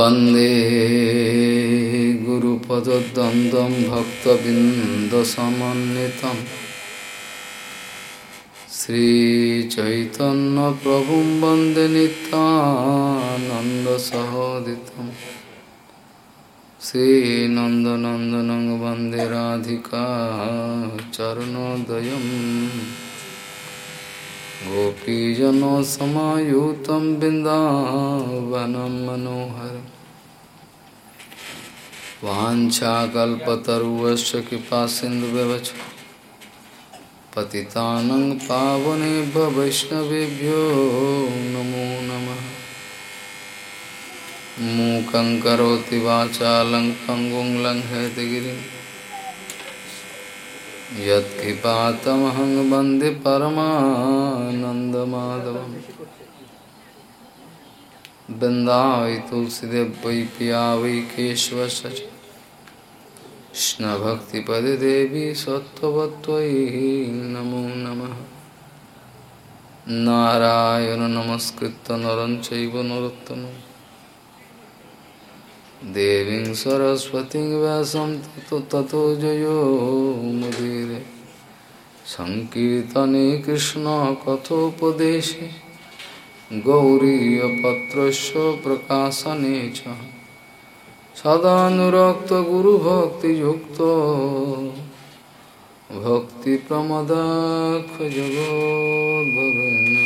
वंदे गुरुपदद्वन्द्वं भक्तबिन्दसमन्वितं। श्रीचैतन्यप्रभुं वंदे नित्यानन्दसहोदितं। श्रीनन्दनन्दनं वंदे राधिका चरणोदयम् गोपीजनसमायुतं बिन्दावनं मनोहर वाञ्छाकल्पतरुवश्च कृपा सिन्धुव्यवच पतितानं पावनेभ्य वैष्णवेभ्यो नमो नमः। मूकं करोति वाचालं पङ्गुं लङ्घयतगिरिम् यत्कृपातमहं वंदे तुलसीदेव वै पिया वै कृष्णभक्तिपदे देवी सत्त्ववत्त्वयि नमो नमः। नारायण नमस्कृत्य नरं चैव देवीं सरस्वतीं व्यासं ततो ततो जयो मुदीरे। सङ्कीर्तने कृष्णकथोपदेशे प्रकाशने च। सदानुरक्तगुरुभक्तियुक्तो भक्तिप्रमदाख जगोद्भवेन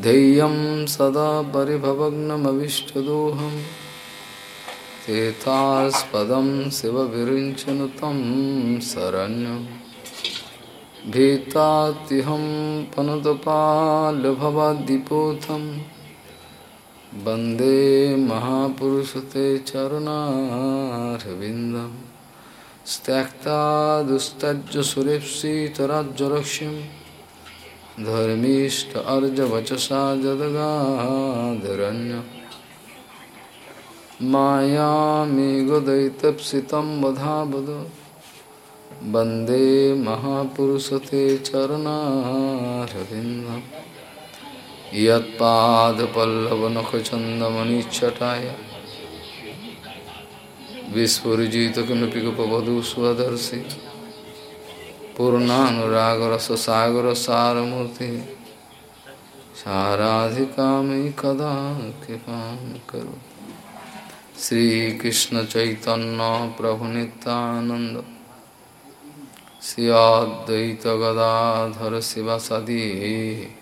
धैर्यं सदा परिभवग्नमविष्टदोहं तेथास्पदं शिवभिरिञ्चनु तं शरण्यं। भीतात्यहं पनुतपालभवाद्दिपोतम् वंदे महापुरुष ते चरुणारविन्दं त्यक्ता दुस्तजसुरेप्सितराज्जलक्ष्यं धर्मीष्ट अर्जवचसा जदगाधरण्य मायामेघदयितप्सितं वधा वंदे महापुरुष ते चरुणारविन्दम्। यत्पादपल्लवनखचन्दमनिच्छटाया। विस्फुजित किमपि गोपवधू रस सागर सारमूर्ति साराधिका मे कदा कृपा करो श्रीकृष्ण चैतन्य प्रभु नित्यानंद श्री अद्वैत गदाधर शिवा सदी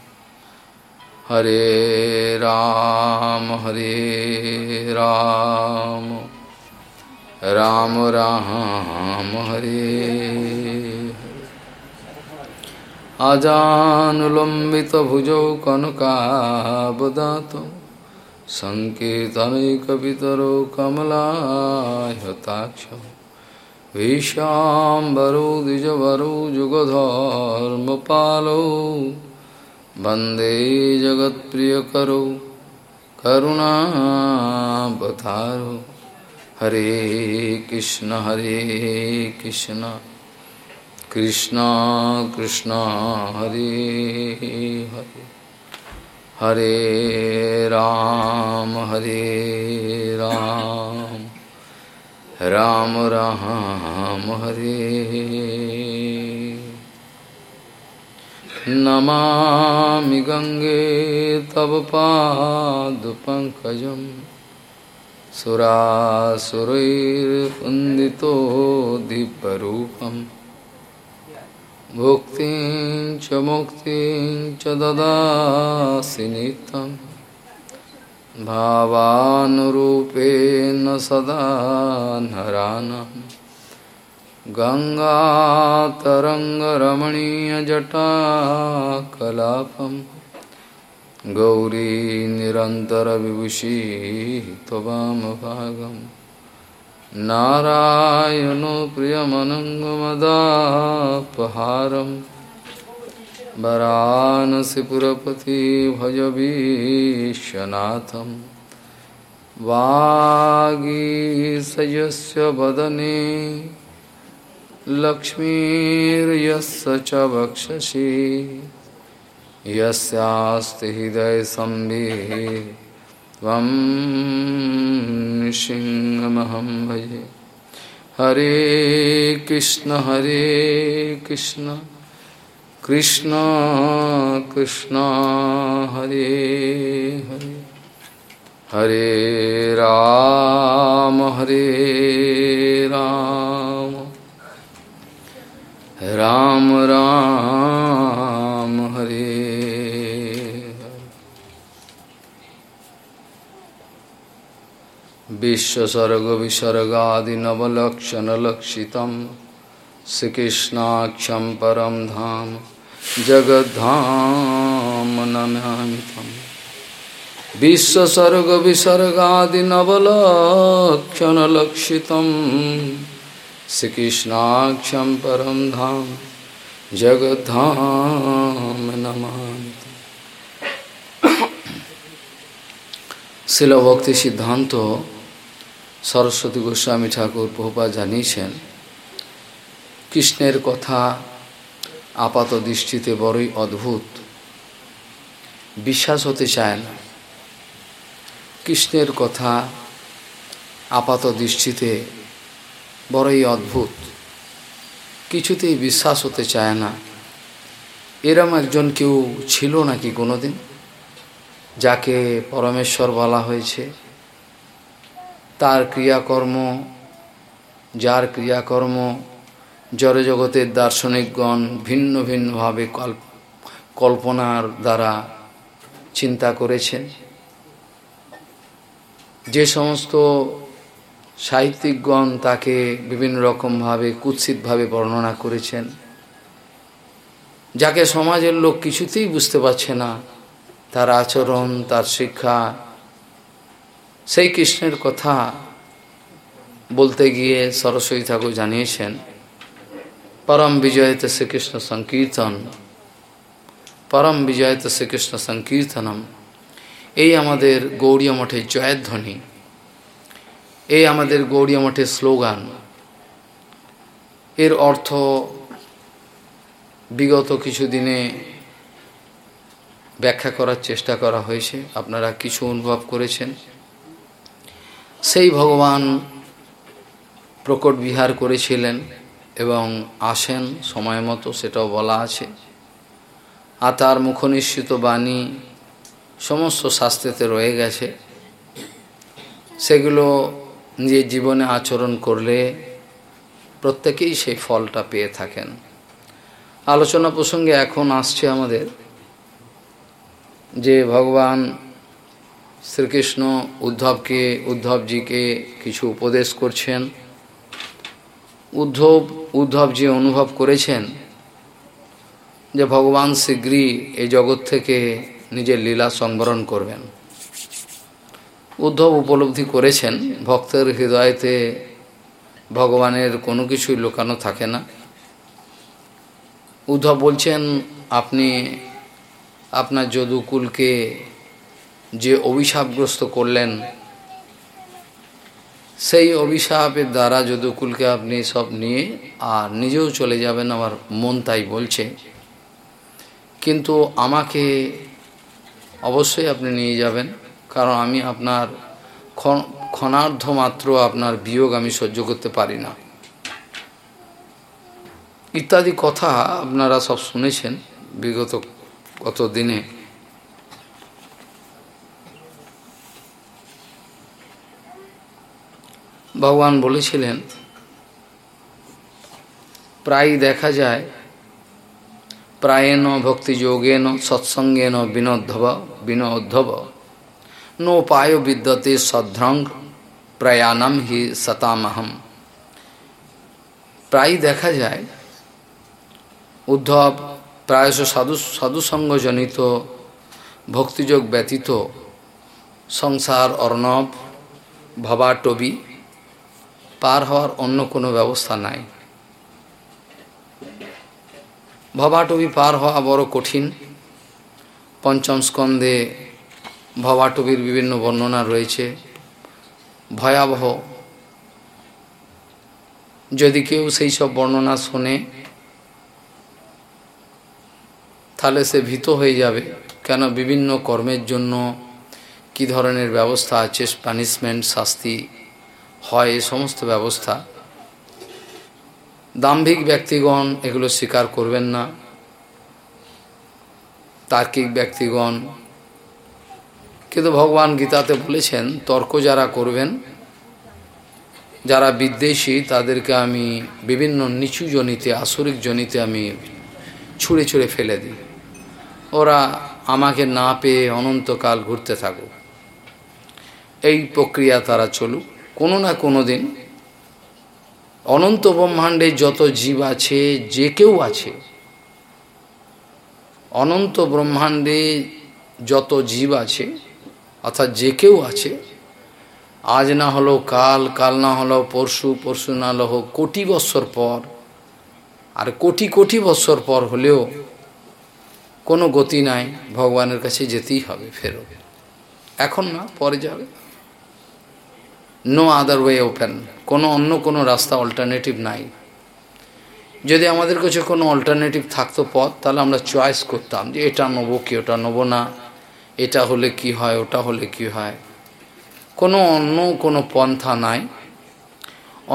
हरे राम हरे राम। राम राम हरे। आजानुलम्बितभुजौ कनकावदातं सङ्कीर्तनैकपितरौ कमलायताक्ष विशाम्बरो द्विजवरौ जुगधर्मपालौ। वंदे जगत्प्रियकरौ करुणावतारो हरे कृष्ण हरे कृष्ण। कृष्ण कृष्ण, हरे हरे। हरे राम हरे राम। राम राम, हरे नमामि गङ्गे तव पादपङ्कजं सुरासुरैर्वन्दितो दिव्यरूपम् भुक्तिं च मुक्तिं च ददासि सदा गङ्गातरङ्गरमणीयजटा कलापं गौरी नारायण त्वमभागं नारायणो प्रियमनङ्गमदापहारं वरानसिपुरपति भजवीशनाथम् वागीशयस्य वदने लक्ष्मीर्यस्य च वक्षसि। यस्यास्ति सिंहमहं भजे। हरे कृष्ण हरे कृष्ण कृष्ण कृष्ण, हरे हरे। हरे राम हरे राम। राम राम हरे। विश्वसर्गविसर्गादिनवलक्षणलक्षितं श्रीकृष्णाक्षं परं धाम जगद्धाम नमामि नवलक्षण लक्ष विसर्गादि नवलक्षण लक्षितम श्रीकृष्णाक्षम परम धाम जगद्धाम नमामि শিল ভক্তি সিদ্ধান্ত সরস্বতী গোস্বামী ঠাকুর প্রভুপা জানিয়েছেন কৃষ্ণের কথা আপাত দৃষ্টিতে বড়ই অদ্ভুত বিশ্বাস হতে চায় না কৃষ্ণের কথা আপাত দৃষ্টিতে বড়ই অদ্ভুত। কিছুতেই বিশ্বাস হতে চায় না। এরম একজন কেউ ছিল নাকি কোনোদিন? যাকে পরমেশ্বর বলা হয়েছে। তার ক্রিয়াকর্ম, যার ক্রিয়াকর্ম জড়জগতের দার্শনিকগণ ভিন্ন ভিন্নভাবে কল্পনার দ্বারা চিন্তা করেছেন। যে সমস্ত সাহিত্যিকগণ তাকে বিভিন্ন রকমভাবে, কুৎসিতভাবে বর্ণনা করেছেন। যাকে সমাজের লোক কিছুতেই বুঝতে পারছে না, তার আচরণ, তার শিক্ষা। সেই কৃষ্ণের কথা বলতে গিয়ে সরস্বতী ঠাকুর জানিয়েছেন, পরম বিজয়তে শ্রীকৃষ্ণ সংকীর্তন, পরম বিজয়তে শ্রীকৃষ্ণ সংকীর্তনম। এই আমাদের গৌড়ীয় মঠের জয়ধ্বনি এই আমাদের গৌড়ীয় মঠের স্লোগান। এর অর্থ বিগত কিছুদিনে ব্যাখ্যা করার চেষ্টা করা হয়েছে। আপনারা কিছু অনুভব করেছেন। সেই ভগবান প্রকট বিহার করেছিলেন এবং আসেন সময় মতো, সেটাও বলা আছে। আর তার মুখনিশ্চিত বাণী সমস্ত শাস্ত্রেতে রয়ে গেছে। সেগুলো নিজের জীবনে আচরণ করলে প্রত্যেকেই সেই ফলটা পেয়ে থাকেন। আলোচনা প্রসঙ্গে এখন আসছে আমাদের যে ভগবান শ্রীকৃষ্ণ উদ্ধবকে, উদ্ধবজিকে কিছু উপদেশ করছেন। উদ্ধব, উদ্ধবজি অনুভব করেছেন যে ভগবান শীঘ্রই এই জগৎ থেকে নিজের লীলা সংবরণ করবেন। উদ্ধব উপলব্ধি করেছেন, ভক্তের হৃদয়তে ভগবানের কোনো কিছুই লুকানো থাকে না। উদ্ধব বলছেন, আপনি আপনার যদুকুলকে যে অভিশাপগ্রস্ত করলেন, সেই অভিশাপের দ্বারা যদুকুলকে আপনি সব নিয়ে আর নিজেও চলে যাবেন, আমার মন তাই বলছে। কিন্তু আমাকে অবশ্যই আপনি নিয়ে যাবেন। কারণ আমি আপনার ক্ষণার্ধ মাত্র আপনার বিয়োগ আমি সহ্য করতে পারি না। ইত্যাদি কথা আপনারা সব শুনেছেন বিগত কত দিনে। ভগবান বলেছিলেন প্রায় দেখা যায়, প্রায়েণ ভক্তিযোগেন সৎসঙ্গেন বিনোদ্ধব বিনোদ্ধব নোপায় বিদ্যতে সদ্রং প্রয়াণম হি সতামহম প্রায় দেখা যায় উদ্ধব প্রায়শ সাধু সাধুসঙ্গজনিত ভক্তিযোগ ব্যতীত সংসার অর্ণব ভবাটবি পার হওয়ার অন্য কোনো ব্যবস্থা নাই ভবাটবি পার হওয়া বড় কঠিন পঞ্চম স্কন্ধে ভবাটবির বিভিন্ন বর্ণনা রয়েছে। ভয়াবহ। যদি কেউ সেই সব বর্ণনা শোনে, তাহলে সে ভীত হয়ে যাবে। কেন? বিভিন্ন কর্মের জন্য কি ধরনের ব্যবস্থা আছে? পানিশমেন্ট শাস্তি হয়, এ সমস্ত ব্যবস্থা। দাম্ভিক ব্যক্তিগণ এগুলো স্বীকার করবেন না। তার্কিক ব্যক্তিগণ কিন্তু ভগবান গীতাতে বলেছেন, তর্ক যারা করবেন, যারা বিদ্বেষী, তাদেরকে আমি বিভিন্ন নিচু জনিতে, আসরিক জনিতে আমি ছুঁড়ে ছুঁড়ে ফেলে দিই। ওরা আমাকে না পেয়ে অনন্তকাল ঘুরতে থাকুক। এই প্রক্রিয়া তারা চলুক। কোনো না কোনো দিন অনন্ত ব্রহ্মাণ্ডে যত জীব আছে, যে কেউ আছে, অনন্ত ব্রহ্মাণ্ডে যত জীব আছে অর্থাৎ যে কেউ আছে, আজ না হলো কাল কাল না হলো পরশু পরশু না হলো কোটি বৎসর পর, আর কোটি কোটি বৎসর পর হলেও কোনো গতি নাই, ভগবানের কাছে যেতেই হবে ফেরো এখন না, পরে যাবে। নো আদার ওয়ে ওপেন কোনো অন্য কোনো রাস্তা অল্টারনেটিভ নাই। যদি আমাদের কাছে কোনো অল্টারনেটিভ থাকতো পথ, তাহলে আমরা চয়েস করতাম যে এটা নেব কি, ওটা নেব না। এটা হলে কি হয়, ওটা হলে কি হয়? কোনো অন্য কোনো পন্থা নাই।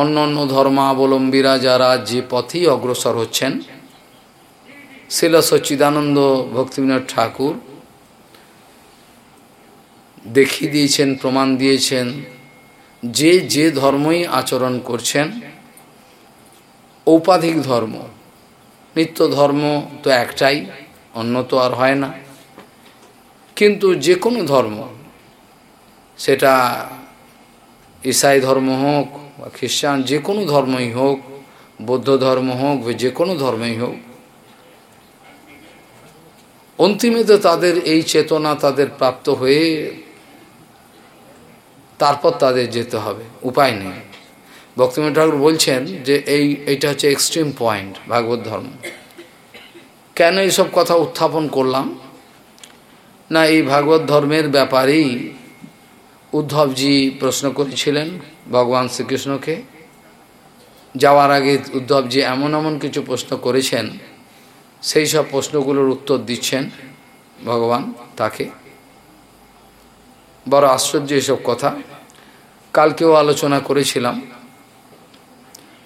অন্য অন্য ধর্মাবলম্বীরা যারা যে পথেই অগ্রসর হচ্ছেন শিল সচ্চিদানন্দ ভক্তিবিনোদ ঠাকুর দেখিয়ে দিয়েছেন, প্রমাণ দিয়েছেন, যে যে ধর্মই আচরণ করছেন, ঔপাধিক ধর্ম, নিত্য ধর্ম তো একটাই, অন্য তো আর হয় না। কিন্তু যে কোনো ধর্ম, সেটা ইসাই ধর্ম হোক বা খ্রিস্টান, যে কোনো ধর্মই হোক, বৌদ্ধ ধর্ম হোক বা যে কোনো ধর্মই হোক, অন্তিমে তো তাদের এই চেতনা তাদের প্রাপ্ত হয়ে তারপর তাদের যেতে হবে, উপায় নেই। ভক্তিময় ঠাকুর বলছেন যে এই, এইটা হচ্ছে এক্সট্রিম পয়েন্ট ভাগবত ধর্ম। কেন এইসব কথা উত্থাপন করলাম? না, এই ভাগবত ধর্মের ব্যাপারেই উদ্ধবজি প্রশ্ন করেছিলেন ভগবান শ্রীকৃষ্ণকে। যাওয়ার আগে উদ্ধবজি এমন এমন কিছু প্রশ্ন করেছেন, সেই সব প্রশ্নগুলোর উত্তর দিচ্ছেন ভগবান তাকে। বড় আশ্চর্য এসব কথা। কালকেও আলোচনা করেছিলাম।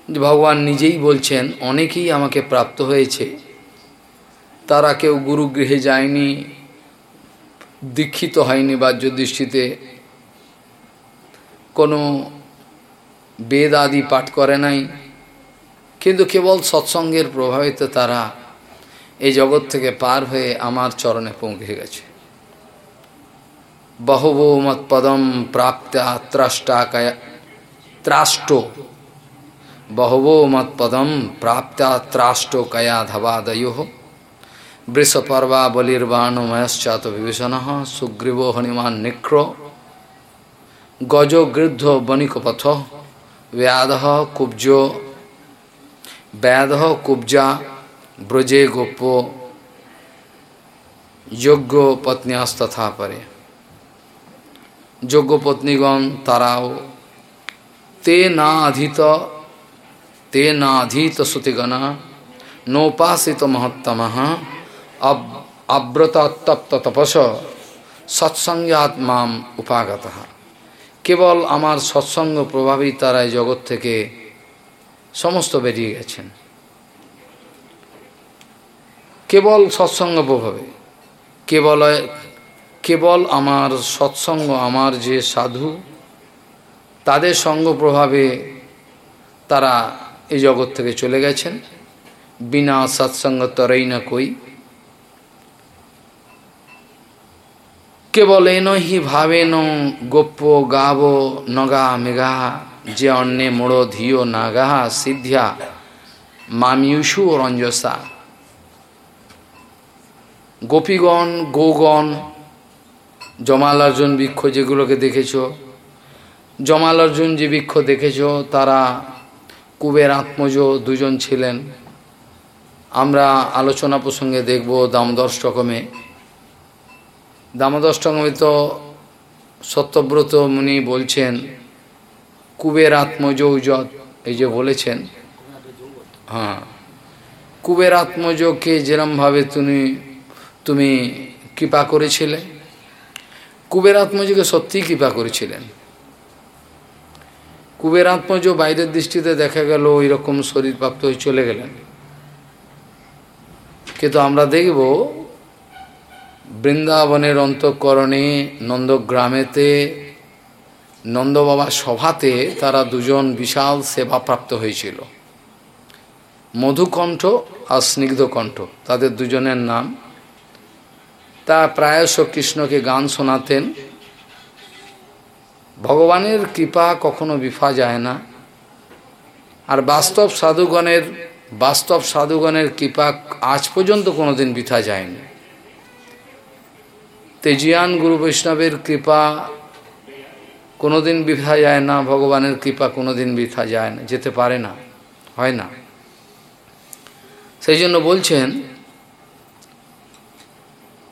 ভগবান নিজেই বলছেন, অনেকেই আমাকে প্রাপ্ত হয়েছে। তারা কেউ গুরুগৃহে যায়নি দীক্ষিত হয়নি বাহ্য দৃষ্টিতে কোনো বেদ আদি পাঠ করে নাই, কিন্তু কেবল সৎসঙ্গের প্রভাবিত তারা এই জগৎ থেকে পার হয়ে আমার চরণে পৌঁছে গেছে। বহবো মৎপদম প্রাপ্তা ত্রাষ্টা কয়া ত্রাষ্ট। বহবো মৎপদম প্রাপ্তা ত্রাষ্ট কয়া ধবাদয়। वृषपर्वा बलिर्वाणु महश्चात विभूषण सुग्रीवो हनुमान निक्रो, गजो गृद्धो बनिकपथ, व्याध कुब्जो वैध कुब्जा, ब्रजे गोपो योग्य पत्न्यस्तथा परे। योग्य पत्नीगण ताराओ ते नाधीत ते नाधीत सुतिगण नोपासित महत्तम অব আব্রতপ্ত তপস সৎসঙ্গাত্মাম উপাগত। কেবল আমার সৎসঙ্গ প্রভাবী তারা এই জগৎ থেকে সমস্ত বেরিয়ে গেছেন। কেবল সৎসঙ্গ প্রভাবে, কেবল কেবল আমার সৎসঙ্গ, আমার যে সাধু, তাদের সঙ্গ প্রভাবে তারা এই জগৎ থেকে চলে গেছেন। বিনা সৎসঙ্গ তরেই না কই। কেবল এনহি ভাবেন গোপ্য গাব নগা মেঘা যে অন্যে মোড় ধিও নাগা সিদ্ধ্যা, মামিউষু রঞ্জসা। গোপীগণ, গৌগণ, জমালার্জুন বৃক্ষ যেগুলোকে দেখেছ জমাল অর্জুন যে বৃক্ষ দেখেছ, তারা কুবের আত্মজ দুজন ছিলেন। আমরা আলোচনা প্রসঙ্গে দেখব দামোদর্ষ্টকমে দামোদর্ষ্টকমে তো সত্যব্রত মুনি বলছেন, কুবের আত্মজৌজত এই যে বলেছেন। হ্যাঁ। কুবের আত্মজকে যেরমভাবে তুমি তুমি কৃপা করেছিলে, কুবের আত্মজকে সত্যিই কৃপা করেছিলেন। কুবের আত্মজ বাইরের দৃষ্টিতে দেখা গেল ওই রকম শরীর প্রাপ্ত হয়ে চলে গেলেন। কিন্তু আমরা দেখব বৃন্দাবনের অন্তঃকরণে নন্দগ্রামেতে নন্দবাবার সভাতে তারা দুজন বিশাল সেবা প্রাপ্ত হয়েছিল। মধুকণ্ঠ আর স্নিগ্ধকণ্ঠ, তাদের দুজনের নাম। তা প্রায়শ কৃষ্ণকে গান শোনাতেন। ভগবানের কৃপা কখনো বিফা যায় না। আর বাস্তব সাধুগণের বাস্তব সাধুগণের কৃপা আজ পর্যন্ত কোনোদিন বিথা যায়নি। তেজিয়ান গুরু বৈষ্ণবের কৃপা কোনোদিন বিফা যায় না, ভগবানের কৃপা কোনোদিন বিফা যায় না, যেতে পারে না, হয় না। সেই জন্য বলছেন,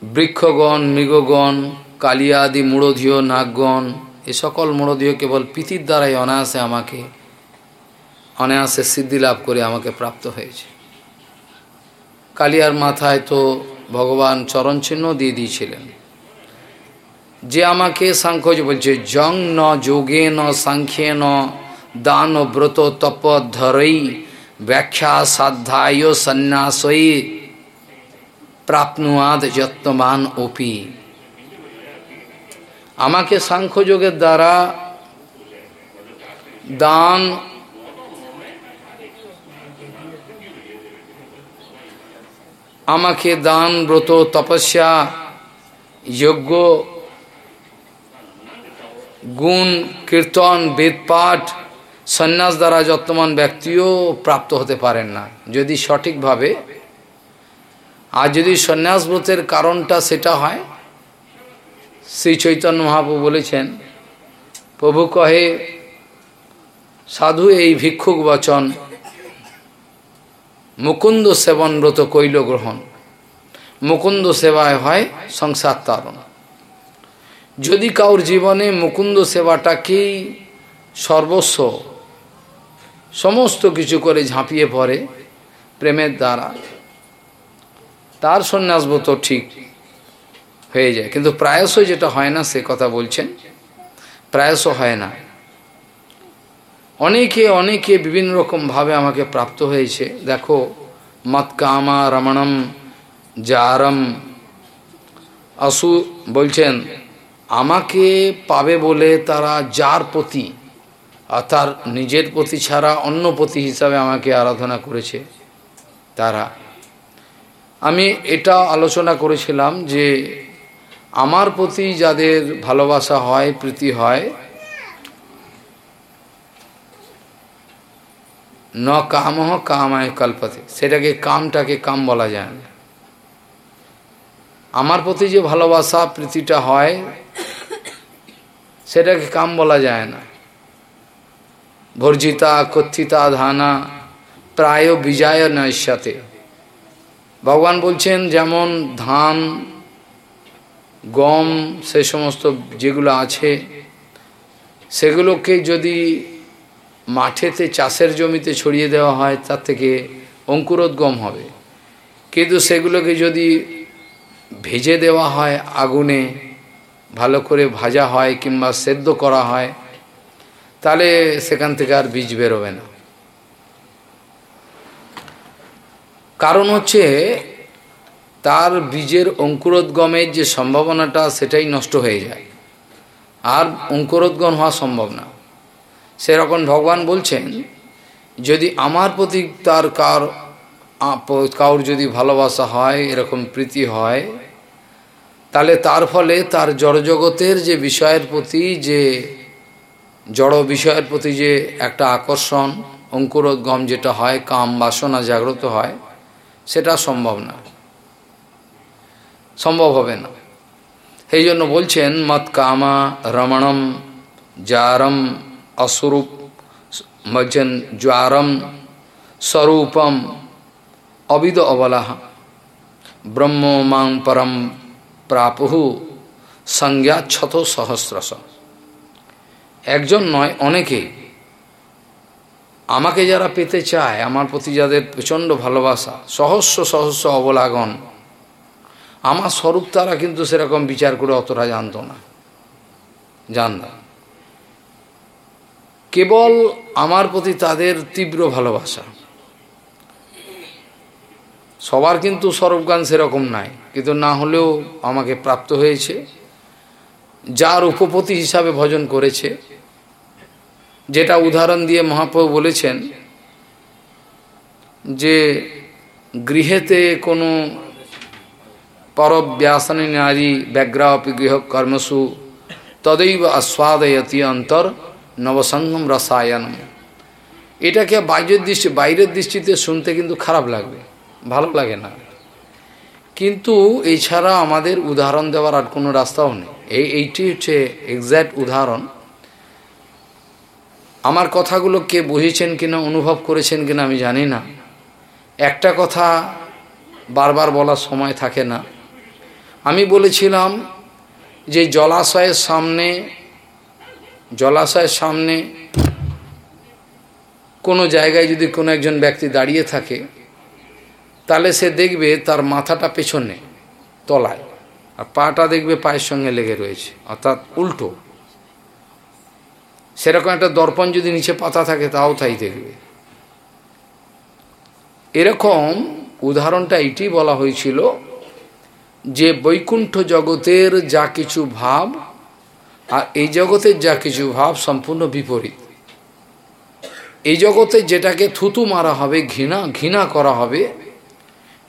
বৃক্ষগণ, মৃগগণ, কালিয়াদি মূঢ়ধীয় নাগগণ, এ সকল মূঢ়ধীয় কেবল পিতির দ্বারাই অনায়াসে আমাকে, অনায়াসে সিদ্ধি লাভ করে আমাকে প্রাপ্ত হয়েছে। কালিয়ার মাথায় তো ভগবান চরণচিহ্ন দিয়ে দিয়েছিলেন। যে আমাকে সাংখ্য বলছে, জং ন, যোগে ন, সাংখ্যে ন, দান ব্রত তপ ধরই, ব্যাখ্যা সাধ্যায় সন্ন্যাসই প্রাপ্নুয়াদ যত্নমান ওপি আমাকে সাংখ্যযোগের দ্বারা দান আমাকে দান, ব্রত, তপস্যা, যজ্ঞ গুণ, কীর্তন বেদপাঠ সন্ন্যাস দ্বারা যত্নমান ব্যক্তিও প্রাপ্ত হতে পারেন না। যদি সঠিকভাবে, আর যদি সন্ন্যাস কারণটা সেটা হয়, শ্রী চৈতন্য মহাপ্রভু বলেছেন, প্রভু কহে, সাধু এই ভিক্ষুক বচন, মুকুন্দ সেবন ব্রত কৈল গ্রহণ, মুকুন্দ সেবায় হয় সংসার তারণ। যদি কাউর জীবনে মুকুন্দ সেবাটাকেই সর্বস্ব? সমস্ত কিছু করে ঝাঁপিয়ে পড়ে প্রেমের দ্বারা। তার সন্ন্যাসব্রত ঠিক হয়ে যায়। কিন্তু প্রায়শই যেটা হয় না, সে কথা বলছেন প্রায়শ হয় না। অনেকে অনেকে বিভিন্ন রকমভাবে আমাকে প্রাপ্ত হয়েছে। দেখো মৎকামা রমণম, জারম, আসু বলছেন আমাকে পাবে বলে তারা যার প্রতি তার নিজের প্রতি ছাড়া অন্য প্রতি হিসাবে আমাকে আরাধনা করেছে তারা। আমি এটা আলোচনা করেছিলাম যে আমার প্রতি যাদের ভালোবাসা হয়, প্রীতি হয়, ন কামহ কামায় কল্পতে। সেটাকে কামটাকে কাম বলা যায় না। আমার প্রতি যে ভালোবাসা প্রীতিটা হয়, সেটাকে কাম বলা যায় না। ভর্জিতা কথিতা, ধানা, প্রায় বিজয় নৈশাতে ভগবান বলছেন, যেমন ধান, গম, সে সমস্ত যেগুলো আছে, সেগুলোকে যদি মাঠেতে, চাষের জমিতে ছড়িয়ে দেওয়া হয়, তার থেকে অঙ্কুরোদ্গম হবে। কিন্তু সেগুলোকে যদি ভেজে দেওয়া হয় আগুনে, ভালো করে ভাজা হয় কিংবা সেদ্ধ করা হয়, তাহলে সেখান থেকে আর বীজ বেরোবে না। কারণ হচ্ছে তার বীজের অঙ্কুরোদ্গমের যে সম্ভাবনাটা সেটাই নষ্ট হয়ে যায়। আর অঙ্কুরোদ্গম হওয়া সম্ভব না। সেরকম ভগবান বলছেন, যদি আমার প্রতি তার কার কাউর যদি ভালোবাসা হয়, এরকম প্রীতি হয়, তাহলে তার ফলে তার জড়জগতের যে বিষয়ের প্রতি যে, জড় বিষয়ের প্রতি যে একটা আকর্ষণ, অঙ্কুরোদ্গম যেটা হয়, কাম বাসনা জাগ্রত হয়, সেটা সম্ভব না। সম্ভব হবে না। সেই জন্য বলছেন মত কামা রমণম জারম অস্বরূপ বলছেন জ্বারম স্বরূপম অবিদ অবলাহ। ব্রহ্ম মাং পরম প্রাপহু সংজ্ঞা ছত সহস্রশ। একজন নয়, অনেকে। আমাকে যারা পেতে চায়, আমার প্রতি যাদের প্রচণ্ড ভালোবাসা, সহস্র সহস্র অবলাগন, আমার স্বরূপ তারা কিন্তু সেরকম বিচার করে অতটা জানত না। জানতাম কেবল আমার প্রতি তাদের তীব্র ভালোবাসা। সবার কিন্তু স্বরূপগান সেরকম নাই, কিন্তু না হলেও আমাকে প্রাপ্ত হয়েছে। যার উপপতি হিসাবে ভজন করেছে। যেটা উদাহরণ দিয়ে মহাপ্রভু বলেছেন যে, গৃহেতে কোনো পরব্যাসনী নারী ব্যাগ্রাপি গৃহ কর্মসু তদৈব আস্বাদয়তি অন্তর নবসঙ্গম রসায়নম। এটাকে বাইরের দৃষ্টি, বাইরের দৃষ্টিতে শুনতে কিন্তু খারাপ লাগবে। ভালো লাগে না। কিন্তু এছাড়া আমাদের উদাহরণ দেওয়ার আর কোনো রাস্তাও নেই। এই, এইটি হচ্ছে এক্স্যাক্ট উদাহরণ। আমার কথাগুলো কে বুঝেছেন কিনা, অনুভব করেছেন কিনা আমি জানি না। একটা কথা বারবার বলার সময় থাকে না। আমি বলেছিলাম যে জলাশয়ের সামনে জলাশয়ের সামনে কোনো জায়গায় যদি কোনো একজন ব্যক্তি দাঁড়িয়ে থাকে তাহলে সে দেখবে তার মাথাটা পেছনে, তলায়, আর পাটা দেখবে পায়ের সঙ্গে লেগে রয়েছে, অর্থাৎ উল্টো। সেরকম একটা দর্পণ যদি নিচে পাতা থাকে, তাও তাই দেখবে। এরকম উদাহরণটা এটি বলা হয়েছিল যে বৈকুণ্ঠ জগতের যা কিছু ভাব, আর এই জগতের যা কিছু ভাব সম্পূর্ণ বিপরীত। এই জগতে যেটাকে থুতু মারা হবে, ঘৃণা ঘৃণা করা হবে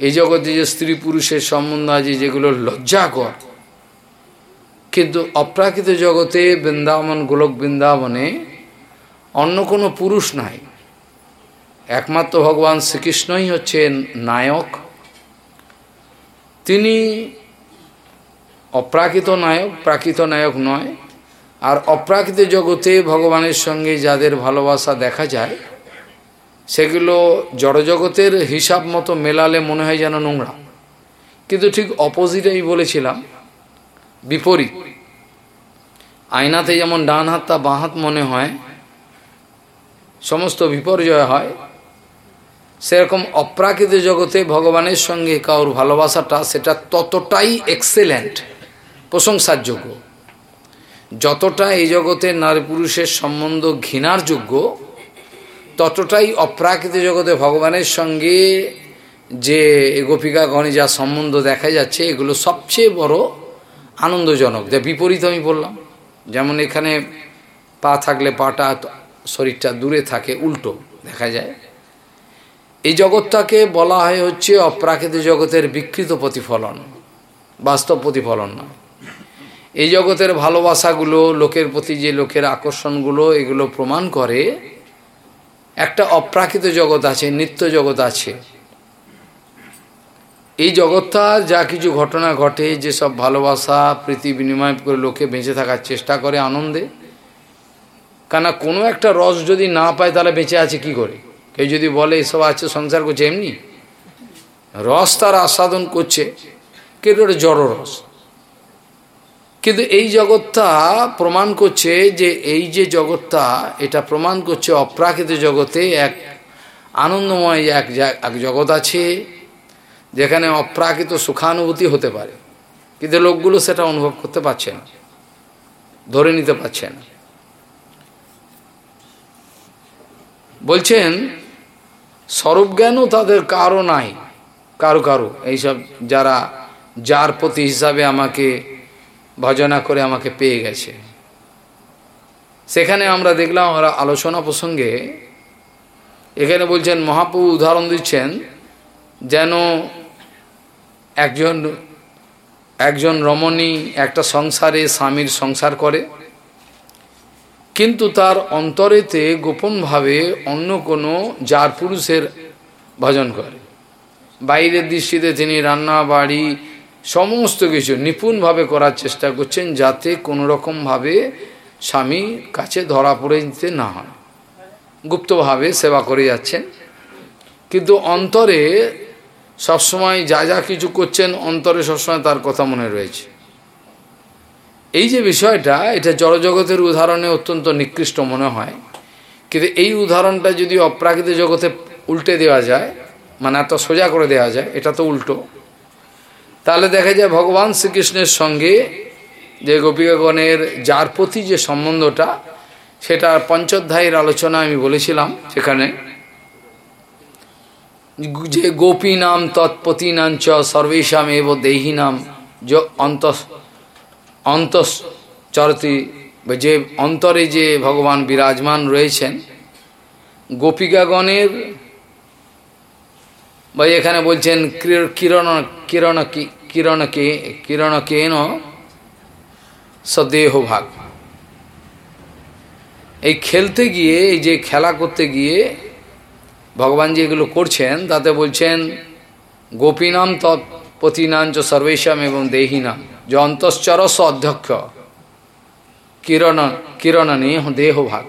এই জগতে যে স্ত্রী পুরুষের সম্বন্ধ আছে, যেগুলো লজ্জাকর। কিন্তু অপ্রাকৃত জগতে বৃন্দাবন, গোলক বৃন্দাবনে অন্য কোনো পুরুষ নাই। একমাত্র ভগবান শ্রীকৃষ্ণই হচ্ছেন নায়ক। তিনি অপ্রাকৃত নায়ক, প্রাকৃত নায়ক নয়। আর অপ্রাকৃত জগতে ভগবানের সঙ্গে যাদের ভালোবাসা দেখা যায় সেগুলো জড়জগতের হিসাব মতো মেলালে মনে হয় যেন নোংরা। কিন্তু ঠিক অপোজিট আমি বলেছিলাম, বিপরীত। আয়নাতে যেমন ডান হাত তা বাঁ হাত মনে হয়, সমস্ত বিপর্যয় হয়, সেরকম অপ্রাকৃত জগতে ভগবানের সঙ্গে কারোর ভালোবাসাটা সেটা ততটাই এক্সেলেন্ট প্রশংসার যোগ্য যতটা এই জগতে নারী পুরুষের সম্বন্ধ ঘৃণার যোগ্য ততটাই অপ্রাকৃত জগতে ভগবানের সঙ্গে যে গোপিকা গণে যা সম্বন্ধ দেখা যাচ্ছে, এগুলো সবচেয়ে বড় আনন্দজনক। যা বিপরীত আমি বললাম। যেমন এখানে পা থাকলে পাটা শরীরটা দূরে থাকে, উল্টো দেখা যায়। এই জগৎটাকে বলা হয় হচ্ছে অপ্রাকৃত জগতের বিকৃত প্রতিফলন, বাস্তব প্রতিফলন না। এই জগতের ভালোবাসাগুলো, লোকের প্রতি যে লোকের আকর্ষণগুলো, এগুলো প্রমাণ করে একটা অপ্রাকৃত জগৎ আছে, নিত্য জগৎ আছে। এই জগৎটা যা কিছু ঘটনা ঘটে যেসব ভালোবাসা, প্রীতি, বিনিময় করে লোকে বেঁচে থাকার চেষ্টা করে আনন্দে। কেন কোনো একটা রস যদি না পায়, তাহলে বেঁচে আছে কি করে? কেউ যদি বলে, এসব আছে, সংসার করছে? এমনি। রস তারা আস্বাদন করছে। ওটা জড় রস। কিন্তু এই জগৎটা প্রমাণ করছে যে এই যে জগৎটা, এটা প্রমাণ করছে অপ্রাকৃত জগতে এক আনন্দময় এক এক জগৎ আছে, যেখানে অপ্রাকৃত সুখানুভূতি হতে পারে। কিন্তু লোকগুলো সেটা অনুভব করতে পারছে না, ধরে নিতে পারছে না। বলছেন, স্বরূপজ্ঞানও তাদের কারও নাই, কারও কারও। এইসব যারা যার প্রতি হিসাবে আমাকে ভজনা করে আমাকে পেয়ে গেছে। সেখানে আমরা দেখলাম আমরা আলোচনা প্রসঙ্গে এখানে বলছেন, মহাপ্রভু উদাহরণ দিচ্ছেন যেন একজন একজন রমণী একটা সংসারে স্বামীর সংসার করে, কিন্তু তার অন্তরেতে গোপনভাবে অন্য কোনো যার পুরুষের ভজন করে। বাইরের দৃষ্টিতে তিনি রান্না বাড়ি সমস্ত কিছু নিপুণভাবে করার চেষ্টা করছেন যাতে কোনো রকমভাবে স্বামী কাছে ধরা পড়ে দিতে না হয়। গুপ্তভাবে সেবা করে যাচ্ছেন। কিন্তু অন্তরে সবসময় যা যা কিছু করছেন, অন্তরে সবসময় তার কথা মনে রয়েছে। এই যে বিষয়টা, এটা জড়জগতের উদাহরণে অত্যন্ত নিকৃষ্ট মনে হয়। কিন্তু এই উদাহরণটা যদি অপ্রাকৃত জগতে উল্টে দেওয়া যায় মানে এত সোজা করে দেওয়া যায়, এটা তো উল্টো। তাহলে দেখা যায় ভগবান শ্রীকৃষ্ণের সঙ্গে যে গোপিকাগণের যার প্রতি যে সম্বন্ধটা, সেটা পঞ্চোধ্যায়ের আলোচনা আমি বলেছিলাম সেখানে। যে গোপী নাম তৎপতি নাঞ্চ সর্বেশাম এব দেহী নাম, যে অন্ত অন্তঃচরতি যে অন্তরে যে ভগবান বিরাজমান রয়েছেন গোপিকাগণের বা এখানে বলছেন কিরণ কিরণ কিরণ কে কিরণ কেন সদেহ ভাগ। এই খেলতে গিয়ে, এই যে খেলা করতে গিয়ে ভগবান যে এগুলো করছেন, তাতে বলছেন, গোপীনাম তৎপতিনাঞ্চ সর্বেশাম এবং দেহিনাম। যে অন্তশ্চরস অধ্যক্ষ। কিরণ কিরণ নেহ দেহ ভাগ।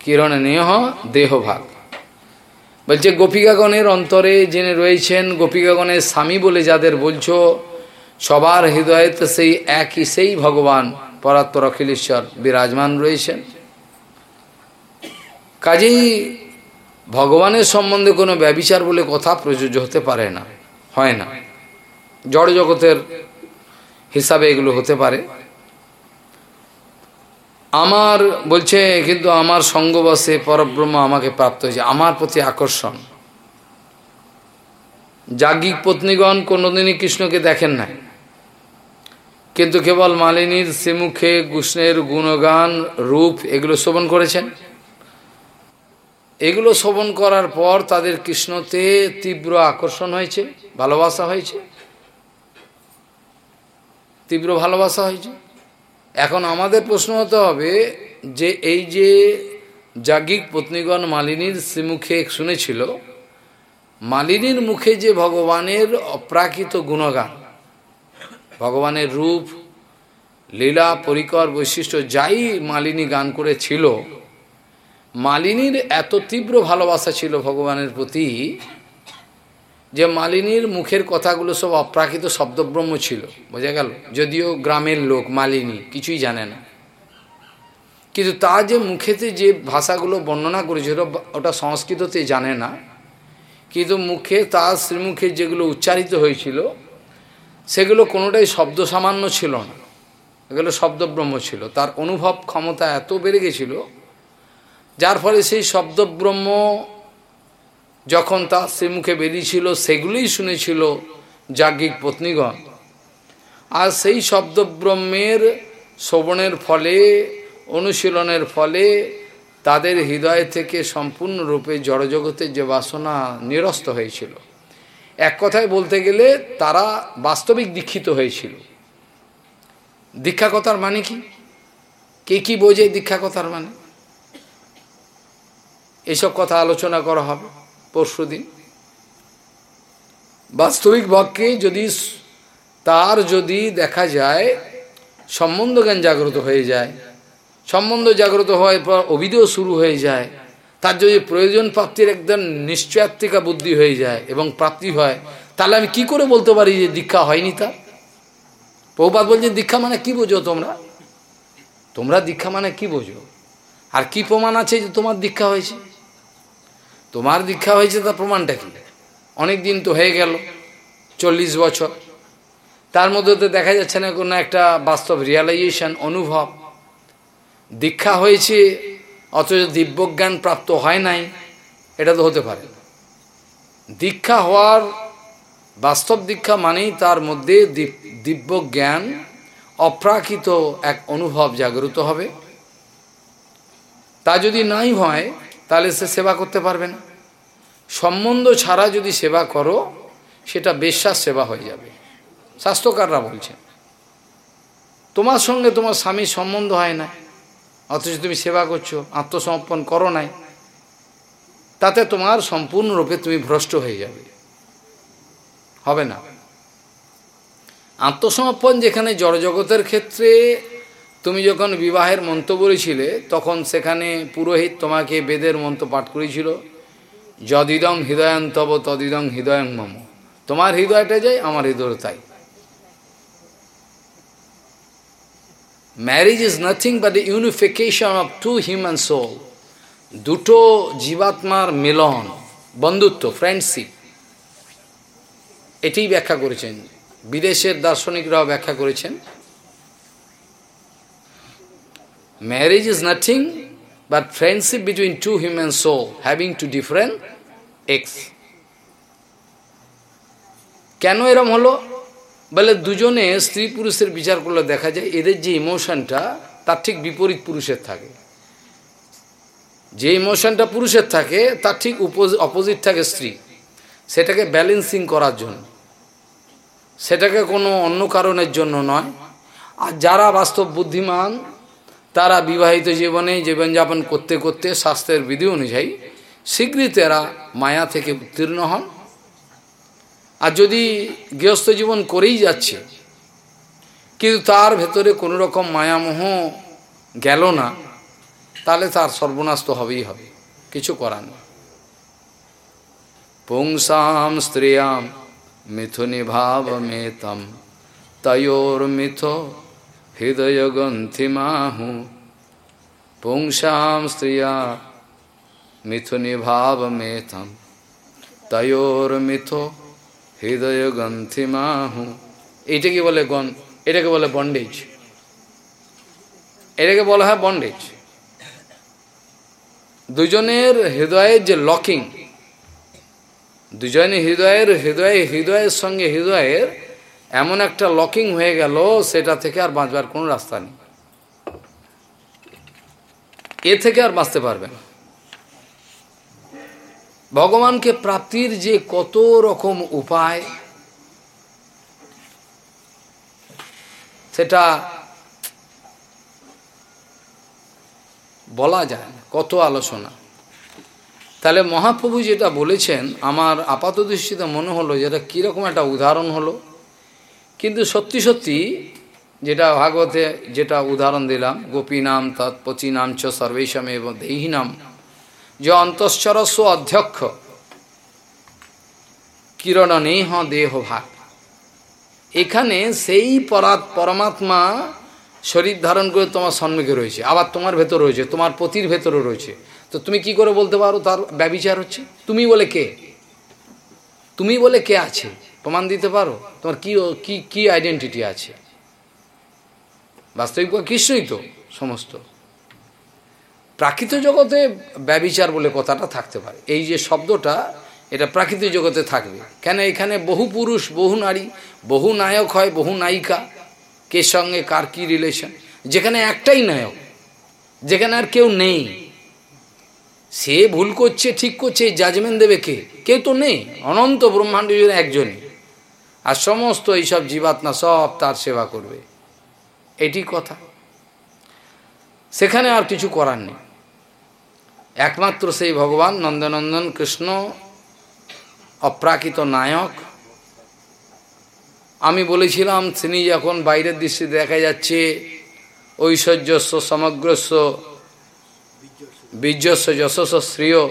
কিরণ নেহ দেহ ভাগ। বলছে গোপিকাগণের অন্তরে জেনে রয়েছেন গোপিকাগণের স্বামী বলে যাদের বলছো, সবার হৃদয়তে সেই একই, সেই ভগবান পরাত্পর অখিলেশ্বর বিরাজমান রয়েছেন। কাজেই ভগবানের সম্বন্ধে কোনো ব্যবিচার বলে কথা প্রযোজ্য হতে পারে না, হয় না। জড় জগতের হিসাবে এগুলো হতে পারে। আমার বলছে, কিন্তু আমার সঙ্গবশে পরব্রহ্ম আমাকে প্রাপ্ত হয়েছে। আমার প্রতি আকর্ষণ। যাজ্ঞিক পত্নীগণ কোনোদিনই কৃষ্ণকে দেখেন নাই। কিন্তু কেবল মালিনীর শ্রীমুখে কৃষ্ণের গুণগান, রূপ, এগুলো শ্রবণ করেছেন। এগুলো শ্রবণ করার পর তাদের কৃষ্ণতে তীব্র আকর্ষণ হয়েছে, ভালোবাসা হয়েছে। তীব্র ভালোবাসা হয়েছে। এখন আমাদের প্রশ্ন হতে হবে যে এই যে যাজ্ঞিক পত্নীগণ মালিনীর শ্রীমুখে শুনেছিল, মালিনীর মুখে যে ভগবানের অপ্রাকৃত গুণগান, ভগবানের রূপ, লীলা, পরিকর বৈশিষ্ট্য যাই মালিনী গান করেছিল, মালিনীর এত তীব্র ভালোবাসা ছিল ভগবানের প্রতি যে মালিনীর মুখের কথাগুলো সব অপ্রাকৃত শব্দব্রহ্ম ছিল, বোঝা গেল? যদিও গ্রামের লোক মালিনী কিছুই জানে না। কিন্তু তার যে মুখেতে যে ভাষাগুলো বর্ণনা করেছিল ওটা সংস্কৃততে জানে না। কিন্তু মুখে তার শ্রীমুখে যেগুলো উচ্চারিত হয়েছিল, সেগুলো কোনোটাই শব্দ সামান্য ছিল না। এগুলো শব্দব্রহ্ম ছিল। তার অনুভব ক্ষমতা এত বেড়ে গেছিল, যার ফলে সেই শব্দব্রহ্ম যখন তার শ্রীমুখে বেরিয়েছিল, সেগুলোই শুনেছিল যাজ্ঞিক পত্নীগণ। আর সেই শব্দব্রহ্মের শ্রবণের ফলে, অনুশীলনের ফলে তাদের হৃদয় থেকে সম্পূর্ণরূপে জড়জগতের যে বাসনা নিরস্ত হয়েছিল। এক কথায় বলতে গেলে, তারা বাস্তবিক দীক্ষিত হয়েছিল। দীক্ষা কথার মানে কি? কে কি বোঝে দীক্ষা কথার মানে? এসব কথা আলোচনা করা হবে। পরশু দিন বাস্তবিক বাক্যে যদি তার যদি দেখা যায়, সম্বন্ধ জ্ঞান জাগ্রত হয়ে যায়, সম্বন্ধ জাগ্রত হওয়ার পর অভিধেয় শুরু হয়ে যায়, তার যদি প্রয়োজন প্রাপ্তির একদম নিশ্চয়াত্মিকা বুদ্ধি হয়ে যায় এবং প্রাপ্তি হয়, তাহলে আমি কি করে বলতে পারি যে দীক্ষা হয়নি তা প্রভুপাত বলছেন, দীক্ষা মানে কি বোঝো তোমরা? তোমরা দীক্ষা মানে কি বোঝো? আর কি প্রমাণ আছে যে তোমার দীক্ষা হয়েছে? তোমার দীক্ষা হয়েছে তার প্রমাণটা কি? অনেক দিন তো হয়ে গেল, চল্লিশ বছর। তার মধ্যে তো দেখা যাচ্ছে না কোনো একটা বাস্তব রিয়ালাইজেশন অনুভব। দীক্ষা হয়েছে, অথচ দিব্যজ্ঞান প্রাপ্ত হয় নাই, এটা তো হতে পারে। দীক্ষা হওয়ার, বাস্তব দীক্ষা মানেই তার মধ্যে দিব্য জ্ঞান অপ্রাকৃত এক অনুভব জাগ্রত হবে। তা যদি নাই হয় তাহলে সে সেবা করতে পারবে না। সম্বন্ধ ছাড়া যদি সেবা করো, সেটা বিশ্বাস সেবা হয়ে যাবে। স্বাস্থ্যকাররা বলছেন তোমার সঙ্গে তোমার স্বামীর সম্বন্ধ হয় না, অথচ তুমি সেবা করছ, আত্মসমর্পণ করো নাই। তাতে তোমার সম্পূর্ণরূপে তুমি ভ্রষ্ট হয়ে যাবে। হবে না। আত্মসমর্পণ যেখানে জড়জগতের ক্ষেত্রে তুমি যখন বিবাহের মন্ত্র বলেছিলে তখন সেখানে পুরোহিত তোমাকে বেদের মন্ত্র পাঠ করেছিল, যদিদং হৃদয়ং তব, তদিদং হৃদয়ং মম। তোমার হৃদয়টা যাই আমার হৃদয় তাই। Marriage is nothing but the unification of two human soul দুটো জীবাত্মার মিলন, বন্ধুত্ব ফ্রেন্ডশিপ এটি ব্যাখ্যা করেছেন। বিদেশের দার্শনিকরাও ব্যাখ্যা করেছেন। Marriage is nothing but friendship between two human soul having two different ex কেন এরম হলো? বলে দুজনে স্ত্রী পুরুষের বিচার করলে দেখা যায় এদের যে ইমোশনটা তার ঠিক বিপরীত পুরুষের থাকে। যে ইমোশনটা পুরুষের থাকে, তার ঠিক অপোজিট থাকে স্ত্রী। সেটাকে ব্যালেন্সিং করার জন্য। সেটাকে কোনো অন্য কারণের জন্য নয়। আর যারা বাস্তব বুদ্ধিমান তারা বিবাহিত জীবনে জীবনযাপন করতে করতে স্বাস্থ্যের বিধি অনুযায়ী শীঘ্রই তারা মায়া থেকে উত্তীর্ণ হন। আর যদি গৃহস্থ জীবন করেই যাচ্ছে, কিন্তু তার ভেতরে কোনো রকম মায়ামোহ গেল না, তাহলে তার সর্বনাশ তো হবেই হবে, কিছু করার নেই। পুংসাম স্ত্রিয়াম মিথুনি ভাব মেতম তয়োর মিথ হৃদয় গ্রন্থিমাহু পুংসাম স্ত্রিয়া মিথুনি ভাব মেতম তয়োর মিথ হৃদয় গ্রন্থিমাহু এইটাকে বলে গন এটাকে বলে বন্ডেজ এটাকে বলা হয় বন্ডেজ দুজনের হৃদয়ের যে লকিং দুজনে হৃদয়ের হৃদয়ে হৃদয়ের সঙ্গে হৃদয়ের এমন একটা লকিং হয়ে গেল, সেটা থেকে আর বাঁচবার কোনো রাস্তা নেই। এ থেকে আর বাঁচতে পারবে না। ভগবানকে প্রাপ্তির যে কত রকম উপায়, সেটা বলা যায় কত আলোচনা। তাহলে মহাপ্রভু যেটা বলেছেন, আমার আপাত দৃষ্টিতে মনে হলো যেটা কীরকম একটা উদাহরণ হলো। কিন্তু সত্যি সত্যি যেটা ভাগবতে যেটা উদাহরণ দিলাম গোপী নাম তৎপচি নাম চ সর্বেশম এবং দেহী নাম যে অন্তঃশ্বরস্ব অধ্যক্ষ কিরণ নেহ দেহ ভাগ। এখানে সেই পরাত, পরমাত্মা শরীর ধারণ করে তোমার সম্মুখে রয়েছে, আবার তোমার ভেতর রয়েছে, তোমার পতির ভেতরও রয়েছে। তো তুমি কি করে বলতে পারো তার ব্যবিচার হচ্ছে? তুমি বলে কে? তুমি বলে কে আছে? প্রমাণ দিতে পারো? তোমার কি কি কি আইডেন্টিটি আছে? বাস্তবিক কৃষ্ণই তো, সমস্ত। প্রাকৃত জগতে ব্যবিচার বলে কথাটা থাকতে পারে। এই যে শব্দটা, এটা প্রাকৃতিক জগতে থাকবে। কেন এখানে বহু পুরুষ, বহু নারী, বহু নায়ক হয়, বহু নায়িকা? কে সঙ্গে, কার কি রিলেশন যেখানে একটাই নায়ক, যেখানে আর কেউ নেই। সে ভুল করছে, ঠিক করছে জাজমেন্ট দেবে কে? কেউ তো নেই। অনন্ত ব্রহ্মাণ্ড একজনই। আর সমস্ত এইসব জীবাত্মা সব তার সেবা করবে। এটি কথা। সেখানে আর কিছু করার নেই। একমাত্র সেই ভগবান, নন্দনন্দন, কৃষ্ণ, অপ্রাকৃত নায়ক। আমি বলেছিলাম, তিনি যখন বাইরের দৃশ্যে দেখা যাচ্ছে, ঐশ্বর্যস্ব, সমগ্রস্ব, বীর্যস্ব, যশস্ব, শ্রেয়,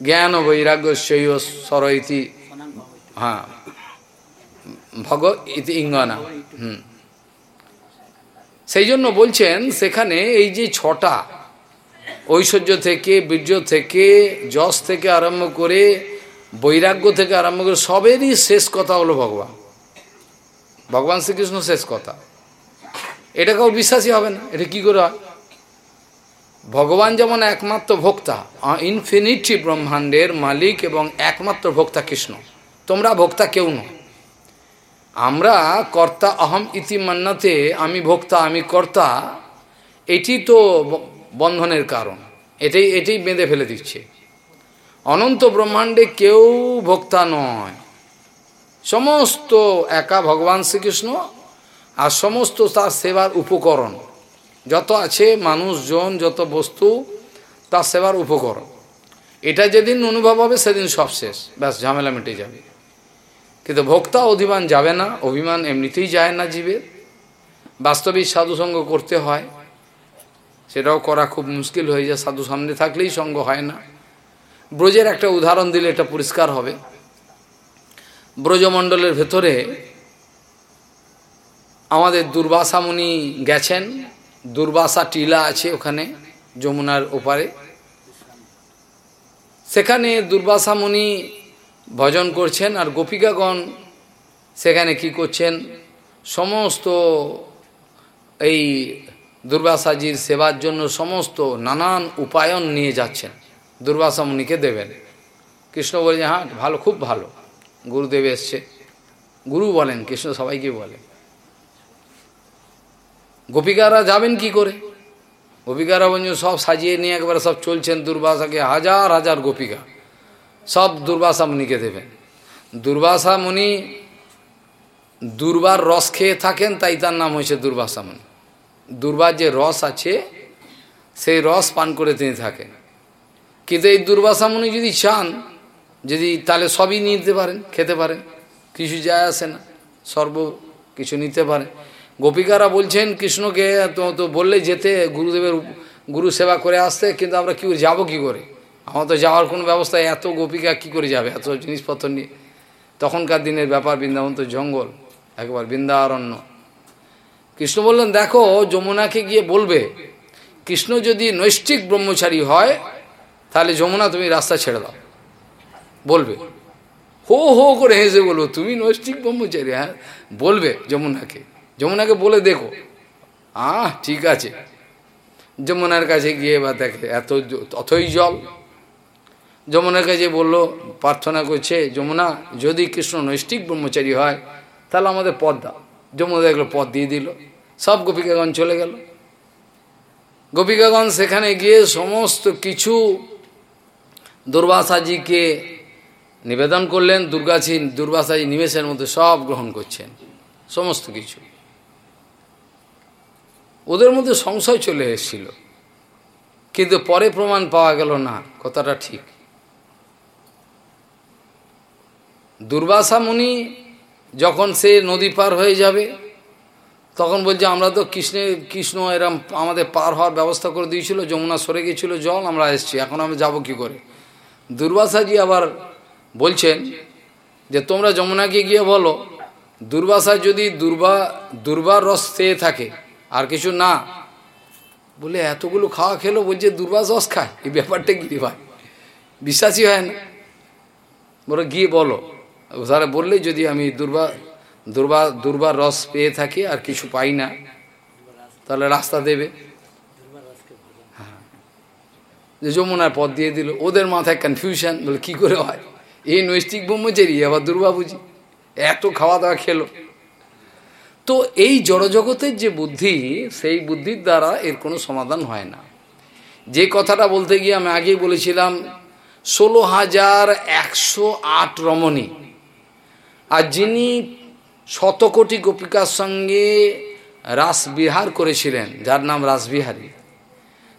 জ্ঞান ও বৈরাগ্য শৈব সরইতি হ্যাঁ। ভগ ইতি ইঙ্গনা। হুম। সেই জন্য বলছেন, সেখানে এই যে ছটা, ঐশ্বর্য থেকে, বীর্য থেকে, যশ থেকে আরম্ভ করে, বৈরাগ্য থেকে আরম্ভ করে, সবেরই শেষ কথা হলো ভগবান। ভগবান শ্রীকৃষ্ণ শেষ কথা। এটা কেউ বিশ্বাসী হবে না। এটা কি করে হয়? ভগবান যেমন একমাত্র ভোক্তা ইনফিনিটি ব্রহ্মাণ্ডের মালিক এবং একমাত্র ভোক্তা কৃষ্ণ। তোমরা ভোক্তা কেউ নয় আমরা কর্তা অহম ইতি মান্নাতে, আমি ভোক্তা, আমি কর্তা, এটি তো বন্ধনের কারণ। এটাই এটাই বেঁধে ফেলে দিচ্ছে। অনন্ত ব্রহ্মাণ্ডে কেউ ভোক্তা নয়। সমস্ত একা ভগবান শ্রীকৃষ্ণ আর সমস্ত তার সেবার উপকরণ। যত আছে মানুষজন, যত বস্তু, তার সেবার উপকরণ। এটা যেদিন অনুভব হবে, সেদিন সব শেষ। ব্যাস, ঝামেলা মিটে যাবে। কিন্তু ভোক্তা অভিমান যাবে না, অভিমান এমনিতেই যায় না জীবের। বাস্তবিক সাধুসঙ্গ করতে হয়, সেটাও করা খুব মুশকিল হয়ে যায়, সাধু সামনে থাকলেই সঙ্গ হয় না। ব্রজের একটা উদাহরণ দিলে এটা পরিষ্কার হবে। ব্রজমণ্ডলের ভেতরে আমাদের দুর্বাসা মুনি গেছেন, দুর্বাসা টিলা আছে ওখানে, যমুনার ওপারে। সেখানে দুর্বাসা মুনি ভজন করছেন আর গোপিকাগণ সেখানে কি করছেন? সমস্ত এই দুর্বাসাজির সেবার জন্য সমস্ত নানান উপায়ন নিয়ে যাচ্ছেন। দুর্বাসা মুনিকে দেবেন। কৃষ্ণ বলছে হ্যাঁ ভালো, খুব ভালো। গুরুদেব এসছে। গুরু বলেন, কৃষ্ণ সবাইকে বলেন গোপিকারা যাবেন কি করে? গোপিকারা বলছেন, সব সাজিয়ে নিয়ে একবারে সব চলছেন দুর্বাসাকে। হাজার হাজার গোপিকা। সব দুর্বাসা মুনিকে দেবেন দুর্বাসা মুনি দুর্বার রস খেয়ে থাকেন, তাই তার নাম হয়েছে দুর্বাসা মুনি। দুর্বার যে রস আছে, সেই রস পান করে তিনি থাকেন। কিন্তু এই দুর্বাসা মুনি যদি চান, যদি তাহলে সবই নিতে পারেন, খেতে পারেন। কিছু যায় আসে না, সর্ব কিছু নিতে পারেন। গোপিকারা বলছেন, কৃষ্ণকে তো তো বললে যেতে, গুরুদেবের গুরু সেবা করে আসতে, কিন্তু আমরা কী যাব কী করে? আমার তো যাওয়ার কোনো ব্যবস্থা, এত গোপিকা কি করে যাবে? এত জিনিসপত্র নিয়ে। তখনকার দিনের ব্যাপার বৃন্দাবন তো জঙ্গল, একবার বৃন্দারণ্য। কৃষ্ণ বললেন, দেখো, যমুনাকে গিয়ে বলবে, কৃষ্ণ যদি নৈষ্ঠিক ব্রহ্মচারী হয়, তাহলে যমুনা তুমি রাস্তা ছেড়ে দাও। বলবে। হো হো করে হেসে বলব তুমি নৈষ্ঠিক ব্রহ্মচারী হ্যাঁ? বলবে যমুনাকে। যমুনাকে বলে দেখো। আহ, ঠিক আছে। যমুনার কাছে গিয়ে বা দেখে, এত অথই জল। যমুনার কাছে বলল, প্রার্থনা করছে, যমুনা, যদি কৃষ্ণ নৈষ্ঠিক ব্রহ্মচারী হয়, তাহলে আমাদের পদ দাও। যমুনা দেখল, পদ দিয়ে দিল। সব গোপিকাগণ চলে গেল। গোপিকাগণ সেখানে গিয়ে সমস্ত কিছু দুর্বাসাজিকে নিবেদন করলেন। দুর্গাজি দুর্বাসাজি নিমেষের মধ্যে সব গ্রহণ করছেন, সমস্ত কিছু। ওদের মধ্যে সংশয় চলে এসেছিল, কিন্তু পরে প্রমাণ পাওয়া গেল না, কথাটা ঠিক। দুর্বাসা মুনি যখন সে নদী পার হয়ে যাবে, তখন বলছে, আমরা তো কৃষ্ণের কৃষ্ণ এরম আমাদের পার হওয়ার ব্যবস্থা করে দিয়েছিল, যমুনা সরে গিয়েছিল জল, আমরা এসছি, এখন আমি যাব কি করে? দুর্বাসাজি আবার বলছেন যে, তোমরা যমুনাকে গিয়ে বলো, দুর্বাসা যদি দুর্বা, দুর্বার রস চেয়ে থাকে, আর কিছু না, বলে এতগুলো খাওয়া খেলো, বলছে, দুর্বাস রস খায়? এই ব্যাপারটা কি ভাই? বিশ্বাসই হয় না। বলে, গিয়ে বলো। তারা বললে যদি আমি দুর্বা দুর্বা, দুর্বার রস পেয়ে থাকি আর কিছু পাই না, তাহলে রাস্তা দেবে। হ্যাঁ। যে যমুনার পথ দিয়ে দিল, ওদের মাথায় কনফিউশন বলে কি করে হয়? এই নৈষ্ঠিক ব্রহ্মচারী, আবার দুর্বাবুজি এত খাওয়া দাওয়া খেলো। তো এই জড়জগতের যে বুদ্ধি, সেই বুদ্ধির দ্বারা এর কোনো সমাধান হয় না। যে কথাটা বলতে গিয়ে আমি আগেই বলেছিলাম, ষোলো হাজার একশো আট রমণী আর যিনি শতকোটি গোপিকার সঙ্গে রাসবিহার করেছিলেন, যার নাম রাসবিহারী।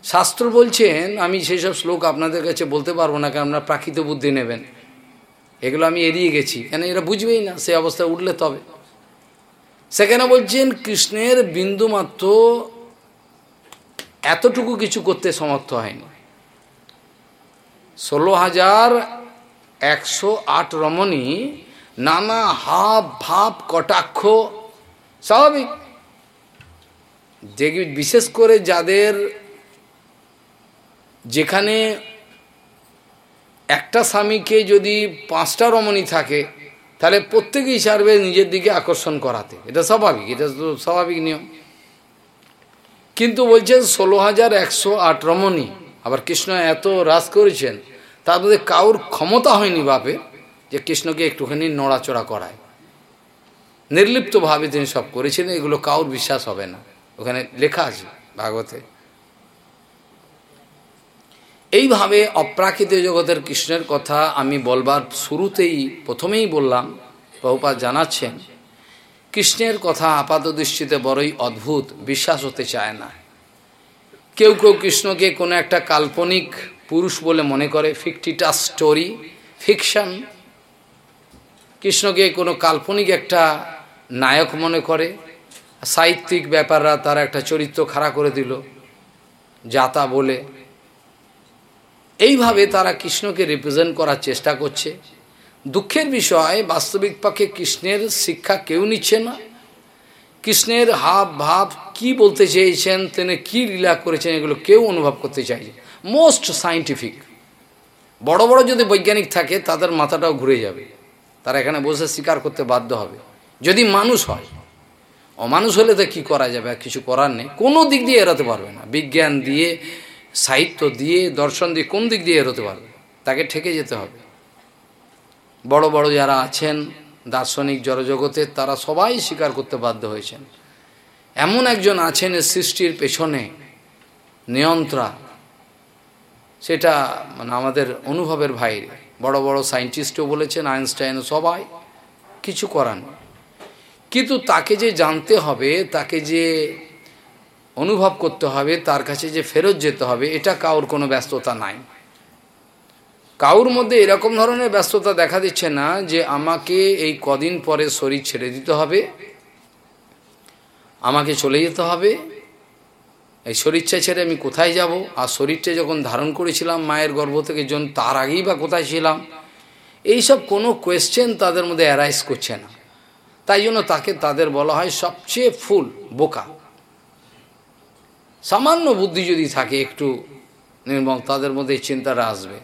শাস্ত্র বলছেন, আমি সেই সব শ্লোক আপনাদের কাছে বলতে পারব না, কারণ আপনারা প্রাকৃত বুদ্ধি নেবেন। এগুলো আমি এড়িয়ে গেছি। কেন এরা বুঝবেই না, সে অবস্থায় উঠলে তবে। সেখানে বলছেন, কৃষ্ণের বিন্দুমাত্র এতটুকু কিছু করতে সমর্থ হয়নি। ষোলো হাজার একশো আট রমণী নানা হাব ভাব কটাক্ষ, স্বাভাবিক। যে বিশেষ করে যাদের যেখানে একটা স্বামীকে যদি পাঁচটা রমণী থাকে, তাহলে প্রত্যেকেই চাইবে নিজের দিকে আকর্ষণ করাতে। এটা স্বাভাবিক, এটা তো স্বাভাবিক নিয়ম। কিন্তু বলছেন ষোলো হাজার একশো আট রমণী। আবার কৃষ্ণ এত হ্রাস করেছেন, তার মধ্যে কাউর ক্ষমতা হয়নি বাপে যে কৃষ্ণকে একটুখানি নড়াচড়া করায়। নির্লিপ্তভাবে তিনি সব করেছিলেন এগুলো কাউর বিশ্বাস হবে না। ওখানে লেখা আছে ভাগবতে। এইভাবে অপ্রাকৃত জগতের কৃষ্ণের কথা আমি বলবার শুরুতেই প্রথমেই বললাম বহুপাত জানাচ্ছেন, কৃষ্ণের কথা আপাত দৃষ্টিতে বড়ই অদ্ভুত, বিশ্বাস হতে চায় না। কেউ কেউ কৃষ্ণকে কোনো একটা কাল্পনিক পুরুষ বলে মনে করে ফিকটিটা স্টোরি ফিকশন কৃষ্ণকে কোনো কাল্পনিক একটা নায়ক মনে করে, সাহিত্যিক ব্যাপাররা তার একটা চরিত্র খাড়া করে দিল যাতা বলে। এইভাবে তারা কৃষ্ণকে রিপ্রেজেন্ট করার চেষ্টা করছে। দুঃখের বিষয়, বাস্তবিক পক্ষে কৃষ্ণের শিক্ষা কেউ নিচ্ছে না। কৃষ্ণের হাব ভাব কি বলতে চেয়েছেন, তিনি কি লীলা করেছেন, এগুলো কেউ অনুভব করতে চাইছে মোস্ট সাইন্টিফিক বড় বড় যদি বৈজ্ঞানিক থাকে, তাদের মাথাটাও ঘুরে যাবে। তারা এখানে বসে স্বীকার করতে বাধ্য হবে। যদি মানুষ হয়, অমানুষ হলে তো কী করা যাবে কিছু করার নেই। কোনো দিক দিয়ে এড়াতে পারবে না। বিজ্ঞান দিয়ে, সাহিত্য দিয়ে, দর্শন দিয়ে, কোন দিক দিয়ে এড়োতে পারবে? তাকে ঠেকে যেতে হবে। বড় বড় যারা আছেন, দার্শনিক জড়জগতের তারা সবাই স্বীকার করতে বাধ্য হয়েছেন। এমন একজন আছেন সৃষ্টির পেছনে নিয়ন্ত্রা। সেটা মানে আমাদের অনুভবের বাইরে। বড় বড় সায়েন্টিস্টও বলেছেন আইনস্টাইন সবাই, কিছু করান কিন্তু তাকে যে জানতে হবে, তাকে যে অনুভব করতে হবে, তার কাছে যে ফেরত যেতে হবে, এটা কাউর কোনো ব্যস্ততা নাই। কাউর মধ্যে এরকম ধরনের ব্যস্ততা দেখা দিচ্ছে না যে আমাকে এই কদিন পরে শরীর ছেড়ে দিতে হবে, আমাকে চলে যেতে হবে এই শরীরটা ছেড়ে আমি কোথায় যাব? আর শরীরটা যখন ধারণ করেছিলাম মায়ের গর্ভ থেকে, যখন তার আগেই বা কোথায় ছিলাম, এইসব কোনো কোয়েশ্চেন তাদের মধ্যে অ্যারাইজ করছে না। তাই জন্য তাকে তাদের বলা হয় সবচেয়ে ফুল, বোকা। সামান্য বুদ্ধি যদি থাকে একটু নির্মল তাদের মধ্যে চিন্তাটা আসবে।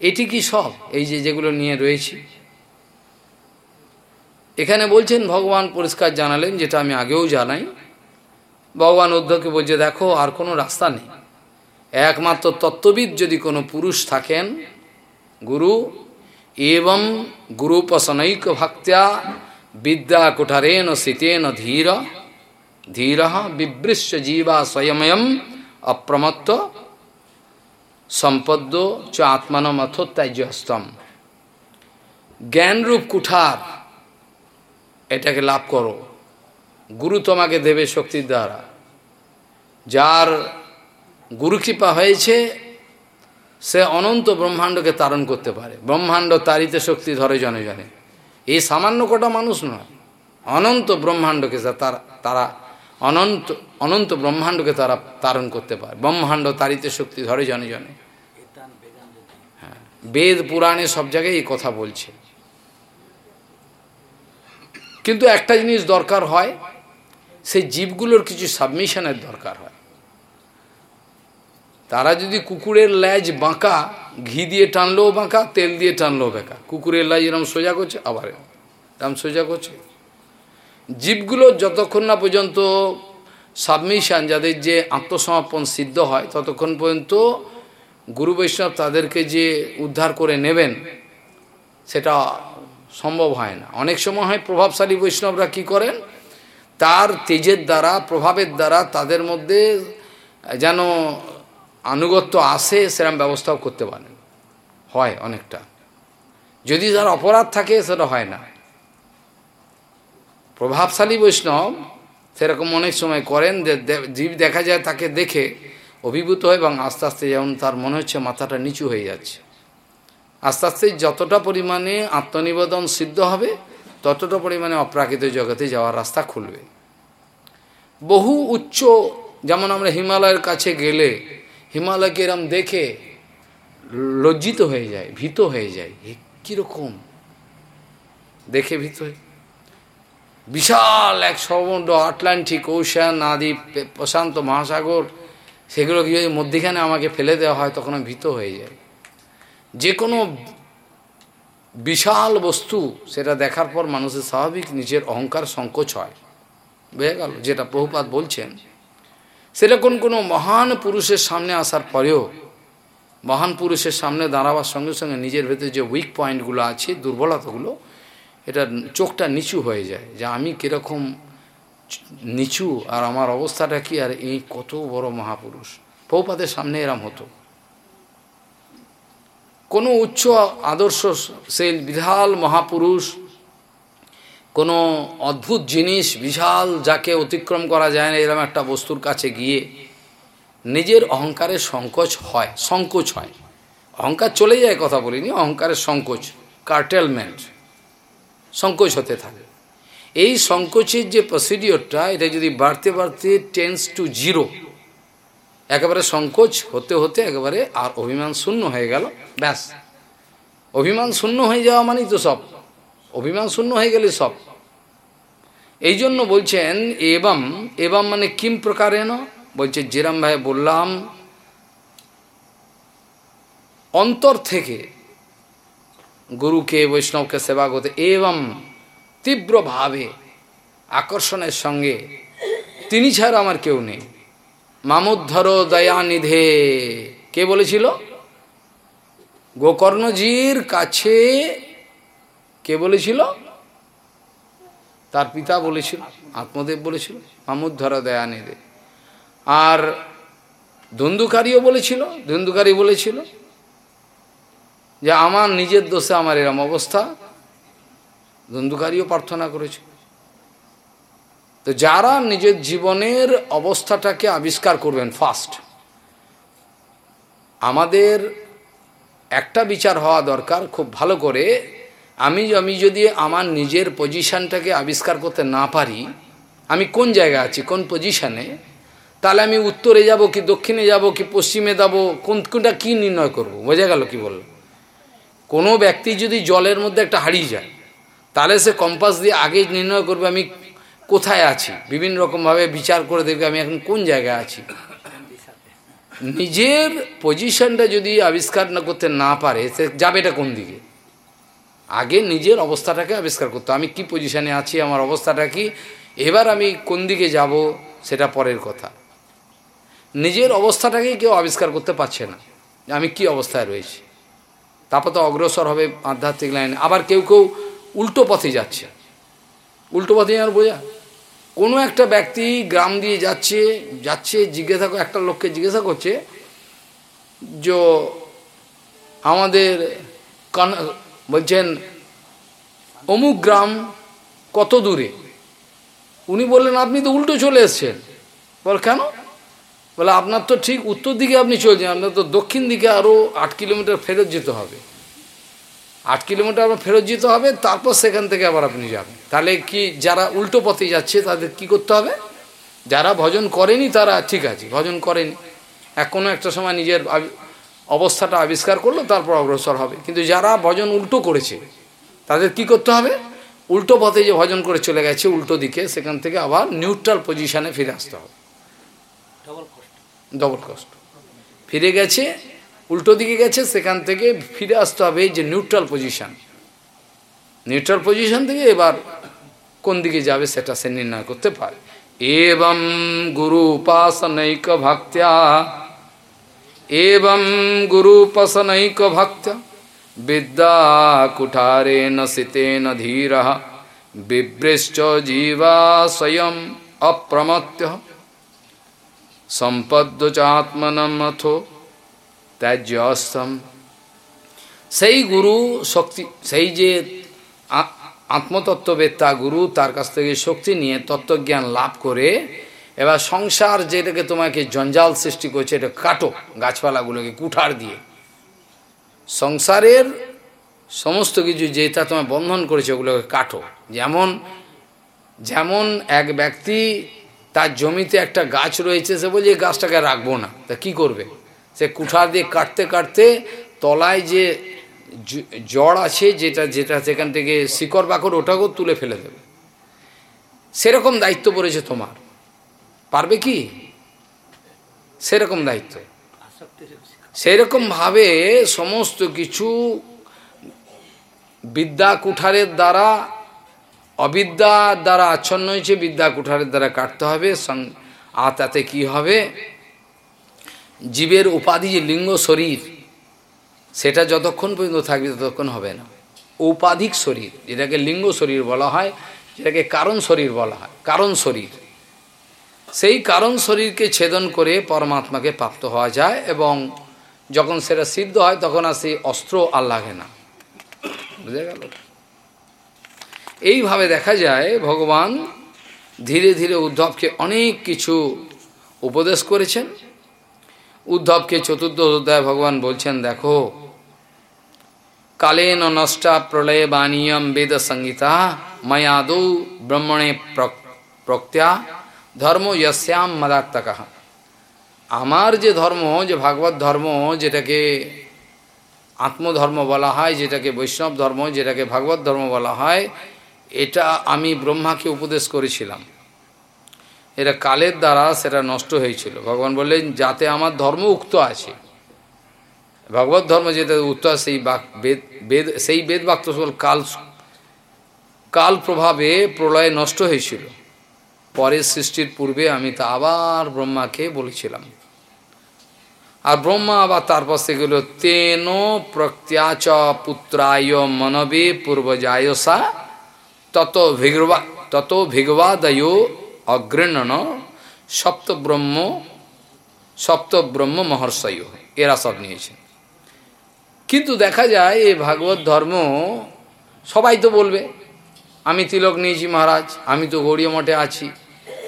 এটি কি সব? এই যে যেগুলো নিয়ে রয়েছি। এখানে বলছেন, ভগবান পরিষ্কার জানালেন, যেটা আমি আগেও জানাই ভগবান উদ্ধকে বলছে, দেখো, আর কোনো রাস্তা নেই। একমাত্র তত্ত্ববিদ যদি কোনো পুরুষ থাকেন, গুরু, এবং গুরুপসনৈক ভক্ত্যা বিদ্যা কুঠারেণ শীতেন ধীর ধীর বিবৃশ্য জীবা স্বয়ময়ম অপ্রমত্ত সম্পদ্য চ আত্মানম অথত্যাজ্যস্তম জ্ঞানরূপ কুঠার, এটাকে লাভ করো। গুরু তোমাকে দেবে শক্তির দ্বারা। যার গুরুকৃপা হয়েছে, সে অনন্ত ব্রহ্মাণ্ডকে তারণ করতে পারে। ব্রহ্মাণ্ড তারিতে শক্তি ধরে জনে জনে। এই সামান্য কটা মানুষ নয়। অনন্ত ব্রহ্মাণ্ডকে তারা তারা অনন্ত অনন্ত ব্রহ্মাণ্ডকে তারা তারণ করতে পারে। ব্রহ্মাণ্ড তারিতে শক্তি ধরে জনে জনে। হ্যাঁ বেদ, পুরাণে সব জায়গায় এই কথা বলছে। কিন্তু একটা জিনিস দরকার হয় সেই জীবগুলোর কিছু সাবমিশনের দরকার হয়। তারা যদি কুকুরের ল্যাজ বাঁকা, ঘি দিয়ে টানলেও বাঁকা, তেল দিয়ে টানলেও বেঁকা। কুকুরের ল্যাজ এরম সোজা করছে, আবার এরম। সোজা করছে। জীবগুলো যতক্ষণ না পর্যন্ত সাবমিশন যাদের যে আত্মসমর্পণ সিদ্ধ হয়, ততক্ষণ পর্যন্ত গুরু বৈষ্ণব তাদেরকে যে উদ্ধার করে নেবেন, সেটা সম্ভব হয় না। অনেক সময় হয় প্রভাবশালী বৈষ্ণবরা কি করেন? তার তেজের দ্বারা, প্রভাবের দ্বারা তাদের মধ্যে যেন আনুগত্য আসে সেরকম ব্যবস্থাও করতে পারেন। হয় অনেকটা। যদি তার অপরাধ থাকে, সেটা হয় না। প্রভাবশালী বৈষ্ণব সেরকম অনেক সময় করেন, যে জীব দেখা যায় তাকে দেখে অভিভূত হয় এবং আস্তে আস্তে যেমন তার মনে হচ্ছে মাথাটা নিচু হয়ে যাচ্ছে। আস্তে আস্তে যতটা পরিমাণে আত্মনিবেদন সিদ্ধ হবে ততটা পরিমাণে অপ্রাকৃত জগতে যাওয়ার রাস্তা খুলবে। বহু উচ্চ, যেমন আমরা হিমালয়ের কাছে গেলে হিমালয়কে এরম দেখে লজ্জিত হয়ে যায়, ভীত হয়ে যায়। কীরকম? দেখে ভীত হয়ে বিশাল এক সমুদ্র, আটলান্টিক ওশান, আদি প্রশান্ত মহাসাগর, সেগুলো কি মধ্যেখানে আমাকে ফেলে দেওয়া হয়, তখন আমি ভীত হয়ে যায় যে কোনো বিশাল বস্তু, সেটা দেখার পর মানুষের স্বাভাবিক নিজের অহংকার সংকোচ হয়। বুঝে গেল? যেটা বহুপাত বলছেন। সেরকম কোনো মহান পুরুষের সামনে আসার পরেও, মহান পুরুষের সামনে দাঁড়াবার সঙ্গে সঙ্গে নিজের ভেতরে যে উইক পয়েন্টগুলো আছে, দুর্বলতাগুলো, এটা চোখটা নিচু হয়ে যায়। যে আমি কীরকম নিচু, আর আমার অবস্থাটা কি, আর এই কত বড় মহাপুরুষ। পৌপাদের সামনে এরম হতো। কোনো উচ্চ আদর্শ সেই বিশাল মহাপুরুষ, কোনো অদ্ভুত জিনিস, বিশাল, যাকে অতিক্রম করা যায় না, এরকম একটা বস্তুর কাছে গিয়ে নিজের অহংকারের সংকোচ হয় সংকোচ হয়। অহংকার চলে যায়, কথা বলিনি, অহংকারের সংকোচ কার্টেলমেন্ট সংকোচ হতে থাকে। এই সংকোচের যে প্রসিডিওরটা এটা যদি বাড়তে বাড়তে টেন্স টু জিরো একেবারে সংকোচ হতে হতে একেবারে আর অভিমান শূন্য হয়ে গেল। ব্যাস। অভিমান শূন্য হয়ে যাওয়া মানেই তো সব। অভিমান শূন্য হয়ে গেলে সব। এই জন্য বলছেন এবং এবং মানে কিম প্রকারেণ? বলছে যেরাম ভাই বললাম, অন্তর থেকে গুরুকে, বৈষ্ণবকে সেবা করতে এবং তীব্রভাবে আকর্ষণের সঙ্গে, তিনি ছাড়া আমার কেউ নেই। মামুদ্ধর দয়ানিধে। কে বলেছিল? গোকর্ণজির কাছে কে বলেছিল? তার পিতা বলেছিল, আত্মদেব বলেছিল, মামুদ্ধর দয়ানিধে। আর ধন্দুকারীও বলেছিল, ধন্দুকারী বলেছিল যে, আমার নিজের দোষে আমার এরম অবস্থা। ধন্দুকারীও প্রার্থনা করেছিল। তো যারা নিজের জীবনের অবস্থাটাকে আবিষ্কার করবেন ফার্স্ট আমাদের একটা বিচার হওয়া দরকার খুব ভালো করে। আমি আমি যদি আমার নিজের পজিশানটাকে আবিষ্কার করতে না পারি, আমি কোন জায়গায় আছি, কোন পজিশানে তাহলে আমি উত্তরে যাব কি দক্ষিণে যাব কি পশ্চিমে যাব, কোন, কোনটা কী নির্ণয় করব? বোঝা গেল কি বলল? কোনো ব্যক্তি যদি জলের মধ্যে একটা হারিয়ে যায়, তাহলে সে কম্পাস দিয়ে আগেই নির্ণয় করবে আমি কোথায় আছি? বিভিন্ন রকমভাবে বিচার করে দেখবে আমি এখন কোন জায়গায় আছি। নিজের পজিশনটা যদি আবিষ্কার না করতে না পারে, সে যাবে এটা কোন দিকে? আগে নিজের অবস্থাটাকে আবিষ্কার করতে আমি কি পজিশনে আছি, আমার অবস্থাটা কি? এবার আমি কোন দিকে যাব, সেটা পরের কথা। নিজের অবস্থাটাকে কেউ আবিষ্কার করতে পারছে না। আমি কি অবস্থায় রয়েছি? তারপর তো অগ্রসর হবে আধ্যাত্মিক লাইনে। আবার কেউ কেউ উল্টো পথে যাচ্ছে। উল্টো পথে আর বোঝা। কোনো একটা ব্যক্তি গ্রাম দিয়ে যাচ্ছে যাচ্ছে, জিজ্ঞাসা একটা লোককে জিজ্ঞাসা করছে যে আমাদের বলছেন, অমুক গ্রাম কত দূরে? উনি বললেন, আপনি তো উল্টো চলে এসছেন। বল, কেন? বলে, আপনার তো ঠিক উত্তর দিকে আপনি চলছেন আপনার তো দক্ষিণ দিকে আরও আট কিলোমিটার ফেরত যেতে হবে। আট কিলোমিটার আবার ফেরত যেতে হবে, তারপর সেখান থেকে আবার আপনি যাবেন। তাহলে কি যারা উল্টো পথে যাচ্ছে তাদের কি করতে হবে? যারা ভজন করেনি তারা ঠিক আছে ভজন করেনি। এক কোনো একটা সময় নিজের অবস্থাটা আবিষ্কার করল তারপর অগ্রসর হবে। কিন্তু যারা ভজন উল্টো করেছে তাদের কি করতে হবে? উল্টো পথে যে ভজন করে চলে গেছে উল্টো দিকে সেখান থেকে আবার নিউট্রাল পজিশানে ফিরে আসতে হবে। ডবল কষ্ট ফিরে গেছে উল্টো দিকে গেছে সেখান থেকে ফিরে আসতে হবে যে নিউট্রাল পজিশান নিউট্রাল পজিশান থেকে এবার কোন দিকে যাবে সেটা সে নির্ণয় করতে পারে। এবং গুরু উপাসনৈক ভক্ত্যা এবং গুরু উপাসনৈক ভক্ত বিদ্যা কুঠারে নশিতেন ধীর, বিভ্রেশ্চ জীবা স্বয়ং অপ্রমত্য। সম্পদ্য চাত্মনমথো ত্যাজ্য সেই গুরু শক্তি, সেই যে আত্মতত্ত্ববেত্তা গুরু তার কাছ থেকে শক্তি নিয়ে তত্ত্বজ্ঞান লাভ করে এবার সংসার যেটাকে তোমাকে জঞ্জাল সৃষ্টি করছে, এটা কাটো গাছপালাগুলোকে কুঠার দিয়ে। সংসারের সমস্ত কিছু যেটা তোমায় বন্ধন করেছে, ওগুলোকে কাটো। যেমন যেমন এক ব্যক্তি তার জমিতে একটা গাছ রয়েছে, সে বলছে, এই গাছটাকে রাখব না। তা কি করবে? সে কুঠার দিয়ে কাটতে কাটতে তলায় যে জড় আছে যেটা যেটা সেখান থেকে শিকড় বাকড় ওটাকেও তুলে ফেলে দেবে। সেরকম দায়িত্ব পড়েছে তোমার। পারবে কি? সেরকম দায়িত্ব। সেরকমভাবে সমস্ত কিছু বিদ্যা কুঠারের দ্বারা, অবিদ্যার দ্বারা আচ্ছন্ন হয়েছে, বিদ্যা কুঠারের দ্বারা কাটতে হবে আর তাতে কি হবে? জীবের উপাধি লিঙ্গ শরীর সেটা যতক্ষণ পর্যন্ত থাকবে ততক্ষণ হবে না। ঔপাধিক শরীর, যেটাকে লিঙ্গ শরীর বলা হয়, যেটাকে কারণ শরীর বলা হয়, কারণ শরীর। সেই কারণ শরীরকে ছেদন করে পরমাত্মাকে প্রাপ্ত হওয়া যায় এবং যখন সেটা সিদ্ধ হয়, তখন আর সেই অস্ত্র আর লাগে না। বুঝে গেল? এইভাবে দেখা যায় ভগবান ধীরে ধীরে উদ্ধবকে অনেক কিছু উপদেশ করেছেন। উদ্ধবকে চতুর্থ অধ্যায় ভগবান বলছেন, দেখো, কালেন নষ্টা প্রলয় বাণীয়ম বেদ সংগীতা ময়াদৌ ব্রহ্মণে প্রক্ত্যা, ধর্ম যশ্যাম মদাত্মক আমার যে ধর্ম, যে ভাগবত ধর্ম, যেটাকে আত্মধর্ম বলা হয়, যেটাকে বৈষ্ণব ধর্ম, যেটাকে ভাগবত ধর্ম বলা হয়, এটা আমি ব্রহ্মাকে উপদেশ করেছিলাম। এটা কালের দ্বারা সেটা নষ্ট হয়েছিল। ভগবান বললেন, যাতে আমার ধর্ম উক্ত আছে। ভগবত ধর্ম যেটা উক্ত আছে, সেই বেদ বেদ, সেই বেদ বাক্য কাল কাল প্রভাবে প্রলয়ে নষ্ট হয়েছিল। পরের সৃষ্টির পূর্বে আমি তা আবার ব্রহ্মাকে বলেছিলাম। আর ব্রহ্মা আবার তারপর সেগুলো তেন প্রত্যাচ পুত্রায় মনবে পূর্বজায়সা, তত ভিগবা তত ভিগবাদয় অগ্রণন সপ্তব্রহ্ম সপ্তব্রহ্ম মহর্ষয়। এরা সব নিয়েছে। কিন্তু দেখা যায়, এই ভাগবত ধর্ম সবাই তো বলবে, আমি তিলক নিয়েছি মহারাজ, আমি তো গৌরীয় মঠে আছি,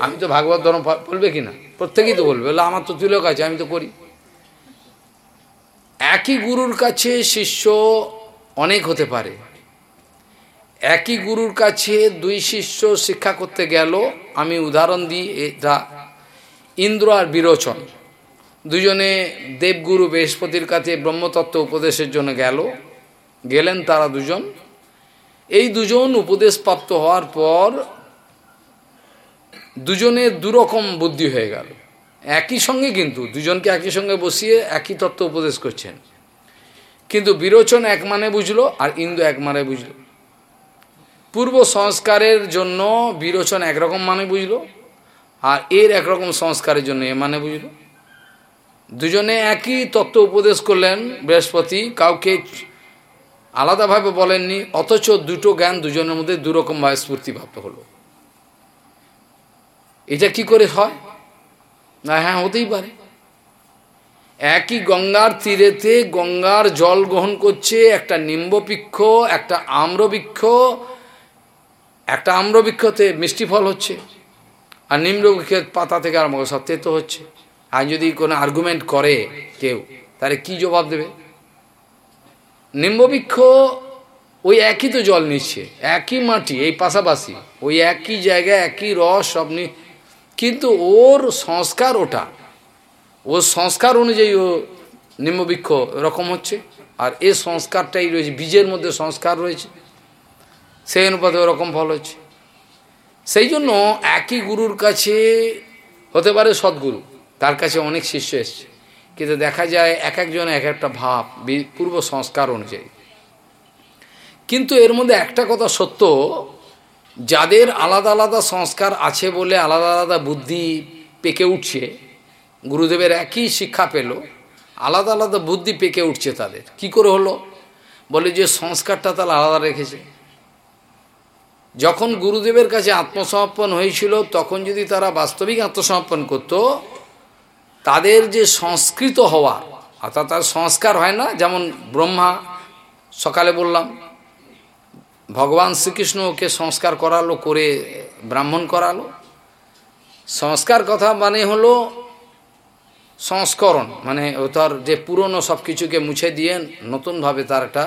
আমি তো ভাগবত ধর্ম বলবে কি না প্রত্যেকেই তো বলবে, বলে আমার তো তিলক আছে, আমি তো করি। একই গুরুর কাছে শিষ্য অনেক হতে পারে একই গুরুর কাছে দুই শিষ্য শিক্ষা করতে গেল। আমি উদাহরণ দিই, এটা ইন্দ্র আর বিরোচন। দুজনে দেবগুরু বৃহস্পতির কাছে ব্রহ্মতত্ত্ব উপদেশের জন্য গেল। গেলেন তারা দুজন। এই দুজন উপদেশ প্রাপ্ত হওয়ার পর দুজনের দুরকম বুদ্ধি হয়ে গেল। একই সঙ্গে কিন্তু, দুজনকে একই সঙ্গে বসিয়ে একই তত্ত্ব উপদেশ করছেন। কিন্তু বিরোচন এক মানে বুঝলো আর ইন্দু এক মানে বুঝলো। পূর্ব সংস্কারের জন্য বিরোচন একরকম মানে বুঝলো, আর এর একরকম সংস্কারের জন্য এ মানে বুঝলো। দুজনে একই তত্ত্ব উপদেশ করলেন, বৃহস্পতি কাউকে আলাদাভাবে বলেননি, অথচ দুটো জ্ঞান দুজনের মধ্যে দুরকমভাবে স্ফূর্তিপ্রাপ্ত হলো। এটা কি করে হয়? না হ্যাঁ হতেই পারে। একই গঙ্গার তীরেতে গঙ্গার জল গ্রহণ করছে, একটা নিম্ববৃক্ষ একটা আম্রবৃক্ষ একটা আম্রবৃক্ষতে মিষ্টি ফল হচ্ছে, আর নিম্নবৃক্ষের পাতা থেকে করে সব তেতো হচ্ছে। আর যদি কোনো আর্গুমেন্ট করে কেউ, তাহলে কি জবাব দেবে? নিম্ববৃক্ষ ওই একই তো জল নিচ্ছে, একই মাটি, এই পাশাপাশি ওই একই জায়গায় একই রস, সব কিন্তু ওর সংস্কার ওটা। ওর সংস্কার অনুযায়ী ও নিম্ববৃক্ষ এরকম হচ্ছে, আর এ সংস্কারটাই রয়েছে, বীজের মধ্যে সংস্কার রয়েছে। সেই অনুপাতে ওরকম ফল হচ্ছে। সেই জন্য একই গুরুর কাছে হতে পারে সদ্গুরু, তার কাছে অনেক শিষ্য এসছে। কিন্তু দেখা যায় এক একজন এক একটা ভাব পূর্ব সংস্কার অনুযায়ী। কিন্তু এর মধ্যে একটা কথা সত্য, যাদের আলাদা আলাদা সংস্কার আছে বলে আলাদা আলাদা বুদ্ধি পেকে উঠছে, গুরুদেবের একই শিক্ষা পেল, আলাদা আলাদা বুদ্ধি পেকে উঠছে তাদের। কি করে হলো? বলে যে সংস্কারটা তারা আলাদা রেখেছে। যখন গুরুদেবের কাছে আত্মসমর্পণ হয়েছিল, তখন যদি তারা বাস্তবিক আত্মসমর্পণ করত, তাদের যে সংস্কৃত হওয়া, অর্থাৎ তার সংস্কার হয় না, যেমন ব্রহ্মা, সকালে বললাম, ভগবান শ্রীকৃষ্ণ ওকে সংস্কার করালো, করে ব্রাহ্মণ করালো। সংস্কার কথা মানে হলো সংস্করণ মানে ও তার যে পুরনো সব কিছুকে মুছে দিয়ে নতুনভাবে তার একটা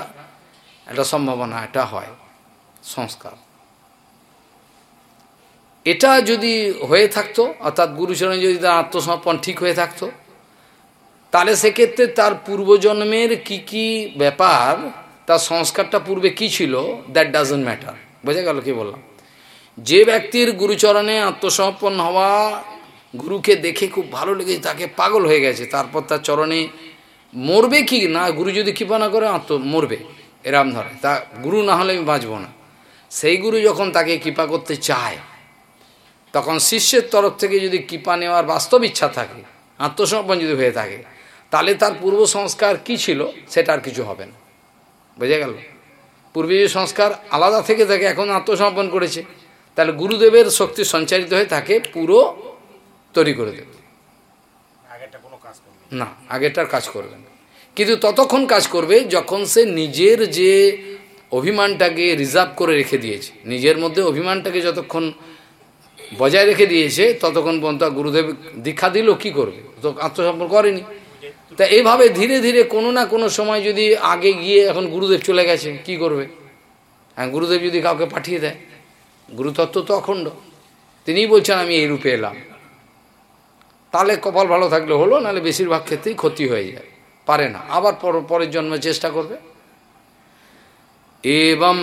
একটা সম্ভাবনা এটা হয়, সংস্কার। এটা যদি হয়ে থাকতো, অর্থাৎ গুরুচরণে যদি তার আত্মসমর্পণ ঠিক হয়ে থাকতো, তাহলে সেক্ষেত্রে তার পূর্বজন্মের কি কি ব্যাপার, তার সংস্কারটা পূর্বে কি ছিল দ্যাট ডাজন্ট ম্যাটার বোঝা গেল কি বললাম? যে ব্যক্তির গুরুচরণে আত্মসমর্পণ হওয়া গুরুকে দেখে খুব ভালো লেগেছে, তাকে পাগল হয়ে গেছে, তারপর তার চরণে মরবে কি না, গুরু যদি কৃপা করে আত্ম মরবে, এরাম ধরে তা গুরু না হলে আমি বাঁচব না। সেই গুরু যখন তাকে কৃপা করতে চায় তখন শিষ্যের তরফ থেকে যদি কৃপা নেওয়ার বাস্তব ইচ্ছা থাকে আত্মসমর্পণ যদি হয়ে থাকে তাহলে তার পূর্ব সংস্কার কি ছিল সেটা আর কিছু হবে না। বোঝা গেল? পূর্বে যে সংস্কার আলাদা থেকে থাকে এখন আত্মসমর্পণ করেছে। তাহলে গুরুদেবের শক্তি সঞ্চারিত হয়ে তাকে পুরো তৈরি করে দেবে। না। আগেরটার কাজ করবে না। কিন্তু ততক্ষণ কাজ করবে যখন সে নিজের যে অভিমানটাকে রিজার্ভ করে রেখে দিয়েছে নিজের মধ্যে অভিমানটাকে যতক্ষণ বজায় রেখে দিয়েছে, ততক্ষণ পর্যন্ত গুরুদেব দীক্ষা দিল, কি করবে? তো আত্মসম্পর্ক করেনি। তা এইভাবে ধীরে ধীরে কোনো না কোনো সময় যদি আগে গিয়ে এখন গুরুদেব চলে গেছে, কি করবে? হ্যাঁ গুরুদেব যদি কাউকে পাঠিয়ে দেয়, গুরুতত্ত্ব তো অখণ্ড। তিনিই বলছেন, আমি এই রূপে এলাম। তাহলে কপাল ভালো থাকলে হলো, নাহলে বেশিরভাগ ক্ষেত্রেই ক্ষতি হয়ে যায়, পারে না। আবার পরের জন্মে চেষ্টা করবে। এবং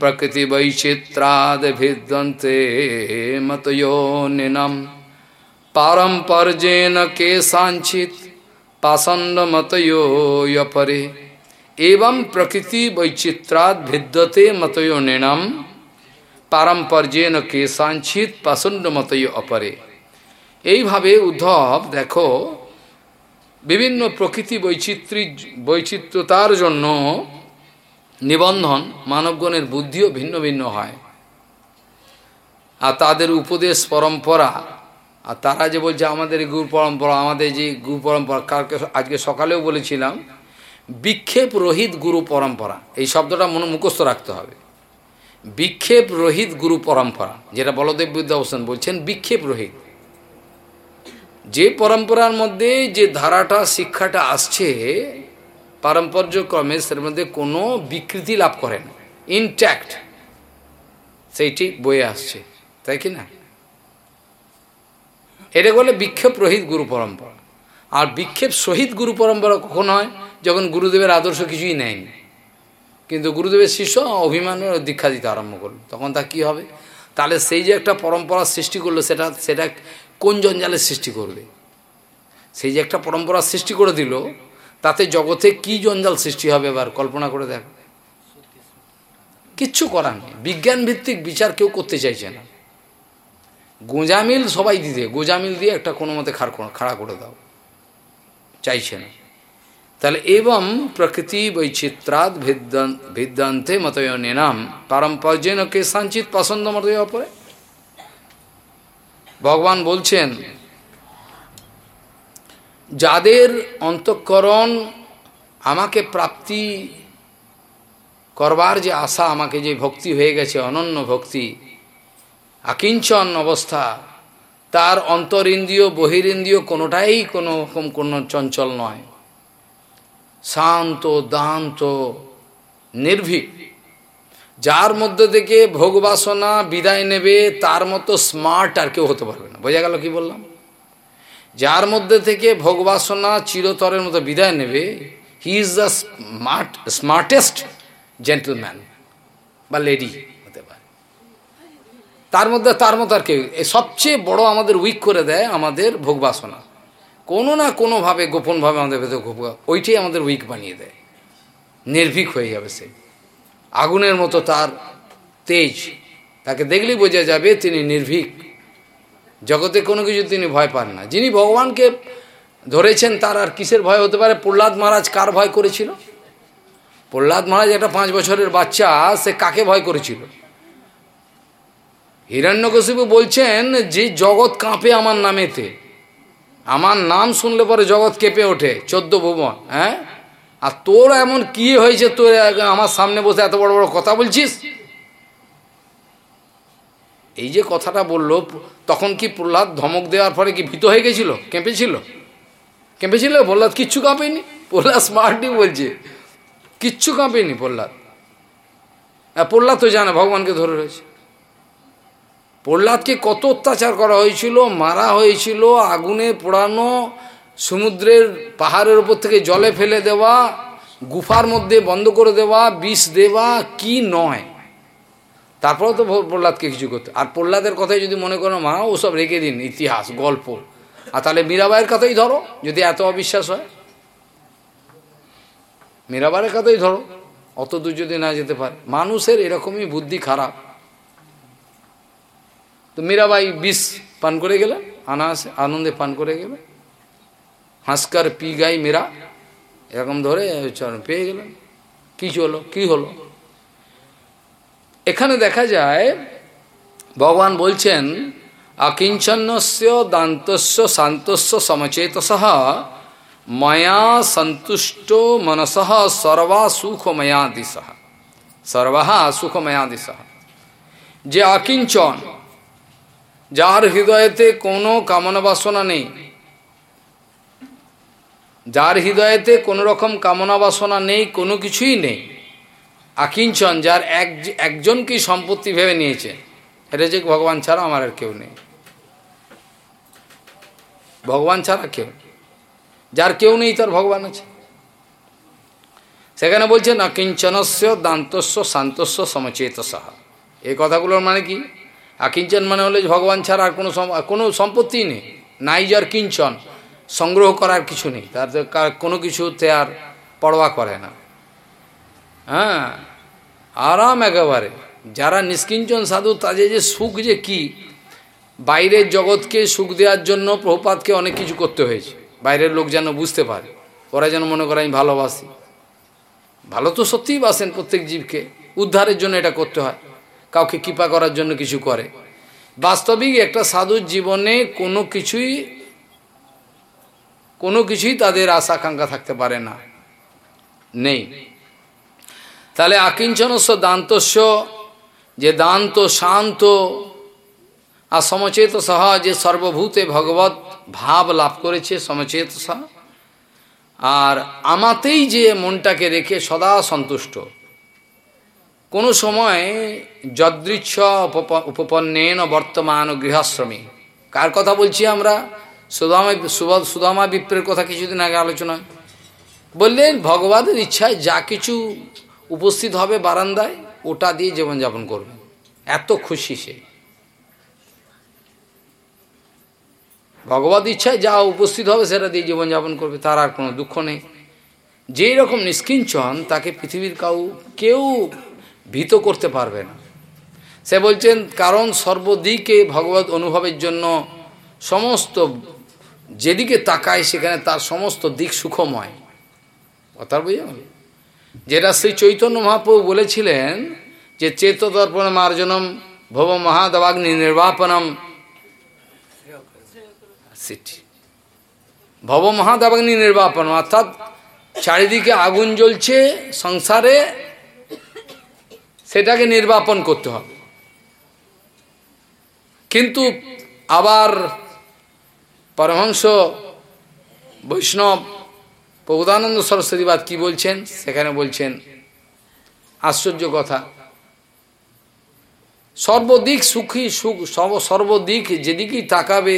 প্রকৃতি বৈচিত্রাদ ভিদ্যন্তে মতয়োনিনম পারম্পর্যেন কে সাঞ্চিত পাষণ্ড মতয়োপরে এবং প্রকৃতি বৈচিত্রাদ ভিদ্যতে মতয়োনিনম পারম্পর্যেন কে সাঞ্চিত পাষণ্ড মতয় অপরে এইভাবে উদ্ধব দেখো বিভিন্ন প্রকৃতি বৈচিত্র্য বৈচিত্র্যতার জন্য নিবন্ধন মানবগণের বুদ্ধিও ভিন্ন ভিন্ন হয়। আর তাদের উপদেশ পরম্পরা, আর তারা যে বলছে, আমাদের গুরু পরম্পরা, আমাদের যে গুরু পরম্পরা, কালকে আজকে সকালেও বলেছিলাম, বিক্ষেপ রহিত গুরু পরম্পরা। এই শব্দটা মনে মুখস্থ রাখতে হবে। বিক্ষেপ রহিত গুরু পরম্পরা, যেটা বলদেব বিদ্যাভূষণ বলছেন, বিক্ষেপ রহিত। যে পরম্পরার মধ্যে যে ধারাটা, শিক্ষাটা আসছে পারম্পর্যক্রমে সের মধ্যে কোনো বিকৃতি লাভ করে না। ইনট্যাক্ট সেইটি বয়ে আসছে। তাই কি না? এটা বলে বিক্ষেপ রহিত গুরু পরম্পরা। আর বিক্ষেপ সহিত গুরু পরম্পরা কখন হয়? যখন গুরুদেবের আদর্শ কিছুই নেয়নি। কিন্তু গুরুদেবের শিষ্য অভিমানের দীক্ষা দিতে আরম্ভ করল। তখন তা কি হবে? তাহলে সেই যে একটা পরম্পরা সৃষ্টি করল, সেটা সেটা কোন জঞ্জালের সৃষ্টি করবে? সেই যে একটা পরম্পরা সৃষ্টি করে দিল তাতে জগতে কি জঞ্জাল সৃষ্টি হবে এবার? কল্পনা করে দেখ। কিচ্ছু করার নেই। বিজ্ঞান ভিত্তিক বিচার কেউ করতে চাইছে না। গোজামিল সবাই দিতে। গোজামিল দিয়ে একটা কোনো মতে খাড়া করে দাও। চাইছে না। তাহলে এবং প্রকৃতি বৈচিত্রাদ ভিদ্যান্তে মতয়নেনাম পারম্পর্যেন কে সাঞ্চিত পছন্দ মতয় অপরে। ভগবান বলছেন যাদের অন্তঃকরণ আমাকে প্রাপ্তি করবার যে আশা, আমাকে যে ভক্তি হয়ে গেছে, অনন্য ভক্তি আকিঞ্চন অবস্থা, তার অন্তরিন্দ্রিয়, বহিরিন্দ্রিয় কোনোটাই কোনো রকম কোনো চঞ্চল নয়। শান্ত, দান্ত, নির্ভীক। যার মধ্যে থেকে ভোগবাসনা বিদায় নেবে, তার মতো স্মার্ট আর কেউ হতে পারবে না। বোঝা গেল কি বললাম? যার মধ্যে থেকে ভোগবাসনা চিরতরের মতো বিদায় নেবে he is the smart smartest gentleman বা লেডি হতে পারে। তার মধ্যে তার মতো আর কেউ সবচেয়ে বড় আমাদের উইক করে দেয় আমাদের ভোগবাসনা। কোনো না কোনোভাবে, গোপনভাবে আমাদের ভেতর ওইটাই আমাদের উইক বানিয়ে দেয়। নির্ভীক হয়ে যাবে সে। আগুনের মতো তার তেজ তাকে দেখলেই বোঝা যাবে তিনি নির্ভীক। জগতে কোনো কিছু তিনি ভয় পান না। যিনি ভগবানকে ধরেছেন, তার আর কিসের ভয় হতে পারে? প্রহ্লাদ মহারাজ কার ভয় করেছিল? প্রহ্লাদ মহারাজ একটা পাঁচ বছরের বাচ্চা, সে কাকে ভয় করেছিল? হিরণ্যকশিপু বলছেন, যে জগৎ কাঁপে আমার নামেতে, আমার নাম শুনলে পরে জগৎ কেঁপে ওঠে, চোদ্দ ভুবন হ্যাঁ? আর তোর এমন কি হয়েছে? তোর, আমার সামনে বসে এত বড় বড় কথা বলছিস? এই যে কথাটা বলল, তখন কি প্রহ্লাদ ধমক দেওয়ার পরে কি ভীত হয়ে গেছিল? কেঁপেছিল? কেঁপেছিল? প্রহ্লাদ কিচ্ছু কাঁপেনি। প্রহ্লাদ স্মার্টই বলছে। কিচ্ছু কাঁপেনি প্রহ্লাদ। প্রহ্লাদ তো জানে, ভগবানকে ধরে রয়েছে। প্রহ্লাদকে কত অত্যাচার করা হয়েছিল, মারা হয়েছিল, আগুনে পোড়ানো, সমুদ্রের পাহাড়ের উপর থেকে জলে ফেলে দেওয়া, গুফার মধ্যে বন্ধ করে দেওয়া, বিষ দেওয়া, কি নয়। তারপরেও তো প্রহ্লাদকে কিছু করতে আর প্রহ্লাদের কথাই যদি মনে করো, মা ওসব রেখে দিন, ইতিহাস, গল্প। আর তাহলে মীরাবাইয়ের কথাই ধরো, যদি এত অবিশ্বাস হয়। মীরাবাইয়ের কথাই ধরো, অত দূর যদি না যেতে পারে। মানুষের এরকমই বুদ্ধি খারাপ। তো মীরাবাই বিষ পান করে গেলেন, আনাসে আনন্দে পান করে গেলেন। হাঁসকর পি গাই মেরা এরকম ধরে, চরণ পেয়ে গেলেন। কি হলো কি হলো? এখানে দেখা যায়, ভগবান বলছেন অকিঞ্চন্যস্য দান্তস্য শান্তস্য সমচেতস ময়া সন্তুষ্ট মনস সর্বা সুখময়াদিশ সর্বা সুখময়াদিশ যে অকিঞ্চন যার হৃদয়েতে কোনো কামনা বাসনা নেই, যার হৃদয়েতে কোনো রকম কামনা বাসনা নেই, কোনো কিছুই নেই আকিঞ্চন যার এক একজনকেই সম্পত্তি ভেবে নিয়েছে? এটা যে ভগবান ছাড়া? আমার আর কেউ নেই। ভগবান ছাড়া কেউ যার কেউ নেই, তার ভগবান আছে। সেখানে বলছে না কিঞ্চনস্য দান্তস্য শান্তস্য সাহা এই কথাগুলোর মানে কি? আকিঞ্চন মানে হলে ভগবান ছাড়া আর কোনো কোনো সম্পত্তি নেই। নাই যার কিঞ্চন। সংগ্রহ করার কিছু নেই। তার কোনো কিছুতে আর পরোয়া করে না। হ্যাঁ আরাম একেবারে। যারা নিষ্কিঞ্চন সাধু, তাদের যে সুখ যে কি, বাইরের জগৎকে সুখ দেওয়ার জন্য প্রভুপাতকে অনেক কিছু করতে হয়েছে। বাইরের লোক যেন বুঝতে পারে, ওরা যেন মনে করে, আমি ভালোবাসি। ভালো তো সত্যিই বাসেন প্রত্যেক জীবকে। উদ্ধারের জন্য এটা করতে হয়। কাউকে কৃপা করার জন্য কিছু করে। বাস্তবিক একটা সাধুর জীবনে কোনো কিছুই কোনো কিছুই তাদের আশা আকাঙ্ক্ষা থাকতে পারে না। নেই। তাহলে আকিঞ্চনস্য দান্তস্য, যে দান্ত শান্ত, আর সমচেত সহ যে সর্বভূতে ভগবত ভাব লাভ করেছে সমচেত সহ আর আমাতেই যে মনটাকে রেখে সদা সন্তুষ্ট। কোনো সময় যদৃচ্ছ উপপন্নেন বর্তমান গৃহাশ্রমী। কার কথা বলছি আমরা? সুদামা সুদামা বিপ্রের কথা কিছুদিন আগে আলোচনা বললেন, ভগবানের ইচ্ছায় যা কিছু উপস্থিত হবে বারান্দায়, ওটা দিয়ে জীবনযাপন করবে। এত খুশি সে। ভগবত ইচ্ছায় যা উপস্থিত হবে সেটা দিয়ে জীবনযাপন করবে, তার আর কোনো দুঃখ নেই। যেই রকম নিষ্কিঞ্চন তাকে পৃথিবীর কাউ, কেউ ভীত করতে পারবে না। সে বলছেন, কারণ সর্বদিকে ভগবত অনুভবের জন্য সমস্ত যেদিকে তাকায় সেখানে তার সমস্ত দিক সুখময়। কথা বুঝে যেটা শ্রী চৈতন্য মহাপ্রভু বলেছিলেন যে চেতদর্পণ মার্জনম ভব মহাদবাগ্নি নির্বাপনম। ভব মহাদাবাগ্নি নির্বাপন অর্থাৎ চারিদিকে আগুন জ্বলছে, সংসারে সেটাকে নির্বাপন করতে হবে। কিন্তু আবার পরমহংস বৈষ্ণব প্রবোধানন্দ সরস্বতীবাদ কি বলছেন? সেখানে বলছেন, আশ্চর্য কথা। সর্বদিক সুখী সুখ সর্বদিক যেদিকেই তাকাবে,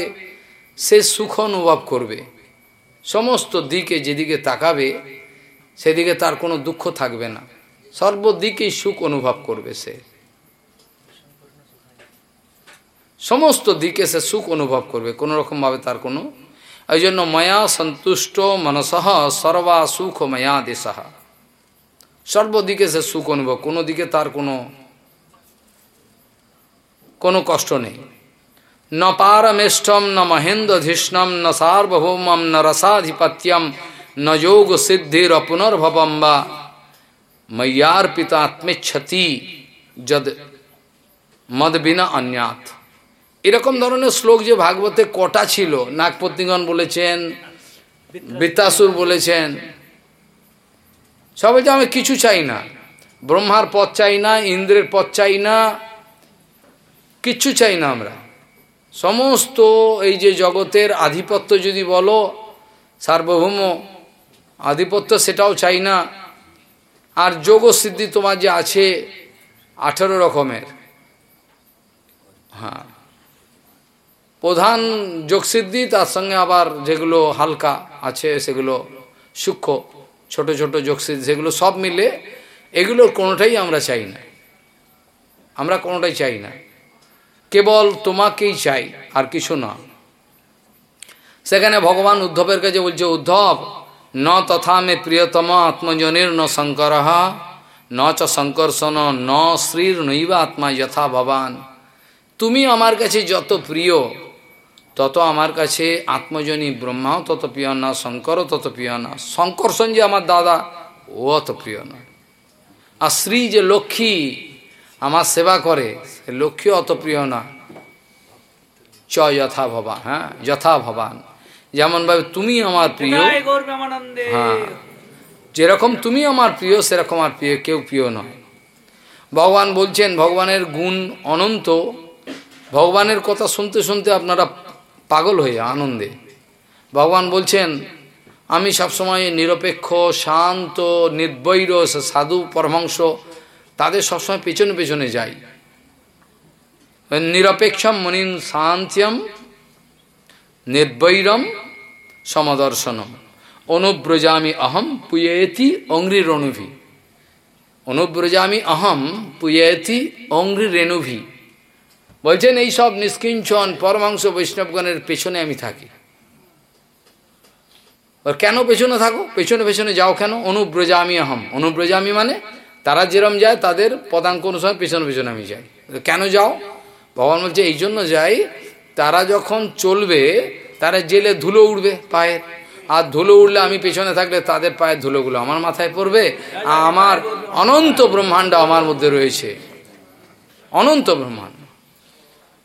সে সুখ অনুভব করবে। সমস্ত দিকে যেদিকে তাকাবে, সেদিকে তার কোনো দুঃখ থাকবে না। সর্বদিকেই সুখ অনুভব করবে সে। সমস্ত দিকে সে সুখ অনুভব করবে, কোনো রকমভাবে তার কোনো এই জন্য ময়া সন্তুষ্ট মনসহ সর্বা সুখ ময়া দেশাহা সর্বদিকে সে সুখ অনুভব কোনো দিকে তার কোনো কোনো কষ্ট নেই ন পারমেষ্টম ন মহেন্দ্রধিষ্ণম ন সার্বভৌমম ন রসাধিপত্যম ন যোগ সিদ্ধির পুনর্ভবম বা ময়্যার পিতা আত্মেচ্ছতি যদ মদ বিনা অন্যাত এরকম ধরনের শ্লোক যে ভাগবতে কটা ছিল? নাগপত্নীগণ বলেছেন, বৃত্তাসুর বলেছেন সবাই যে আমি কিছু চাই না। ব্রহ্মার পথ চাই না, ইন্দ্রের পথ চাই না, কিচ্ছু চাই না আমরা। সমস্ত এই যে জগতের আধিপত্য যদি বলো, সার্বভৌম আধিপত্য সেটাও চাই না। আর যোগ সিদ্ধি তোমার যে আছে, আঠেরো রকমের। হ্যাঁ। প্রধান যোগসিদ্ধি তার সঙ্গে আবার যেগুলো হালকা আছে, সেগুলো সূক্ষ্ম, ছোট ছোট যোগসিদ্ধি সেগুলো সব মিলে এগুলোর কোনোটাই আমরা চাই না। আমরা কোনোটাই চাই না। কেবল তোমাকেই চাই, আর কিছু না। সেখানে ভগবান উদ্ধবের কাছে বলছে, উদ্ধব, ন তথা মে প্রিয়তম আত্মজনের ন শঙ্কর, ন চ শঙ্কর্ষণ ন শ্রীর নৈবা আত্মা যথা ভবান। তুমি আমার কাছে যত প্রিয় তত আমার কাছে আত্মজনী ব্রহ্মাও তত প্রিয় না শঙ্করও তত প্রিয় না। শঙ্কর্ষণ যে আমার দাদা ও অত প্রিয় না। আর শ্রী যে লক্ষ্মী আমার সেবা করে সে লক্ষ্মী অত প্রিয় না। চ যথা ভবান হ্যাঁ যথা ভবান। যেমন ভাবে তুমি আমার প্রিয় হ্যাঁ যেরকম তুমি আমার প্রিয় সেরকম আর প্রিয় কেউ প্রিয় নয়। ভগবান বলছেন ভগবানের গুণ অনন্ত। ভগবানের কথা শুনতে শুনতে আপনারা পাগল হয়ে, আনন্দে। ভগবান বলছেন, আমি সবসময় নিরপেক্ষ, শান্ত, নির্বৈর, সাধু পরমাংস তাদের সবসময় পেছনে পেছনে যাই। নিরপেক্ষম মুনিন শান্ত্যম, নির্বৈরম সমদর্শনম। অনুব্রজামি অহম পুয়েতি অঙ্গ্রিরণুভি অনুব্রজামি অহম পুয়েতি অঙ্গ্রিরেণুভি বলছেন, এই সব নিষ্কিঞ্চন পরমাংশ বৈষ্ণবগণের পেছনে আমি থাকি। আর কেন পেছনে থাকো? পেছনে পেছনে যাও কেন? অনুব্রজামি অহম অনুব্রজামি মানে তারা যেরম যায়, তাদের পদাঙ্ক অনুসারে পেছনে পেছনে আমি যাই। কেন যাও? ভগবান বলছে, এই জন্য যাই, তারা যখন চলবে, তারা জেলে ধুলো উঠবে পায়ের। আর ধুলো উঠলে আমি পেছনে থাকলে তাদের পায়ের ধুলোগুলো আমার মাথায় পড়বে। আর আমার অনন্ত ব্রহ্মাণ্ড আমার মধ্যে রয়েছে। অনন্ত ব্রহ্মাণ্ড।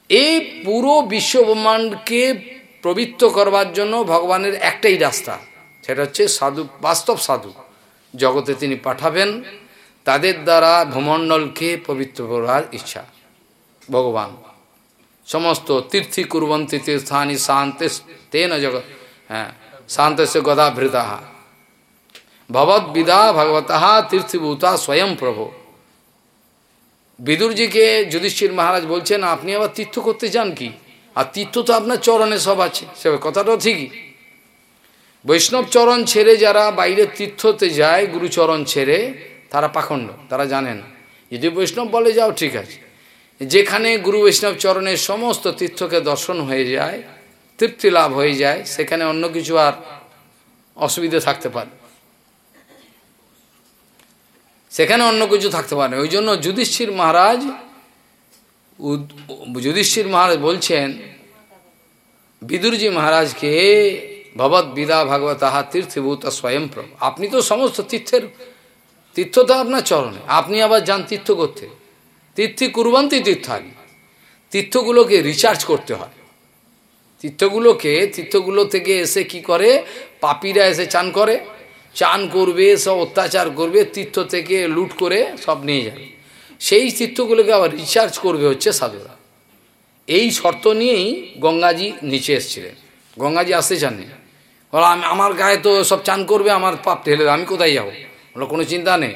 এই পুরো বিশ্ব ব্রহ্মাণ্ডকে পবিত্র করবার জন্য ভগবানের একটাই রাস্তা। সেটা হচ্ছে সাধু, বাস্তব সাধু। জগতে তিনি পাঠাবেন, তাদের দ্বারা ভূমণ্ডলকে পবিত্র করার ইচ্ছা। ভগবান, সমস্ত তীর্থি কুরবন্তী তীর্থানি শান্তি, তেন জগৎ হ্যাঁ শান্তস্য গদাভৃতা ভগবত বিদা ভগবতः তীর্থভূতা স্বয়ং প্রভু। বিদুরজিকে যুধিষ্ঠির মহারাজ বলছেন, আপনি আবার তীর্থ করতে চান কি? আর তীর্থ তো আপনার চরণে সব আছে। সে কথাটাও ঠিকই। বৈষ্ণব চরণ ছেড়ে যারা বাইরে তীর্থতে যায় গুরুচরণ ছেড়ে, তারা পাখণ্ড, তারা জানেন যদি বৈষ্ণব বলে, যাও, ঠিক আছে। যেখানে গুরু বৈষ্ণব চরণের সমস্ত তীর্থকে দর্শন হয়ে যায়, তৃপ্তি লাভ হয়ে যায়, সেখানে অন্য কিছু আর অসুবিধে থাকতে পারে। সেখানে অন্য কিছু থাকতে পারে ওই জন্য যুধিষ্ঠির মহারাজ যুধিষ্ঠির মহারাজ বলছেন, বিদুরজি মহারাজকে ভগবত বিদা ভাগবত আহা তীর্থভূত স্বয়ং প্রভু। আপনি তো সমস্ত তীর্থের তীর্থ তো আপনার চরণে। আপনি আবার যান তীর্থ করতে। তীর্থি কুরবান্তি তীর্থানি তীর্থগুলোকে রিচার্জ করতে হয়। তীর্থগুলোকে, তীর্থগুলো থেকে এসে কি করে? পাপিরা এসে চান করে। চান করবে, সব অত্যাচার করবে, তীর্থ থেকে লুট করে সব নিয়ে যাবে সেই তীর্থগুলোকে আবার রিচার্জ করবে হচ্ছে সাধুরা। এই শর্ত নিয়েই গঙ্গাজি নিচে এসেছিলেন। গঙ্গাজি আসতে চাননি। বলো, আমি, আমার গায়ে তো সব চান করবে, আমার পাপ ঠেলে আমি কোথায় যাব? বলো, কোনো চিন্তা নেই।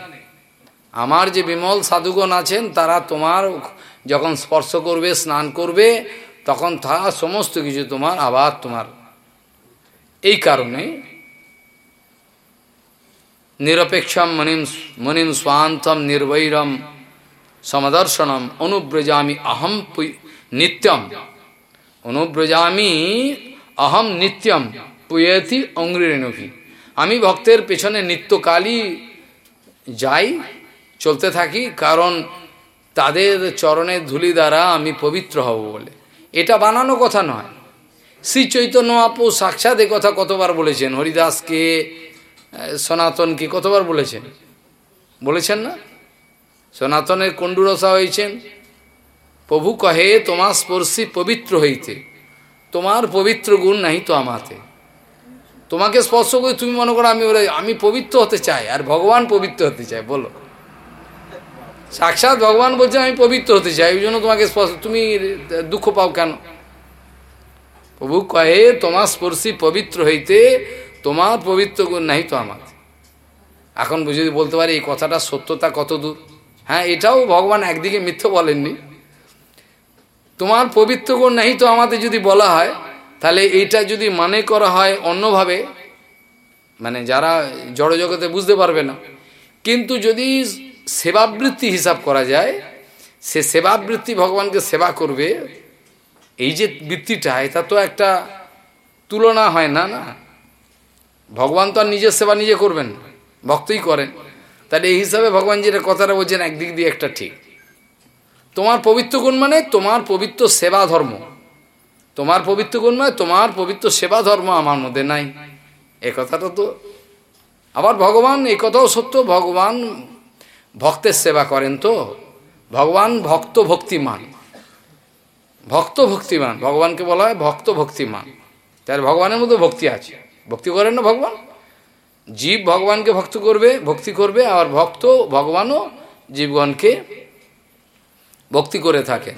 আমার যে বিমল সাধুগণ আছেন, তারা তোমার যখন স্পর্শ করবে, স্নান করবে, তখন তা সমস্ত কিছু তোমার আবার তোমার এই কারণে নিরপেক্ষম মনিম মনিম স্বান্তম নির্বৈরম সমদর্শনম অনুব্রজামি অহম নিত্যম অনুব্রজামি অহম নিত্যম পুয়েতি অঙ্গ্রিরেণভি আমি ভক্তের পেছনে নিত্যকালই যাই, চলতে থাকি, কারণ তাদের চরণের ধুলি দ্বারা আমি পবিত্র হব বলে। এটা বানানো কথা নয়। শ্রী চৈতন্য আপু সাক্ষাৎ কথা কতবার বলেছেন, হরিদাসকে সনাতনকে কতবার বলেছেন? বলেছেন না? সনাতনের কণ্ডুরসা হয়েছেন। প্রভু কহে, তোমার স্পর্শী পবিত্র হইতে। তোমার পবিত্র গুণ নাই তো আমাতে। তোমাকে স্পর্শ করে তুমি মনে করো আমি ওরা, আমি পবিত্র হতে চাই, আর ভগবান পবিত্র হতে চাই বলো। সাক্ষাৎ ভগবান বলছে আমি পবিত্র হতে চাই। ওই জন্য তোমাকে স্পর্শ, তুমি দুঃখ পাও কেন? প্রভু কহে, তোমার স্পর্শী পবিত্র হইতে তোমার পবিত্র গুণ নাই তো আমার। এখন যদি বলতে পারি, এই কথাটা সত্যতা কত দূর? হ্যাঁ এটাও ভগবান একদিকে মিথ্য বলেননি। তোমার পবিত্র গুণ নাই তো আমাদের যদি বলা হয়, তাহলে এইটা যদি মানে করা হয় অন্যভাবে মানে যারা জড়জগতে বুঝতে পারবে না। কিন্তু যদি সেবাবৃত্তি হিসাব করা যায়, সে সেবাবৃত্তি ভগবানকে সেবা করবে, এই যে বৃত্তিটা, এটা তো একটা তুলনা হয় না না? ভগবান তো আর নিজের সেবা নিজে করবেন, ভক্তই করেন। তাহলে এই হিসাবে ভগবান যেটা কথাটা বলছেন একদিক দিয়ে একটা ঠিক। তোমার পবিত্র গুণ মানে তোমার পবিত্র সেবা ধর্ম। তোমার পবিত্র গুণ মানে তোমার পবিত্র সেবা ধর্ম আমার মধ্যে নাই। এ কথাটা তো আবার ভগবান এই কথাও সত্য, ভগবান ভক্তের সেবা করেন তো। ভগবান ভক্ত ভক্তিমান। ভক্ত ভক্তিমান, ভগবানকে বলা হয় ভক্ত ভক্তিমান। তার ভগবানের মধ্যে ভক্তি আছে। ভক্তি করেন না ভগবান? জীব ভগবানকে ভক্ত করবে, ভক্তি করবে, আর ভক্ত ভগবানও জীবগণকে ভক্তি করে থাকেন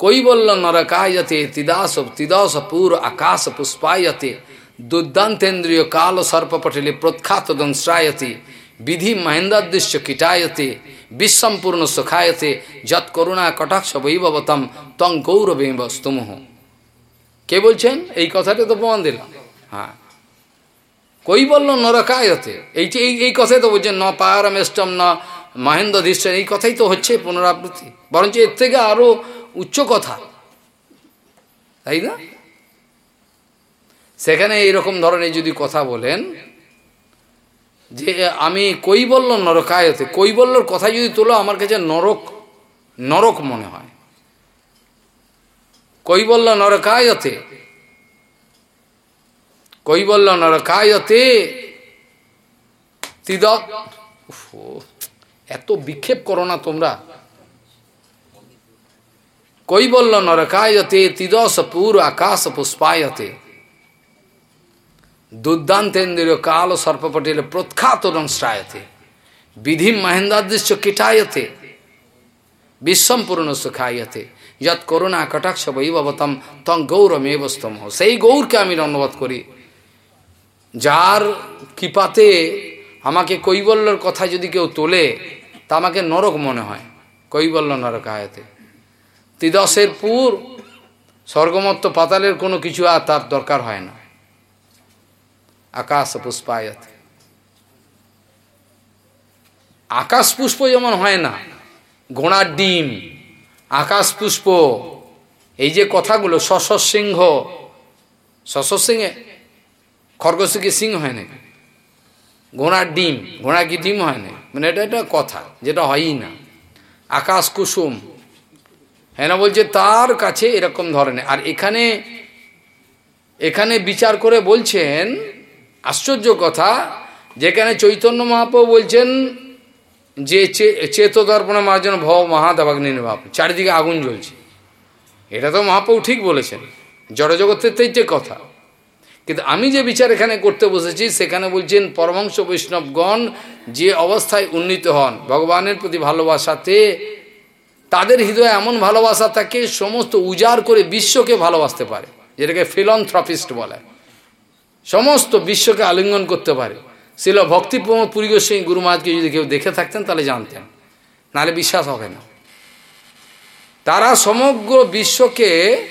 কৈবল্য নরকায়তে, তিদাস তিদাস, পুর, আকাশ, পুষ্পায়তে, দুর্দান্তেন্দ্রিয় কাল সর্পপটলে প্রখ্যাত দংশ্রায়তে বিধি মহেন্দ্রাদৃশ্য কীটায়তে, বিশ্বম্পূর্ণ সুখায়তে যৎ করুণা কটাক্ষ বৈভবতম, তং গৌরবে স্তমুহ কে বলছেন? এই কথাটা তো প্রমাণ দিলাম। হ্যাঁ। কই বলল নরকায়তে এই এই এই কথাই তো বলছেন, ন পায়ারামেষ্টম না মহেন্দ্র দৃশ্য এই কথাই তো হচ্ছে পুনরাবৃত্তি। বরঞ্চ এর থেকে আরও উচ্চ কথা। তাই না? সেখানে এইরকম ধরনের যদি কথা বলেন, যে আমি কই কৈবল্য নরকায়তে? কৈবল্যর কথা যদি তোলো, আমার কাছে নরক নরক মনে হয়। কৈবল্য নরকায়তে? কৈবল্য নরকায়তে? তিদ এত বিক্ষেপ করো না তোমরা। কৈবল্য নরকায়তে? তিদস পুর আকাশ পুষ্পায়তে। দুর্দান্তেন্দ্রীয় কাল সর্পপটেল প্রখ্যাত শ্রায়তে বিধি মহেন্দ্রাদৃশ্য কীটায়তে। বিশ্বম্পূর্ণ সুখায়তে। যত করুণা কটাক্ষ বৈভবতম তং গৌরমেব স্তম। সেই গৌরকে আমি অনুবাদ করি। যার কৃপাতে আমাকে কৈবল্যর কথা যদি কেউ তোলে, তা আমাকে নরক মনে হয়, কৈবল্য নরকায়তে ত্রিদশের পুর, স্বর্গমত্ত পাতালের কোনো কিছু আর তার দরকার হয় না। আকাশ পুষ্পায়ত আকাশ পুষ্প যেমন হয় না ঘোড়ার ডিম আকাশ পুষ্প, এই যে কথাগুলো শশর সিংহ শশর সিংহে খরগোশকে সিং হয় না ঘোড়ার ডিম, ঘোড়া কি ডিম হয় না মানে এটা একটা কথা যেটা হয়ই না। আকাশ কুসুম হ্যাঁ না বলছে তার কাছে এরকম ধরনের, আর এখানে এখানে বিচার করে বলছেন, আশ্চর্য কথা, যেখানে চৈতন্য মহাপ্রভু বলছেন যে চেতদর্পণে মার জন্য ভব মহাদেবাগ্নি ভাব। চারিদিকে আগুন জ্বলছে। এটা তো মহাপ্রভু ঠিক বলেছেন। জড়জগতের যে কথা। কিন্তু আমি যে বিচার এখানে করতে বসেছি, সেখানে বলছেন পরমংশ বৈষ্ণবগণ যে অবস্থায় উন্নীত হন, ভগবানের প্রতি ভালোবাসাতে, তাদের হৃদয়ে এমন ভালোবাসা থাকে, সমস্ত উজাড় করে বিশ্বকে ভালোবাসতে পারে। যেটাকে ফিলন্থ্রপিস্ট বলে। সমস্ত বিশ্বকে আলিঙ্গন করতে পারে। ছিল ভক্তি পুরী গোস্বামী গুরু মহাজকে যদি কেউ দেখে থাকতেন, তাহলে জানতেন। নাহলে বিশ্বাস হবে না। তারা সমগ্র বিশ্বকে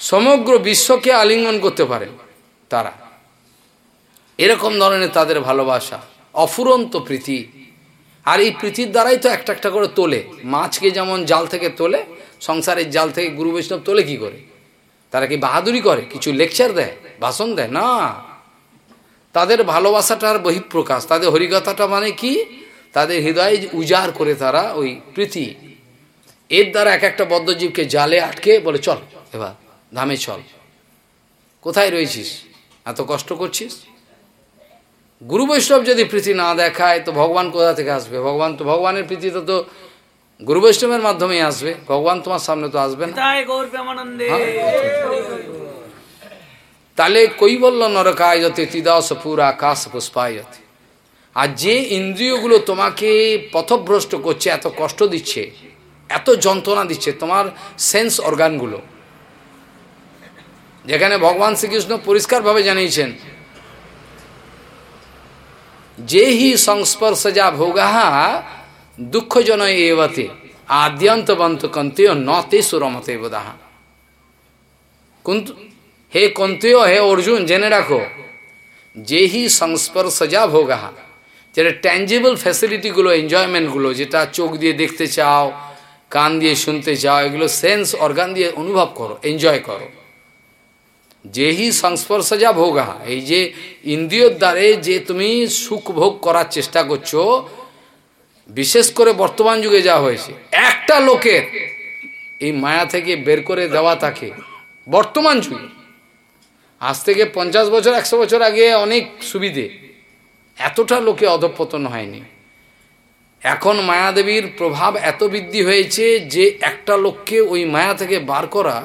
সমগ্র বিশ্বকে আলিঙ্গন করতে পারে তারা। এরকম ধরনের তাদের ভালোবাসা, অফুরন্ত প্রীতি। আর এই প্রীতির দ্বারাই তো একটা একটা করে তোলে। মাছকে যেমন জাল থেকে তোলে, সংসারের জাল থেকে গুরু বৈষ্ণব তোলে কি করে? তারা কি বাহাদুরি করে? কিছু লেকচার দেয়? ভাষণ দেয়? না। তাদের ভালোবাসাটার বহিঃপ্রকাশ। তাদের হরিকথাটা মানে কি? তাদের হৃদয়ে উজাড় করে তারা ওই প্রীতি। এর দ্বারা এক একটা বদ্ধজীবকে জালে আটকে বলে চল এবার ধামে চল। কোথায় রয়েছিস? এত কষ্ট করছিস? গুরু বৈষ্ণব যদি প্রীতি না দেখায় তো ভগবান কোথা থেকে আসবে? ভগবান তো ভগবানের প্রীতিতে তো গুরু বৈষ্ণবের মাধ্যমেই আসবে। ভগবান তোমার সামনে তো আসবে না। তাহলে কই বলল নরকায় যতে তিদাস পুরা আকাশ পুষ্পায়তে? আর যে ইন্দ্রিয়গুলো তোমাকে পথভ্রষ্ট করছে, এত কষ্ট দিচ্ছে, এত যন্ত্রণা দিচ্ছে, তোমার সেন্স অর্গানগুলো যেখানে ভগবান শ্রীকৃষ্ণ পরিষ্কারভাবে জানিয়েছেন, যে হি সংস্পর্শ যা ভোগাহা দুঃখজন এবতে, আদ্যন্তবন্ত কন্তেয় ন তে সুরমতে বোধাহা। হে কন্তেয় হে অর্জুন জেনে রাখো যে হি সংস্পর্শ যা ভোগাহা যেটা ট্যাঞ্জেবল ফ্যাসিলিটিগুলো এনজয়মেন্টগুলো যেটা চোখ দিয়ে দেখতে চাও কান দিয়ে শুনতে চাও এগুলো সেন্স অর্গান দিয়ে অনুভব করো এনজয় করো যেহি সংস্পর্শজা ভোগা এই যে ইন্দ্রিয়র দ্বারে যে তুমি সুখ ভোগ করার চেষ্টা করছ বিশেষ করে বর্তমান যুগে যা হয়েছে একটা লোকের এই মায়া থেকে বের করে দেওয়া তাকে বর্তমান যুগে আজ থেকে পঞ্চাশ বছর, একশো বছর আগে অনেক সুবিধে। এতটা লোকে অধপতন হয়নি। এখন মায়াদেবীর প্রভাব এত বৃদ্ধি হয়েছে যে একটা লোককে ওই মায়া থেকে বার করা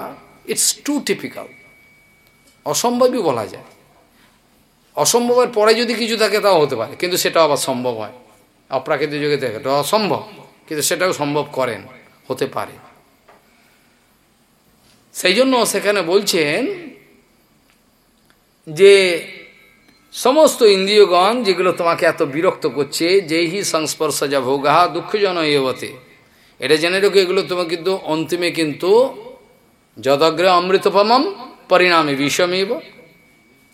ইটস টু টিপিক্যাল অসম্ভবই বলা যায়। অসম্ভবের পরে যদি কিছু থাকে তাও হতে পারে, কিন্তু সেটাও আবার সম্ভব হয়। অপ্রাকৃতিক যুগে দেখে এটা অসম্ভব, কিন্তু সেটাও সম্ভব করেন, হতে পারে। সেই জন্য সেখানে বলছেন যে সমস্ত ইন্দ্রিয়গণ যেগুলো তোমাকে এত বিরক্ত করছে, যেই হি সংস্পর্শ যা ভোগাহা দুঃখজন এবতে। এটা জেনে রেখো, এগুলো তোমাকে কিন্তু অন্তিমে কিন্তু যদগ্রে অমৃতপমম পরিণামে বিষমেব।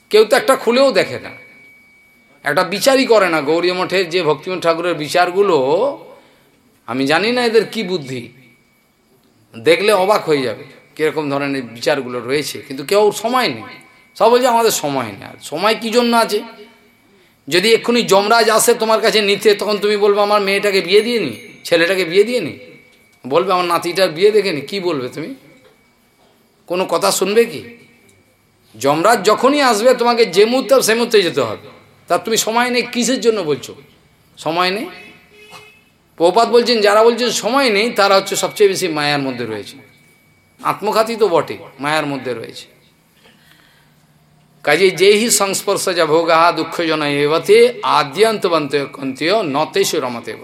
কেউ তো একটা খুলেও দেখে না। একটা বিচারই করে না গৌরী মঠের যে ভক্তিমঠ ঠাকুরের বিচারগুলো। আমি জানি না এদের কি বুদ্ধি। দেখলে অবাক হয়ে যাবে কীরকম ধরনের বিচারগুলো রয়েছে, কিন্তু কেউ সময় নেই। সব বলছে আমাদের সময় নেই আর। সময় কী জন্য আছে? যদি এক্ষুনি যমরাজ আসে তোমার কাছে নিতে, তখন তুমি বলবে আমার মেয়েটাকে বিয়ে দিয়ে নি, ছেলেটাকে বিয়ে দিয়ে নি। বলবে আমার নাতিটার বিয়ে দেখে নি, কী বলবে তুমি? কোনো কথা শুনবে কি? যমরাজ যখনই আসবে, তোমাকে যে মুহূর্তে সে মুহূর্তে যেতে হবে। তার তুমি সময় নেই, কিসের জন্য বলছো? সময় নেই? প্রপাত বলছেন, যারা বলছেন সময় নেই, তারা হচ্ছে সবচেয়ে বেশি মায়ার মধ্যে রয়েছে। আত্মঘাতী তো বটে, মায়ার মধ্যে রয়েছে। কাজে যেহি সংস্পর্শ যা ভোগাহা দুঃখজন এবতে আদ্যন্তবন্ত কন্তীয় নতেশ রমতেব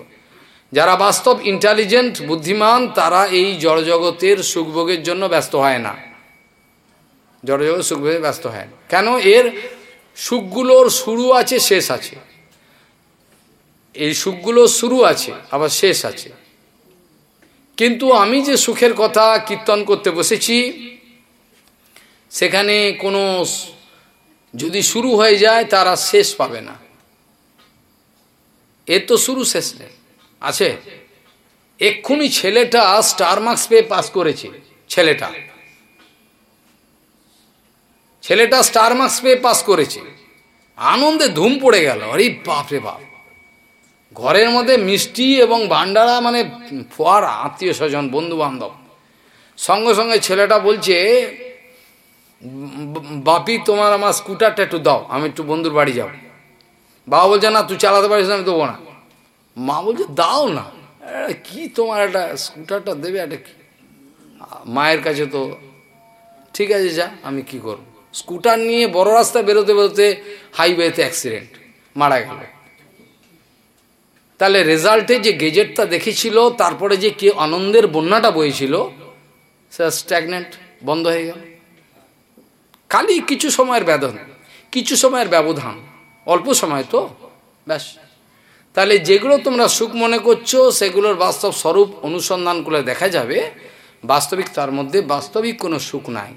যারা বাস্তব ইন্টেলিজেন্ট বুদ্ধিমান তারা এই জড়জগতের সুখভোগের জন্য ব্যস্ত হয় না জড়জগৎ সুখভোগে ব্যস্ত হয় না কেন এর সুখগুলোর শুরু আছে শেষ আছে এই সুখগুলোর শুরু আছে আবার শেষ আছে কিন্তু আমি যে সুখের কথা কীর্তন করতে বসেছি সেখানে কোনো যদি শুরু হয়ে যায়, তারা শেষ পাবে না। এর তো শুরু শেষ নেই। আছে। এক্ষুনি ছেলেটা স্টার মার্কস পেয়ে পাস করেছে, ছেলেটা। ছেলেটা স্টার মার্কস পেয়ে পাস করেছে। আনন্দে ধুম পড়ে গেল। আরে বাপরে বাপ। ঘরের মধ্যে মিষ্টি এবং ভান্ডারা মানে ফোয়ার আত্মীয় স্বজন বন্ধু বান্ধব সঙ্গে সঙ্গে ছেলেটা বলছে বাপি, তোমার আমার স্কুটারটা একটু দাও, আমি একটু বন্ধুর বাড়ি যাব। বাবা বলছে, না, তুই চালাতে পারিস না, আমি দেবো না। মা বলছে, দাও না। কি তোমার একটা স্কুটারটা দেবে, একটা মায়ের কাছে তো, ঠিক আছে, যা, আমি কি করব? স্কুটার নিয়ে বড় রাস্তা বেরোতে বেরোতে হাইওয়েতে অ্যাক্সিডেন্ট, মারা গেল। তাহলে রেজাল্টে যে গেজেটটা দেখেছিল, তারপরে যে কে আনন্দের বন্যাটা বইছিল সে স্ট্যাগনেন্ট বন্ধ হয়ে গেল। খালি কিছু সময়ের ব্যবধান, কিছু সময়ের ব্যবধান, অল্প সময় তো, ব্যাস। তাহলে যেগুলো তোমরা সুখ মনে করছ, সেগুলোর বাস্তব স্বরূপ অনুসন্ধান করে দেখা যাবে, বাস্তবিক তার মধ্যে বাস্তবিক কোনো সুখ নাই।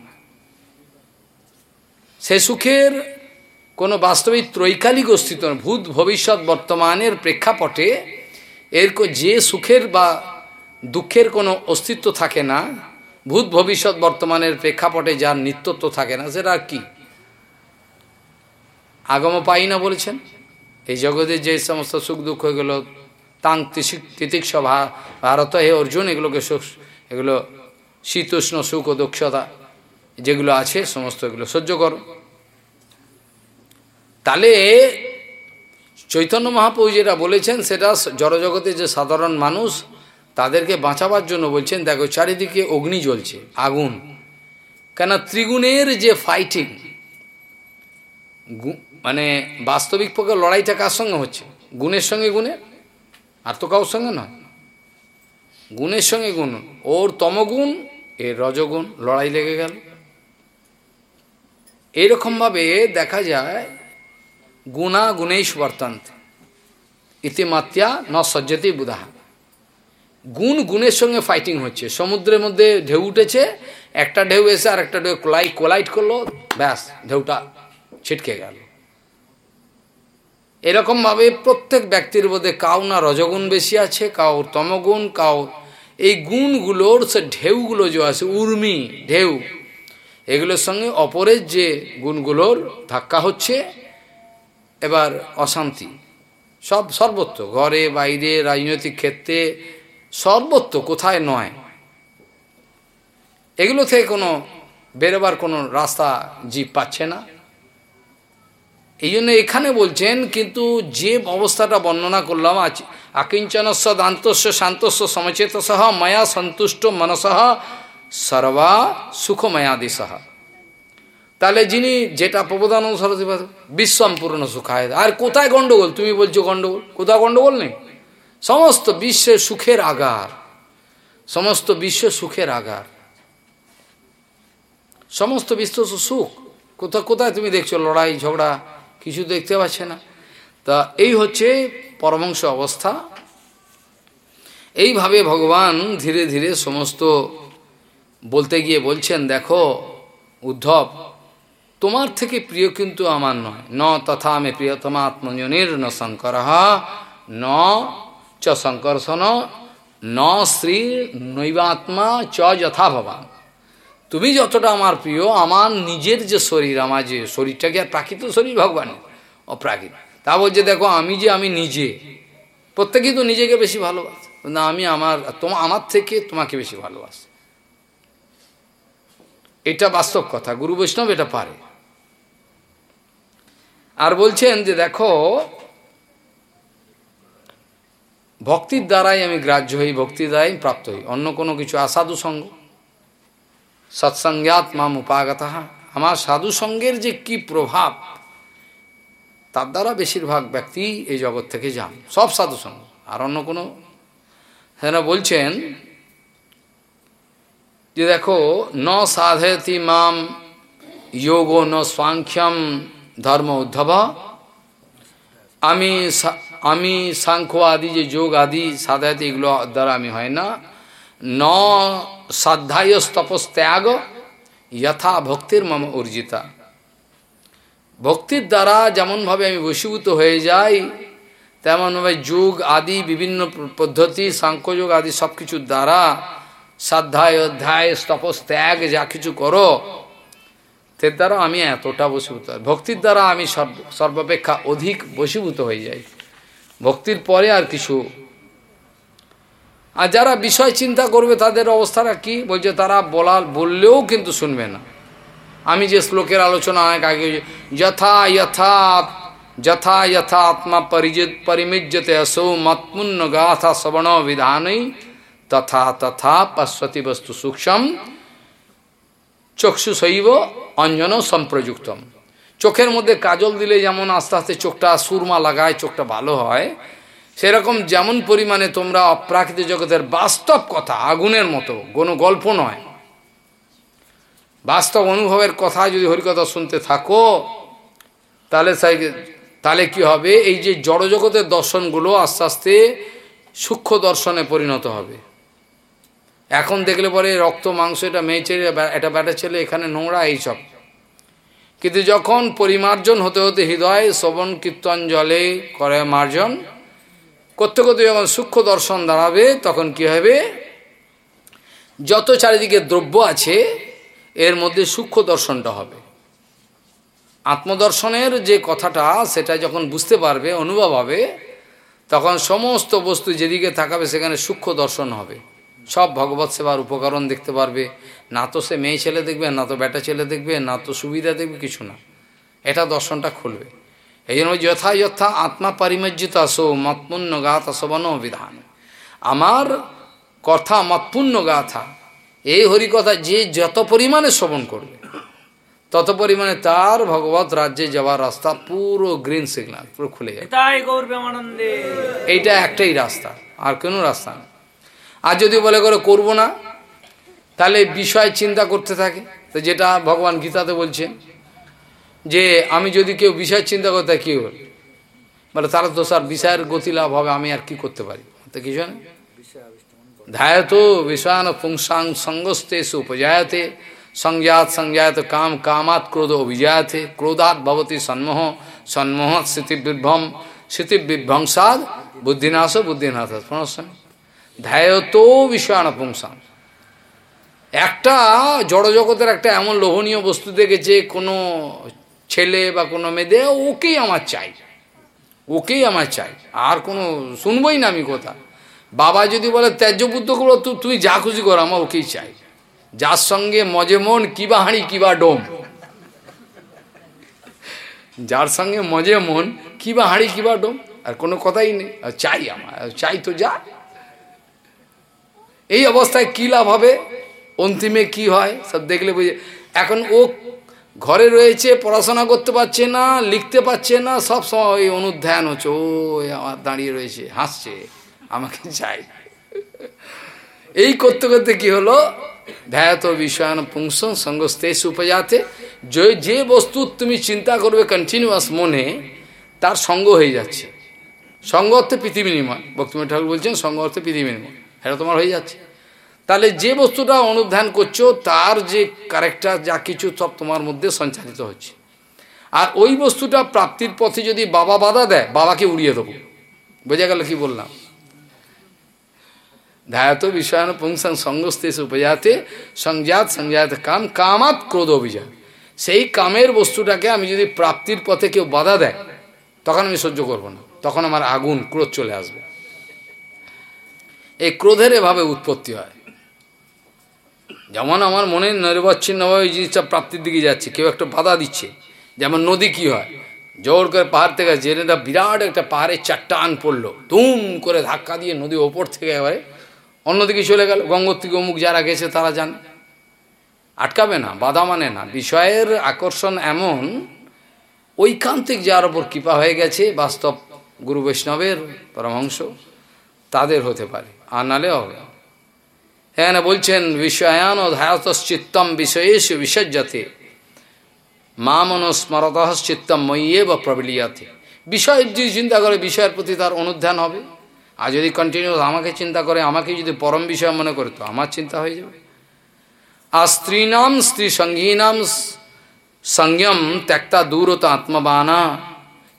সে সুখের কোনো বাস্তবিক ত্রৈকালিক অস্তিত্ব ভূত ভবিষ্যৎ বর্তমানের প্রেক্ষাপটে এর যে সুখের বা দুঃখের কোনো অস্তিত্ব থাকে না ভূত ভবিষ্যৎ বর্তমানের প্রেক্ষাপটে যার নিত্যত্ব থাকে না, সেটা কি? আগম পাই না বলেছেন? এই জগতে যে সমস্ত সুখ দুঃখ এগুলো তাং তিতিক্ষ ভারত হে অর্জুন, এগুলোকে সুখ, এগুলো শীতোষ্ণ সুখ ও দক্ষতা যেগুলো আছে, সমস্ত এগুলো সহ্য করো। তাহলে চৈতন্য মহাপ্রভু যেটা বলেছেন, সেটা জড়জগতে যে সাধারণ মানুষ তাদেরকে বাঁচাবার জন্য বলছেন, দেখো, চারিদিকে অগ্নি জ্বলছে, আগুন। কেন ত্রিগুণের যে ফাইটিং মানে বাস্তবিক পক্ষে লড়াইটা কার সঙ্গে হচ্ছে? গুণের সঙ্গে গুণের? আর তো কারোর সঙ্গে নয়। গুণের সঙ্গে গুণ। ওর তমগুণ, এর রজগুণ, লড়াই লেগে গেল। এইরকমভাবে দেখা যায় গুণা গুণেশ বর্তান্ত ইতিমাত্রা ন সজ্জতি বুধাহা। গুণ গুণের সঙ্গে ফাইটিং হচ্ছে। সমুদ্রের মধ্যে ঢেউ উঠেছে, একটা ঢেউ এসে আর একটা ঢেউ কোলাই কোলাইট করল, ব্যাস, ঢেউটা ছিটকে গেল। এরকমভাবে প্রত্যেক ব্যক্তির মধ্যে কাউ না রজগুণ বেশি আছে, কাউ তমগুণ, কাউ এই গুণগুলোর সে ঢেউগুলো যে আছে, উর্মি ঢেউ, এগুলোর সঙ্গে অপরের যে গুণগুলোর ধাক্কা হচ্ছে, এবার অশান্তি। সব, সর্বত্র, ঘরে, বাইরে, রাজনৈতিক ক্ষেত্রে সর্বত্র কোথায় নয়। এগুলো থেকে কোনো বেরোবার কোনো রাস্তা জীব পাচ্ছে না। এই জন্য এখানে বলছেন, কিন্তু যে অবস্থাটা বর্ণনা করলাম, আজ আকিঞ্চনস্ব দান্তস্ব শান্তস্ব সমচেত সহ মায়া, সন্তুষ্ট, মনসহ, সর্বা, সুখময়াদিসহ। তাহলে যিনি যেটা প্রবোধান সরস্বতী বিশ্বম্পূর্ণ সুখায় আর কোথায় গণ্ডগোল তুমি বলছো গণ্ডগোল কোথাও গণ্ডগোল নেই? সমস্ত বিশ্বের সুখের আগার, সমস্ত বিশ্ব সুখের আগার। সমস্ত বিশ্ব সুখ কোথায় কোথায় তুমি দেখছ? লড়াই, ঝগড়া, কিছু দেখতে পাচ্ছে না। তা এই হচ্ছে পরমাংশ অবস্থা। এইভাবে ভগবান ধীরে ধীরে সমস্ত বলতে গিয়ে বলছেন, দেখো, উদ্ধব, তোমার থেকে প্রিয় কিন্তু আমার নয়। ন তথা আমি প্রিয়তমা আত্মজনের ন শঙ্কর ন চ শঙ্কর্ষণ ন শ্রী নৈবাত্মা চ যথা ভবান তুমি যতটা আমার প্রিয়, আমার নিজের যে শরীর, আমার যে শরীরটাকে আর প্রাকৃত শরীর ভগবানের অপ্রাকৃত। তা বলছে, দেখো, আমি যে, আমি নিজে প্রত্যেকেই তো নিজেকে বেশি ভালোবাসে। না, আমি আমার তোমার আমার থেকে তোমাকে বেশি ভালোবাসি। এটা বাস্তব কথা, গুরু বৈষ্ণব এটা পারে। আর বলছেন যে, দেখো ভক্তির দ্বারাই আমি গ্রাহ্য হই, ভক্তির দ্বারাই প্রাপ্ত হই। অন্য কোনো কিছু আসাধু সঙ্গ? সৎসঙ্গাত মাম উপাগত। আমার সাধু সঙ্গের যে কি প্রভাব, তার দ্বারা বেশিরভাগ ব্যক্তি এই জগৎ থেকে যান, সব সাধু সঙ্গ। আর অন্য কোনো? হ্যাঁ বলছেন যে দেখো, ন সাধয়তি মাম যোগো ন স্বাংখ্যম ধর্ম উদ্ধব। আমি আমি সাংখ্য আদি যে যোগ আদি সাধায়তে এগুলো দ্বারা আমি হয় না। ন সাধ্যায় তপস ত্যাগ যথা ভক্তির মম অর্জিতা। ভক্তির দ্বারা যেমনভাবে আমি বশীভূত হয়ে যাই, তেমনভাবে যোগ আদি বিভিন্ন পদ্ধতি সাংখ্যযোগ আদি সব কিছুর দ্বারা সাধ্যায় অধ্যায় তপস ত্যাগ যা কিছু করো, তের দ্বারা আমি এতটা বসীভূত ভক্তির দ্বারা আমি সর্বাপেক্ষা অধিক বসীভূত হয়ে যাই। ভক্তির পরে আর কিছু। আর যারা বিষয় চিন্তা করবে, তাদের অবস্থাটা কি? বলছে, তারা বলার বললেও কিন্তু শুনবে না। আমি যে শ্লোকের আলোচনা অনেক আগে যথা যথা যথা যথা আত্মা পরিজিত পরিমিজ্যতে আসৌ মৎপুণ্য গাথা শ্রবণ বিধানই তথা তথা পশ্বতি বস্তু সূক্ষ্ম চক্ষু শৈব অঞ্জন সম্প্রযুক্তম। চোখের মধ্যে কাজল দিলে যেমন আস্তে আস্তে চোখটা সুরমা লাগায়, চোখটা ভালো হয়, সেরকম যেমন পরিমাণে তোমরা অপ্রাকৃতিক জগতের বাস্তব কথা, আগুনের মতো, কোনো গল্প নয়। বাস্তব অনুভবের কথা যদি হরিকথা শুনতে থাকো, তাহলে তাহলে কি হবে? এই যে জড়জগতের দর্শনগুলো আস্তে আস্তে সূক্ষ্ম দর্শনে পরিণত হবে। এখন দেখলে পরে রক্ত, মাংস, এটা মেয়ে ছেলে, এটা ব্যাটা ছেলে, এখানে নোংরা, এইসব। কিন্তু যখন পরিমার্জন হতে হতে হৃদয় শ্রবণ কীর্তন জলে করে মার্জন, করতে করতে যখন সূক্ষ্ম দর্শন দাঁড়াবে, তখন কি হবে? যত চারিদিকে দ্রব্য আছে, এর মধ্যে সূক্ষ্ম দর্শনটা হবে। আত্মদর্শনের যে কথাটা, সেটা যখন বুঝতে পারবে, অনুভব হবে, তখন সমস্ত বস্তু যেদিকে থাকাবে সেখানে সূক্ষ্ম দর্শন হবে। সব ভগবত সেবার উপকরণ দেখতে পারবে। না তো সে মেয়ে ছেলে দেখবে না তো বেটা ছেলে দেখবে না তো সুবিধা দেখবে কিছু না। এটা দর্শনটা খুলবে। এই জন্য যথা যথা আত্মা পরিমজ্জিত আসো মৎপুণ্য গাথা শবন বিধান। আমার কথা মৎপুণ্য গাথা এই হরিকথা যে যত পরিমাণে শ্রবণ করবে তত পরিমাণে তার ভগবত রাজ্যে যাওয়ার রাস্তা পুরো গ্রিন সিগন্যাল পুরো খুলে যাবে। এইটা একটাই রাস্তা আর কোনো রাস্তা না। আর যদি বলে করে করব না, তাহলে বিষয় চিন্তা করতে থাকে। তো যেটা ভগবান গীতাতে বলছেন যে, আমি যদি কেউ বিষয় চিন্তা করতে কী হল বলে তারা তো স্যার বিষয়ের গতি লাভ হবে, আমি আর কি করতে পারি? তো কিছু না ধ্যায়ত বিষয়ান পুংসাং সঙ্গস্তেষু উপজায়তে সংজাত সংজাত কাম কামাত ক্রোধ অভিজায়তে ক্রোধাত ভবতী সন্মোহ সন্মোহ স্মৃতিবিভ্রম স্মৃতিবিভ্রংসাদ বুদ্ধিনাশ বুদ্ধিনাথ। শোনাচ্ছেন ধ্যায়ত বিষয়ান পুংসাং একটা জড়জগতের একটা এমন লোভনীয় বস্তু দেখেছে, কোনো ছেলে বা কোনো মেয়েদে, ওকেই আমার চাই। ওকেই আমার চাই। আর কোনো শুনবই না আমি কথা। বাবা যদি বলে ত্যায্য করো তুই যা খুশি করো, আমার ওকেই চাই। যার সঙ্গে মজে মন কিবা হাঁড়ি কিবা ডোম। যার সঙ্গে মজে মন কিবা হাঁড়ি কিবা ডোম। আর কোনো কথাই নেই। চাই আমার চাই তো যা। এই অবস্থায় কী লাভ হবে? অন্তিমে কি হয়? সব দেখলে বুঝে এখন ও ঘরে রয়েছে, পড়াশোনা করতে পারছে না, লিখতে পারছে না, সব সময় অনুধ্যান হচ্ছে। ও আমার দাঁড়িয়ে রয়েছে, হাসছে, আমাকে চাই। এই করতে করতে কি হলো? ধ্যায়ত বিষয়ান পুংস সঙ্গস্তেশ উপজাতে। যে যে বস্তু তুমি চিন্তা করবে কন্টিনিউয়াস মনে, তার সঙ্গ হয়ে যাচ্ছে। সঙ্গ অর্থে পৃথিবী নির্মাণ। ভক্তিময় ঠাকুর বলছেন সঙ্গ অর্থে পৃথিবী নির্মাণ। এটা তোমার হয়ে যাচ্ছে। তাহলে যে বস্তুটা অনুধান করছ, তার যে ক্যারেক্টার যা কিছু সব তোমার মধ্যে সঞ্চালিত হচ্ছে। আর ওই বস্তুটা প্রাপ্তির পথে যদি বাবা বাধা দেয়, বাবাকে উড়িয়ে দেবো। বোঝা গেল কি বললাম? ধ্যায়ত বিষয়ান পুংসং সঙ্গস্তেশ উপজাতে, সংজাত সংজাত কাম, কামাত ক্রোধ অভিযান সেই কামের বস্তুটাকে আমি যদি প্রাপ্তির পথে কেউ বাধা দেয়, তখন আমি সহ্য করব না। তখন আমার আগুন, ক্রোধ চলে আসবে। এই ক্রোধের এভাবে উৎপত্তি হয়। যেমন আমার মনে নির্বচ্ছিন্নভাবে জিনিসটা প্রাপ্তির দিকে যাচ্ছে, কেউ একটা বাধা দিচ্ছে। যেমন নদী কি হয়? জোর করে পাহাড় থেকে জেনেটা বিরাট একটা পাহাড়ের চারটান পড়ল তুম করে ধাক্কা দিয়ে নদী ওপর থেকে এবারে অন্যদিকে চলে গেল। গঙ্গোত্রী অমুক যারা গেছে তারা জানে, আটকাবে না, বাধা মানে না। বিষয়ের আকর্ষণ এমন, ঐকান্তিক যার ওপর কৃপা হয়ে গেছে, বাস্তব গুরু বৈষ্ণবের পরমহংস। তাদের হতে পারে, আর নালে হবে। এখানে বলছেন, বিষয়ান ও ধায়তশ্চিত্তম বিষয়েশু বিসজ্জাতে মা মনস্মরত চিত্তম মইয়ে বা প্রবলিয়াতে। বিষয় যদি চিন্তা করে, বিষয়ের প্রতি তার অনুধ্যান হবে। আর যদি কন্টিনিউস আমাকে চিন্তা করে, আমাকে যদি পরম বিষয় মনে করে, তো আমার চিন্তা হয়ে যাবে। আর স্ত্রীনাম স্ত্রী সঙ্গীনাম সংযম ত্যক্তা দূরত আত্মবানা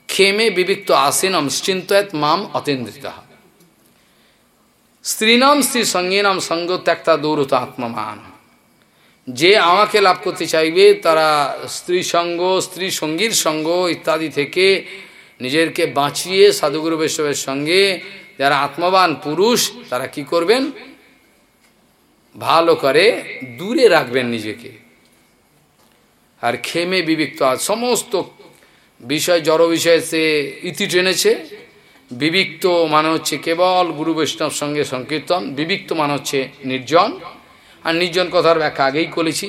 ক্ষেমে বিবিক্ত আসীনম চিন্তয়ত মাম অতীন্দ্রিত। স্ত্রীনাম স্ত্রী সঙ্গীনাম সঙ্গ ত্যক্তা দূরত আত্মমান। যে আমাকে লাভ করতে চাইবে, তারা স্ত্রী সঙ্গ স্ত্রী সঙ্গীর সঙ্গ ইত্যাদি থেকে নিজেরকে বাঁচিয়ে সাধুগুরু বৈষ্ণবের সঙ্গে যারা আত্মবান পুরুষ, তারা কি করবেন? ভালো করে দূরে রাখবেন নিজেকে। আর খেমে বিবিক্ত সমস্ত বিষয়, জড় বিষয়ে সে ইতি টেনেছে। বিবিক্ত মানে হচ্ছে কেবল গুরু বৈষ্ণব সঙ্গে সংকীর্তন, বিবিক্ত মানে হচ্ছে নির্জন। আর নির্জন কথার ব্যাখ্যা আগেই করেছি।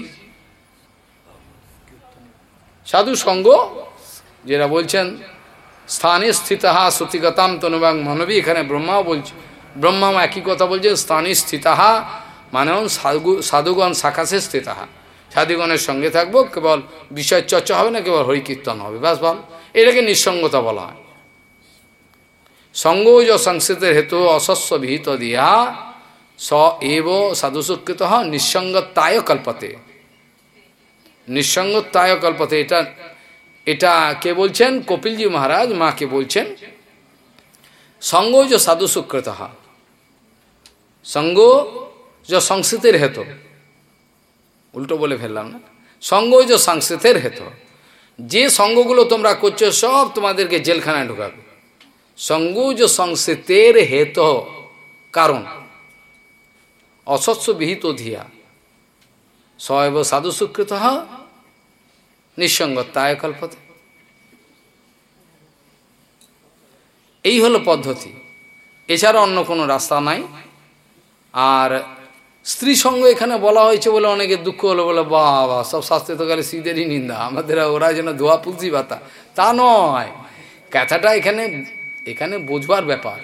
সাধু সঙ্গ, যেটা বলছেন, স্থানে স্থিতাহা সতিগতাম তনুবাং মানবী, এখানে ব্রহ্মাও বলছে ব্রহ্মা একই কথা বলছে, স্থানে স্থিতাহা মানে সাধু, সাধুগণ শাখাসে স্থিতাহা। সাধুগণের সঙ্গে থাকব, কেবল বিষয় চর্চা হবে না, কেবল হরিকীর্তন হবে, ব্যাস বল। এটাকে নিঃসঙ্গতা বলা হয়। সঙ্গ য সংস্কৃতের হেতু অশস্য বিহিত দিয়া স এব সাধুসুকৃত নিঃসঙ্গতায় কল্পতে নিঃসঙ্গতায় কল্পতে এটা এটা কে বলছেন কপিলজি মহারাজ মাকে বলছেন সঙ্গ যে সাধু সুকৃত সঙ্গ যে সংস্কৃতের হেতু উল্টো বলে ফেললাম না সঙ্গ যে সংস্কৃতের হেতু যে সঙ্গগুলো তোমরা করছ সব তোমাদেরকে জেলখানায় ঢুকাবে সঙ্গ যে সংস্কৃতের হেত কারণ। অসৎস বিহিত ধিয়া। সব সাধু সুকৃত নিঃসঙ্গতায় কল্পতে। এই হলো পদ্ধতি। এছাড়া অন্য কোনো রাস্তা নাই। আর স্ত্রী সঙ্গ এখানে বলা হয়েছে বলে অনেকে দুঃখ হলো বলে, বাবা, সব শাস্ত্রে তো গেলে স্ত্রীদেরই নিন্দা। আমাদের ওরা যেন ধোয়া পুলসি বাতা তা নয়। কথাটা এখানে এখানে বোঝবার ব্যাপার।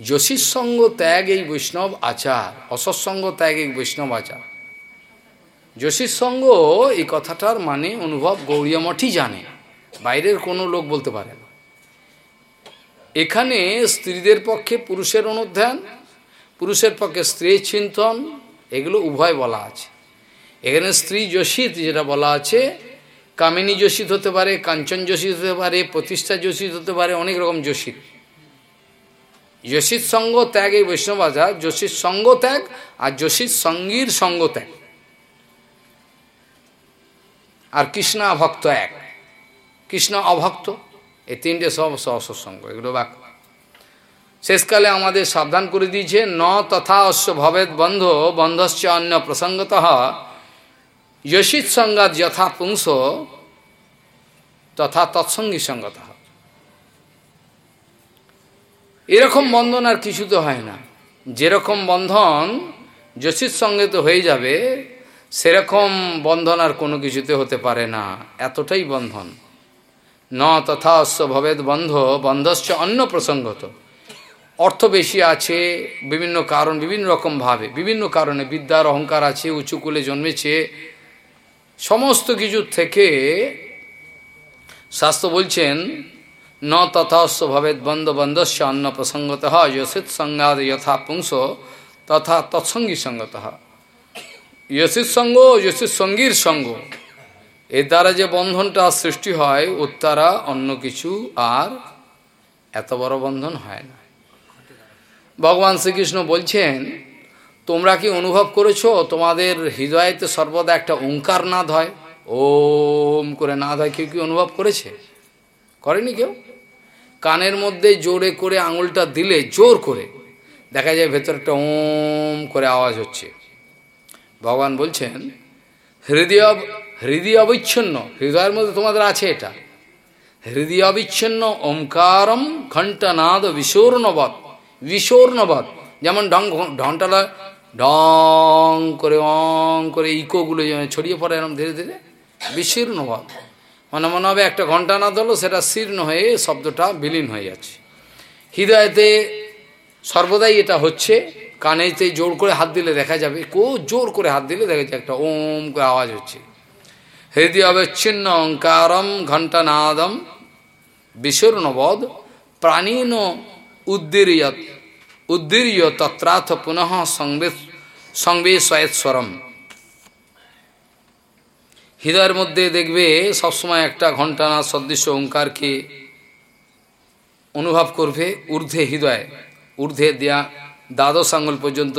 যশীর সঙ্গ ত্যাগ এই বৈষ্ণব আচার অসৎসঙ্গ ত্যাগ এই বৈষ্ণব আচার। যশীর সঙ্গ এই কথাটার মানে অনুভব গৌরীয় মঠই জানে, বাইরের কোনো লোক বলতে পারে না। এখানে স্ত্রীদের পক্ষে পুরুষের অনুধ্যান, পুরুষের পক্ষে স্ত্রী চিন্তন, এগুলো উভয় বলা আছে। এখানে স্ত্রী যোশিত যেটা বলা আছে কামিনী যোশিত হতে পারে, কাঞ্চন যোশিত হতে পারে, প্রতিষ্ঠা যোশিত হতে পারে, অনেক রকম যোশিত। যোশিত সঙ্গ ত্যাগ, এই বৈষ্ণব আচার যোশিত সঙ্গ ত্যাগ আর যোশিত সঙ্গীর সঙ্গ ত্যাগ আর কৃষ্ণা ভক্ত এক। কৃষ্ণ অভক্ত, এই তিনটে সব অসৎসঙ্গ এগুলো বাক শেষকালে আমাদের সাবধান করে দিয়েছে, ন তথা অশ্ব ভবেদ বন্ধ, বন্ধশ্চ অন্য প্রসঙ্গত যশিত সঙ্গাত যথা পুংস তথা তৎসঙ্গী সঙ্গত এরকম বন্ধন আর কিছুতে হয় না যেরকম বন্ধন যশিত সঙ্গে তো হয়ে যাবে সেরকম বন্ধন আর কোনো কিছুতে হতে পারে না এতটাই বন্ধন ন তথা অশ্ব ভবেদ বন্ধ বন্ধশ্চ অন্য প্রসঙ্গত অর্থ বেশি আছে বিভিন্ন কারণ বিভিন্ন রকমভাবে বিভিন্ন কারণে বিদ্যার অহংকার আছে উঁচু কুলে জন্মেছে সমস্ত কিছু থেকে শাস্ত্র বলছেন, ন তথাস্য ভবেদ বন্ধ বন্ধস্য অন্ন প্রসঙ্গত যশিত সঙ্গাদ যথা পুংস তথা তৎসঙ্গী সঙ্গত যশিত সঙ্গ যশিত সঙ্গীর সঙ্গ, এর দ্বারা যে বন্ধনটা সৃষ্টি হয়, ওর দ্বারা অন্য কিছু আর এত বড় বন্ধন হয় না। ভগবান শ্রীকৃষ্ণ বলছেন তোমরা কি অনুভব করেছ? তোমাদের হৃদয়তে সর্বদা একটা ওঙ্কার নাদ হয়। ওম করে নাদ হয়। কেউ কি অনুভব করেছে? করেনি কেউ? কানের মধ্যে জোরে করে আঙুলটা দিলে, জোর করে দেখা যায় ভেতরে একটা ওম করে আওয়াজ হচ্ছে। ভগবান বলছেন, হৃদয় হৃদয় অবিচ্ছিন্ন, হৃদয়ের মধ্যে তোমাদের আছে এটা। হৃদয় অবিচ্ছিন্ন ওমকারম ঘণ্টানাদ বিশোর্ণবৎ বিশোর্ণবৎ যেমন ঢং ঢংটালা ঢং করে অং করে ইকোগুলো ছড়িয়ে পড়ে এরকম ধীরে ধীরে বিশীর্ণবৎ মানে মনে মনে হবে একটা ঘণ্টা না দলো সেটা শীর্ণ হয়ে শব্দটা বিলীন হয়ে যাচ্ছে। হৃদয়তে সর্বদাই এটা হচ্ছে কানেতে জোর করে হাত দিলে দেখা যাবে, কো জোর করে হাত দিলে দেখা যাচ্ছে একটা ওম করে আওয়াজ হচ্ছে। হৃদয় অবচ্ছিন্ন অঙ্কারম ঘণ্টানাদম বিশূর্ণবধ প্রাণীন উদ্দীর্যত উদ্দীর্য তত্রাথ পুনঃ সংবে সংবেশয়স্বরম হৃদয়ের মধ্যে দেখবে সবসময় একটা ঘণ্টানা সদৃশ্য ওঙ্কারকে অনুভব করবে ঊর্ধ্বে হৃদয়। ঊর্ধ্বে দেয়া দ্বাদশ আঙ্গুল পর্যন্ত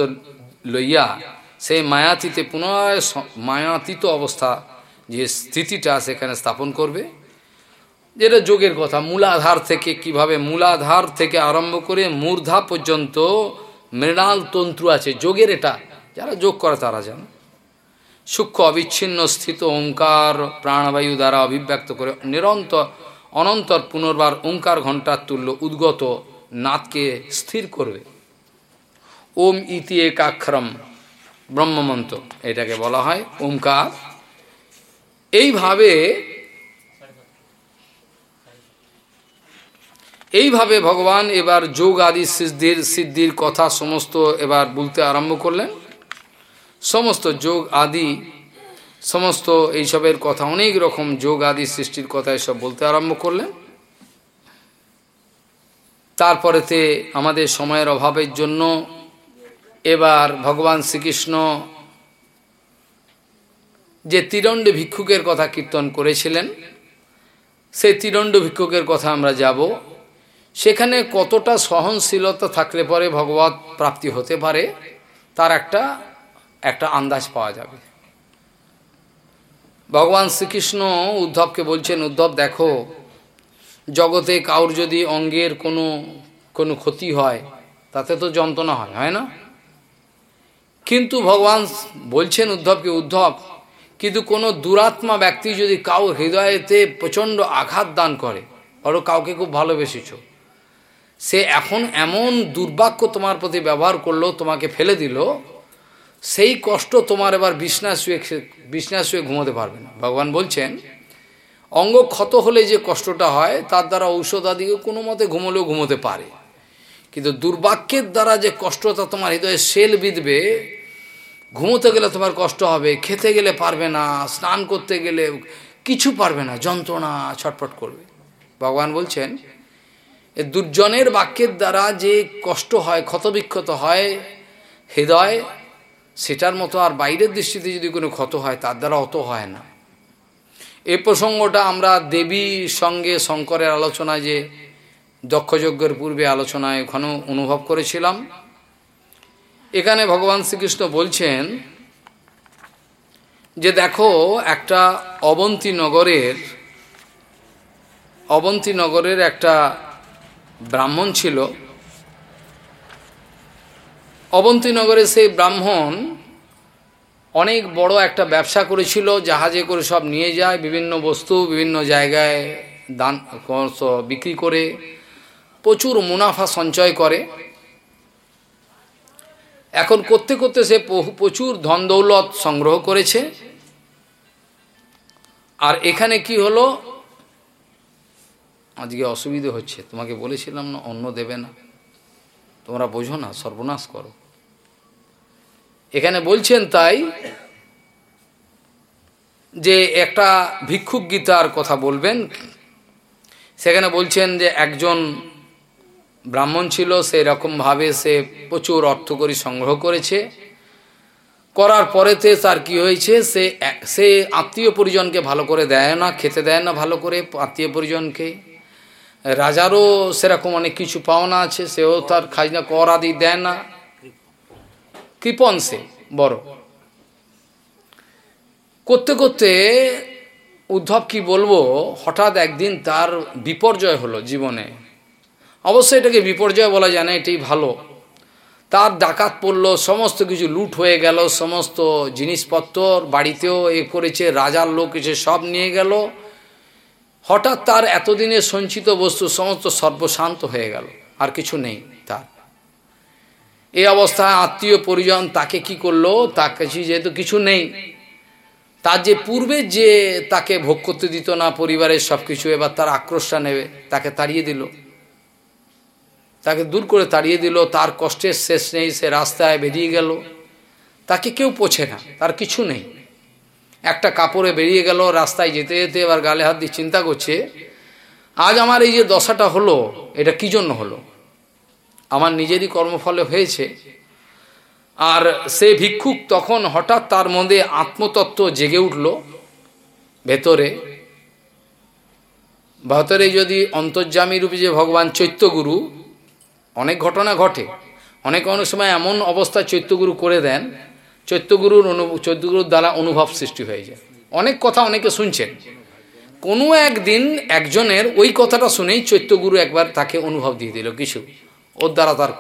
লইয়া সেই মায়াতীতে পুনরায় মায়াতীত অবস্থা যে স্থিতিটা সেখানে স্থাপন করবে। যেটা যোগের কথা, মূলাধার থেকে কীভাবে, মূলাধার থেকে আরম্ভ করে মূর্ধা পর্যন্ত মৃণাল তন্ত্র আছে। যোগের এটা যারা যোগ করে তারা জানে সূক্ষ্ম অবিচ্ছিন্ন স্থিত ওঙ্কার প্রাণবায়ু দ্বারা অভিব্যক্ত করে নিরন্তর অনন্তর পুনর্বার ওঙ্কার ঘণ্টার তুল্য উদ্গত নাথকে স্থির করবে। ওম ইতি একাক্ষরম ব্রহ্মমন্ত্র এটাকে বলা হয় ওমকার এইভাবে এইভাবে ভগবান এবার যোগ আদি সিদ্ধির সিদ্ধির কথা সমস্ত এবার বলতে আরম্ভ করলেন। সমস্ত যোগ আদি, সমস্ত এইসবের কথা, অনেক রকম যোগ আদি সৃষ্টির কথা এসব বলতে আরম্ভ করলেন। তারপরেতে আমাদের সময়ের অভাবের জন্য এবার ভগবান শ্রীকৃষ্ণ যে তিরণ্ড ভিক্ষুকের কথা কীর্তন করেছিলেন, সেই তিরণ্ড ভিক্ষুকের কথা আমরা যাব। সেখানে কতটা সহনশীলতা থাকলে পরে ভগবত প্রাপ্তি হতে পারে, তার একটা একটা আন্দাজ পাওয়া যাবে। ভগবান শ্রীকৃষ্ণ উদ্ধবকে বলছেন, উদ্ধব, দেখো, জগতে কাউর যদি অঙ্গের কোনো কোনো ক্ষতি হয়, তাতে তো যন্ত্রণা হয় হয় না? কিন্তু ভগবান বলছেন উদ্ধবকে, উদ্ধব, কিন্তু কোনো দুরাত্মা ব্যক্তি যদি কাউ হৃদয়েতে প্রচণ্ড আঘাত দান করে বড় কাউকে খুব ভালোবেসেছ, সে এখন এমন দুর্বাক্য তোমার প্রতি ব্যবহার করল, তোমাকে ফেলে দিল সেই কষ্ট তোমার এবার বিছনা শুয়ে বিছনা শুয়ে ঘুমোতে পারবে না। ভগবান বলছেন, অঙ্গ ক্ষত হলে যে কষ্টটা হয়, তার দ্বারা ঔষধ আদিকে কোনো মতে ঘুমলেও ঘুমোতে পারে। কিন্তু দুর্বাক্যের দ্বারা যে কষ্টটা তোমার হৃদয়ে সেল বিঁধবে, ঘুমোতে গেলে তোমার কষ্ট হবে, খেতে গেলে পারবে না, স্নান করতে গেলে কিছু পারবে না, যন্ত্রণা ছটফট করবে। ভগবান বলছেন, এ দুর্জনের বাক্যের দ্বারা যে কষ্ট হয়, ক্ষতবিক্ষত হয়, হৃদয় সেটার মতো আর বাইরের দৃষ্টিতে যদি কোনো ক্ষত হয়, তার দ্বারা অত হয় না। এ প্রসঙ্গটা আমরা দেবীর সঙ্গে শঙ্করের আলোচনায় যে দক্ষযজ্ঞের পূর্বে আলোচনায় ওখানেও অনুভব করেছিলাম। এখানে ভগবান শ্রীকৃষ্ণ বলছেন যে দেখো, একটা অবন্তী নগরের অবন্তী নগরের একটা ব্রাহ্মণ ছিল অবন্তীনগরে সেই ব্রাহ্মণ অনেক বড় একটা ব্যবসা করেছিল, জাহাজে করে সব নিয়ে যায়, বিভিন্ন বস্তু বিভিন্ন জায়গায় দান বিক্রি করে, প্রচুর মুনাফা সঞ্চয় করে। এখন করতে করতে সে প্রচুর ধন দৌলত সংগ্রহ করেছে। আর এখানে কি হলো? আজকে অসুবিধে হচ্ছে, তোমাকে বলেছিলাম না অন্য দেবে না। তোমরা বোঝো না, সর্বনাশ করো। এখানে বলছেন তাই যে একটা ভিক্ষুক গীতার কথা বলবেন, সেখানে বলছেন যে একজন ব্রাহ্মণ ছিল সেই রকমভাবে সে প্রচুর অর্থ করি সংগ্রহ করেছে। করার পরেতে তার কি হয়েছে, সে সে আত্মীয় পরিজনকে ভালো করে দেয় না, খেতে দেয় না ভালো করে, আত্মীয় পরিজনকে রাজারও সেরকম অনেক কিছু পাওনা আছে, সেও তার খাজনা কর আদি দেয় না। কৃপন সে, বড়। করতে করতে উদ্ধব কি বলব, হঠাৎ একদিন তার বিপর্যয় হলো জীবনে। অবশ্যই এটাকে বিপর্যয় বলা যায় না, এটাই ভালো। তার ডাকাত পড়ল, সমস্ত কিছু লুট হয়ে গেল, সমস্ত জিনিসপত্র বাড়িতেও এ করেছে, রাজার লোক এসে সব নিয়ে গেল। হঠাৎ তার এতদিনের সঞ্চিত বস্তু সমস্ত সর্বশান্ত হয়ে গেল, আর কিছু নেই তার। এই অবস্থায় আত্মীয় পরিজন তাকে কি করল? তার কাছে যেহেতু কিছু নেই, তার যে পূর্বে যে তাকে ভোগ করতে দিত না পরিবারের সব কিছু এবার তার আক্রোশটা নেবে, তাকে তাড়িয়ে দিল। তাকে দূর করে তাড়িয়ে দিল, তার কষ্টের শেষ নেই, সে রাস্তায় বেরিয়ে গেল। তাকে কেউ পোছে না, তার কিছু নেই। একটা কাপড়ে বেরিয়ে গেল, রাস্তায় যেতে যেতে এবার গালে হাত দিয়ে চিন্তা করছে, আজ আমার এই যে দশাটা হলো, এটা কি জন্য হলো? আমার নিজেরই কর্মফলে হয়েছে। আর সে ভিক্ষুক তখন হঠাৎ তার মধ্যে আত্মতত্ত্ব জেগে উঠল, ভেতরে। ভেতরে যদি অন্তর্জামী রূপে যে ভগবান চৈত্যগুরু, অনেক ঘটনা ঘটে, অনেক অনেক সময় এমন অবস্থা চৈত্যগুরু করে দেন চৈত্যগুরুর অনু, চৈত্যগুরুর দ্বারা অনুভব সৃষ্টি হয়ে যায়। অনেক কথা অনেকে শুনছেন। কোনো একদিন একজনের ওই কথাটা শুনেই চৈত্যগুরু একবার তাকে অনুভব দিয়ে দিল, কিছু। ওর দ্বারা তার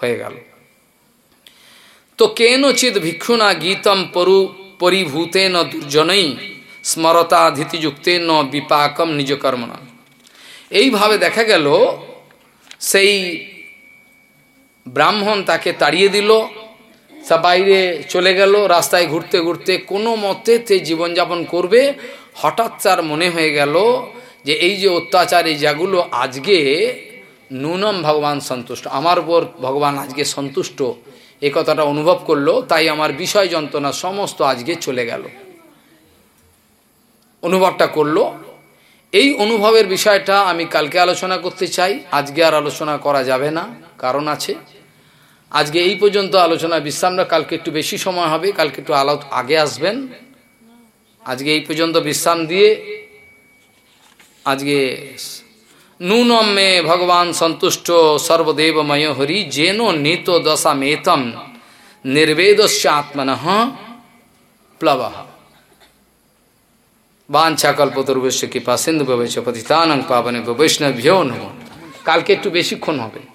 হয়ে গেল। তো কেনচিত ভিক্ষুনা গীতম পরু পরিভূতে ন দুর্জনই স্মরতা ধীতিযুক্তে ন বিপাকম নিজ কর্মনা এইভাবে দেখা গেল, সেই ব্রাহ্মণ তাকে তাড়িয়ে দিল সা বাইরে চলে গেল, রাস্তায় ঘুরতে ঘুরতে কোনো মতে তে জীবনযাপন করবে। হঠাৎ তার মনে হয়ে গেল যে এই যে অত্যাচার, এই যাগুলো আজকে নুনম ভগবান সন্তুষ্ট। আমার উপর ভগবান আজকে সন্তুষ্ট। এ কথাটা অনুভব করল, তাই আমার বিষয় যন্ত্রণা সমস্ত আজকে চলে গেল। অনুভবটা করল। এই অনুভবের বিষয়টা আমি কালকে আলোচনা করতে চাই। আজকে আর আলোচনা করা যাবে না, কারণ আছে। আজকে এই পর্যন্ত আলোচনা বিশ্রামটা কালকে একটু বেশি সময় হবে, কালকে একটু আলো আগে আসবেন। আজকে এই পর্যন্ত বিশ্রাম দিয়ে আজকে নূনম মে ভগবান সন্তুষ্ট সর্বদেবময় হরি যেন নিত দশা মেতম নির্বেদস্য আত্মন প্লব। বাঞ্ছাকল্পতর্বশ্য কৃপা সিন্ধু ভবেশ পতিতানং পাবনে বৈষ্ণভ্যো নম। কালকে একটু বেশিক্ষণ হবে।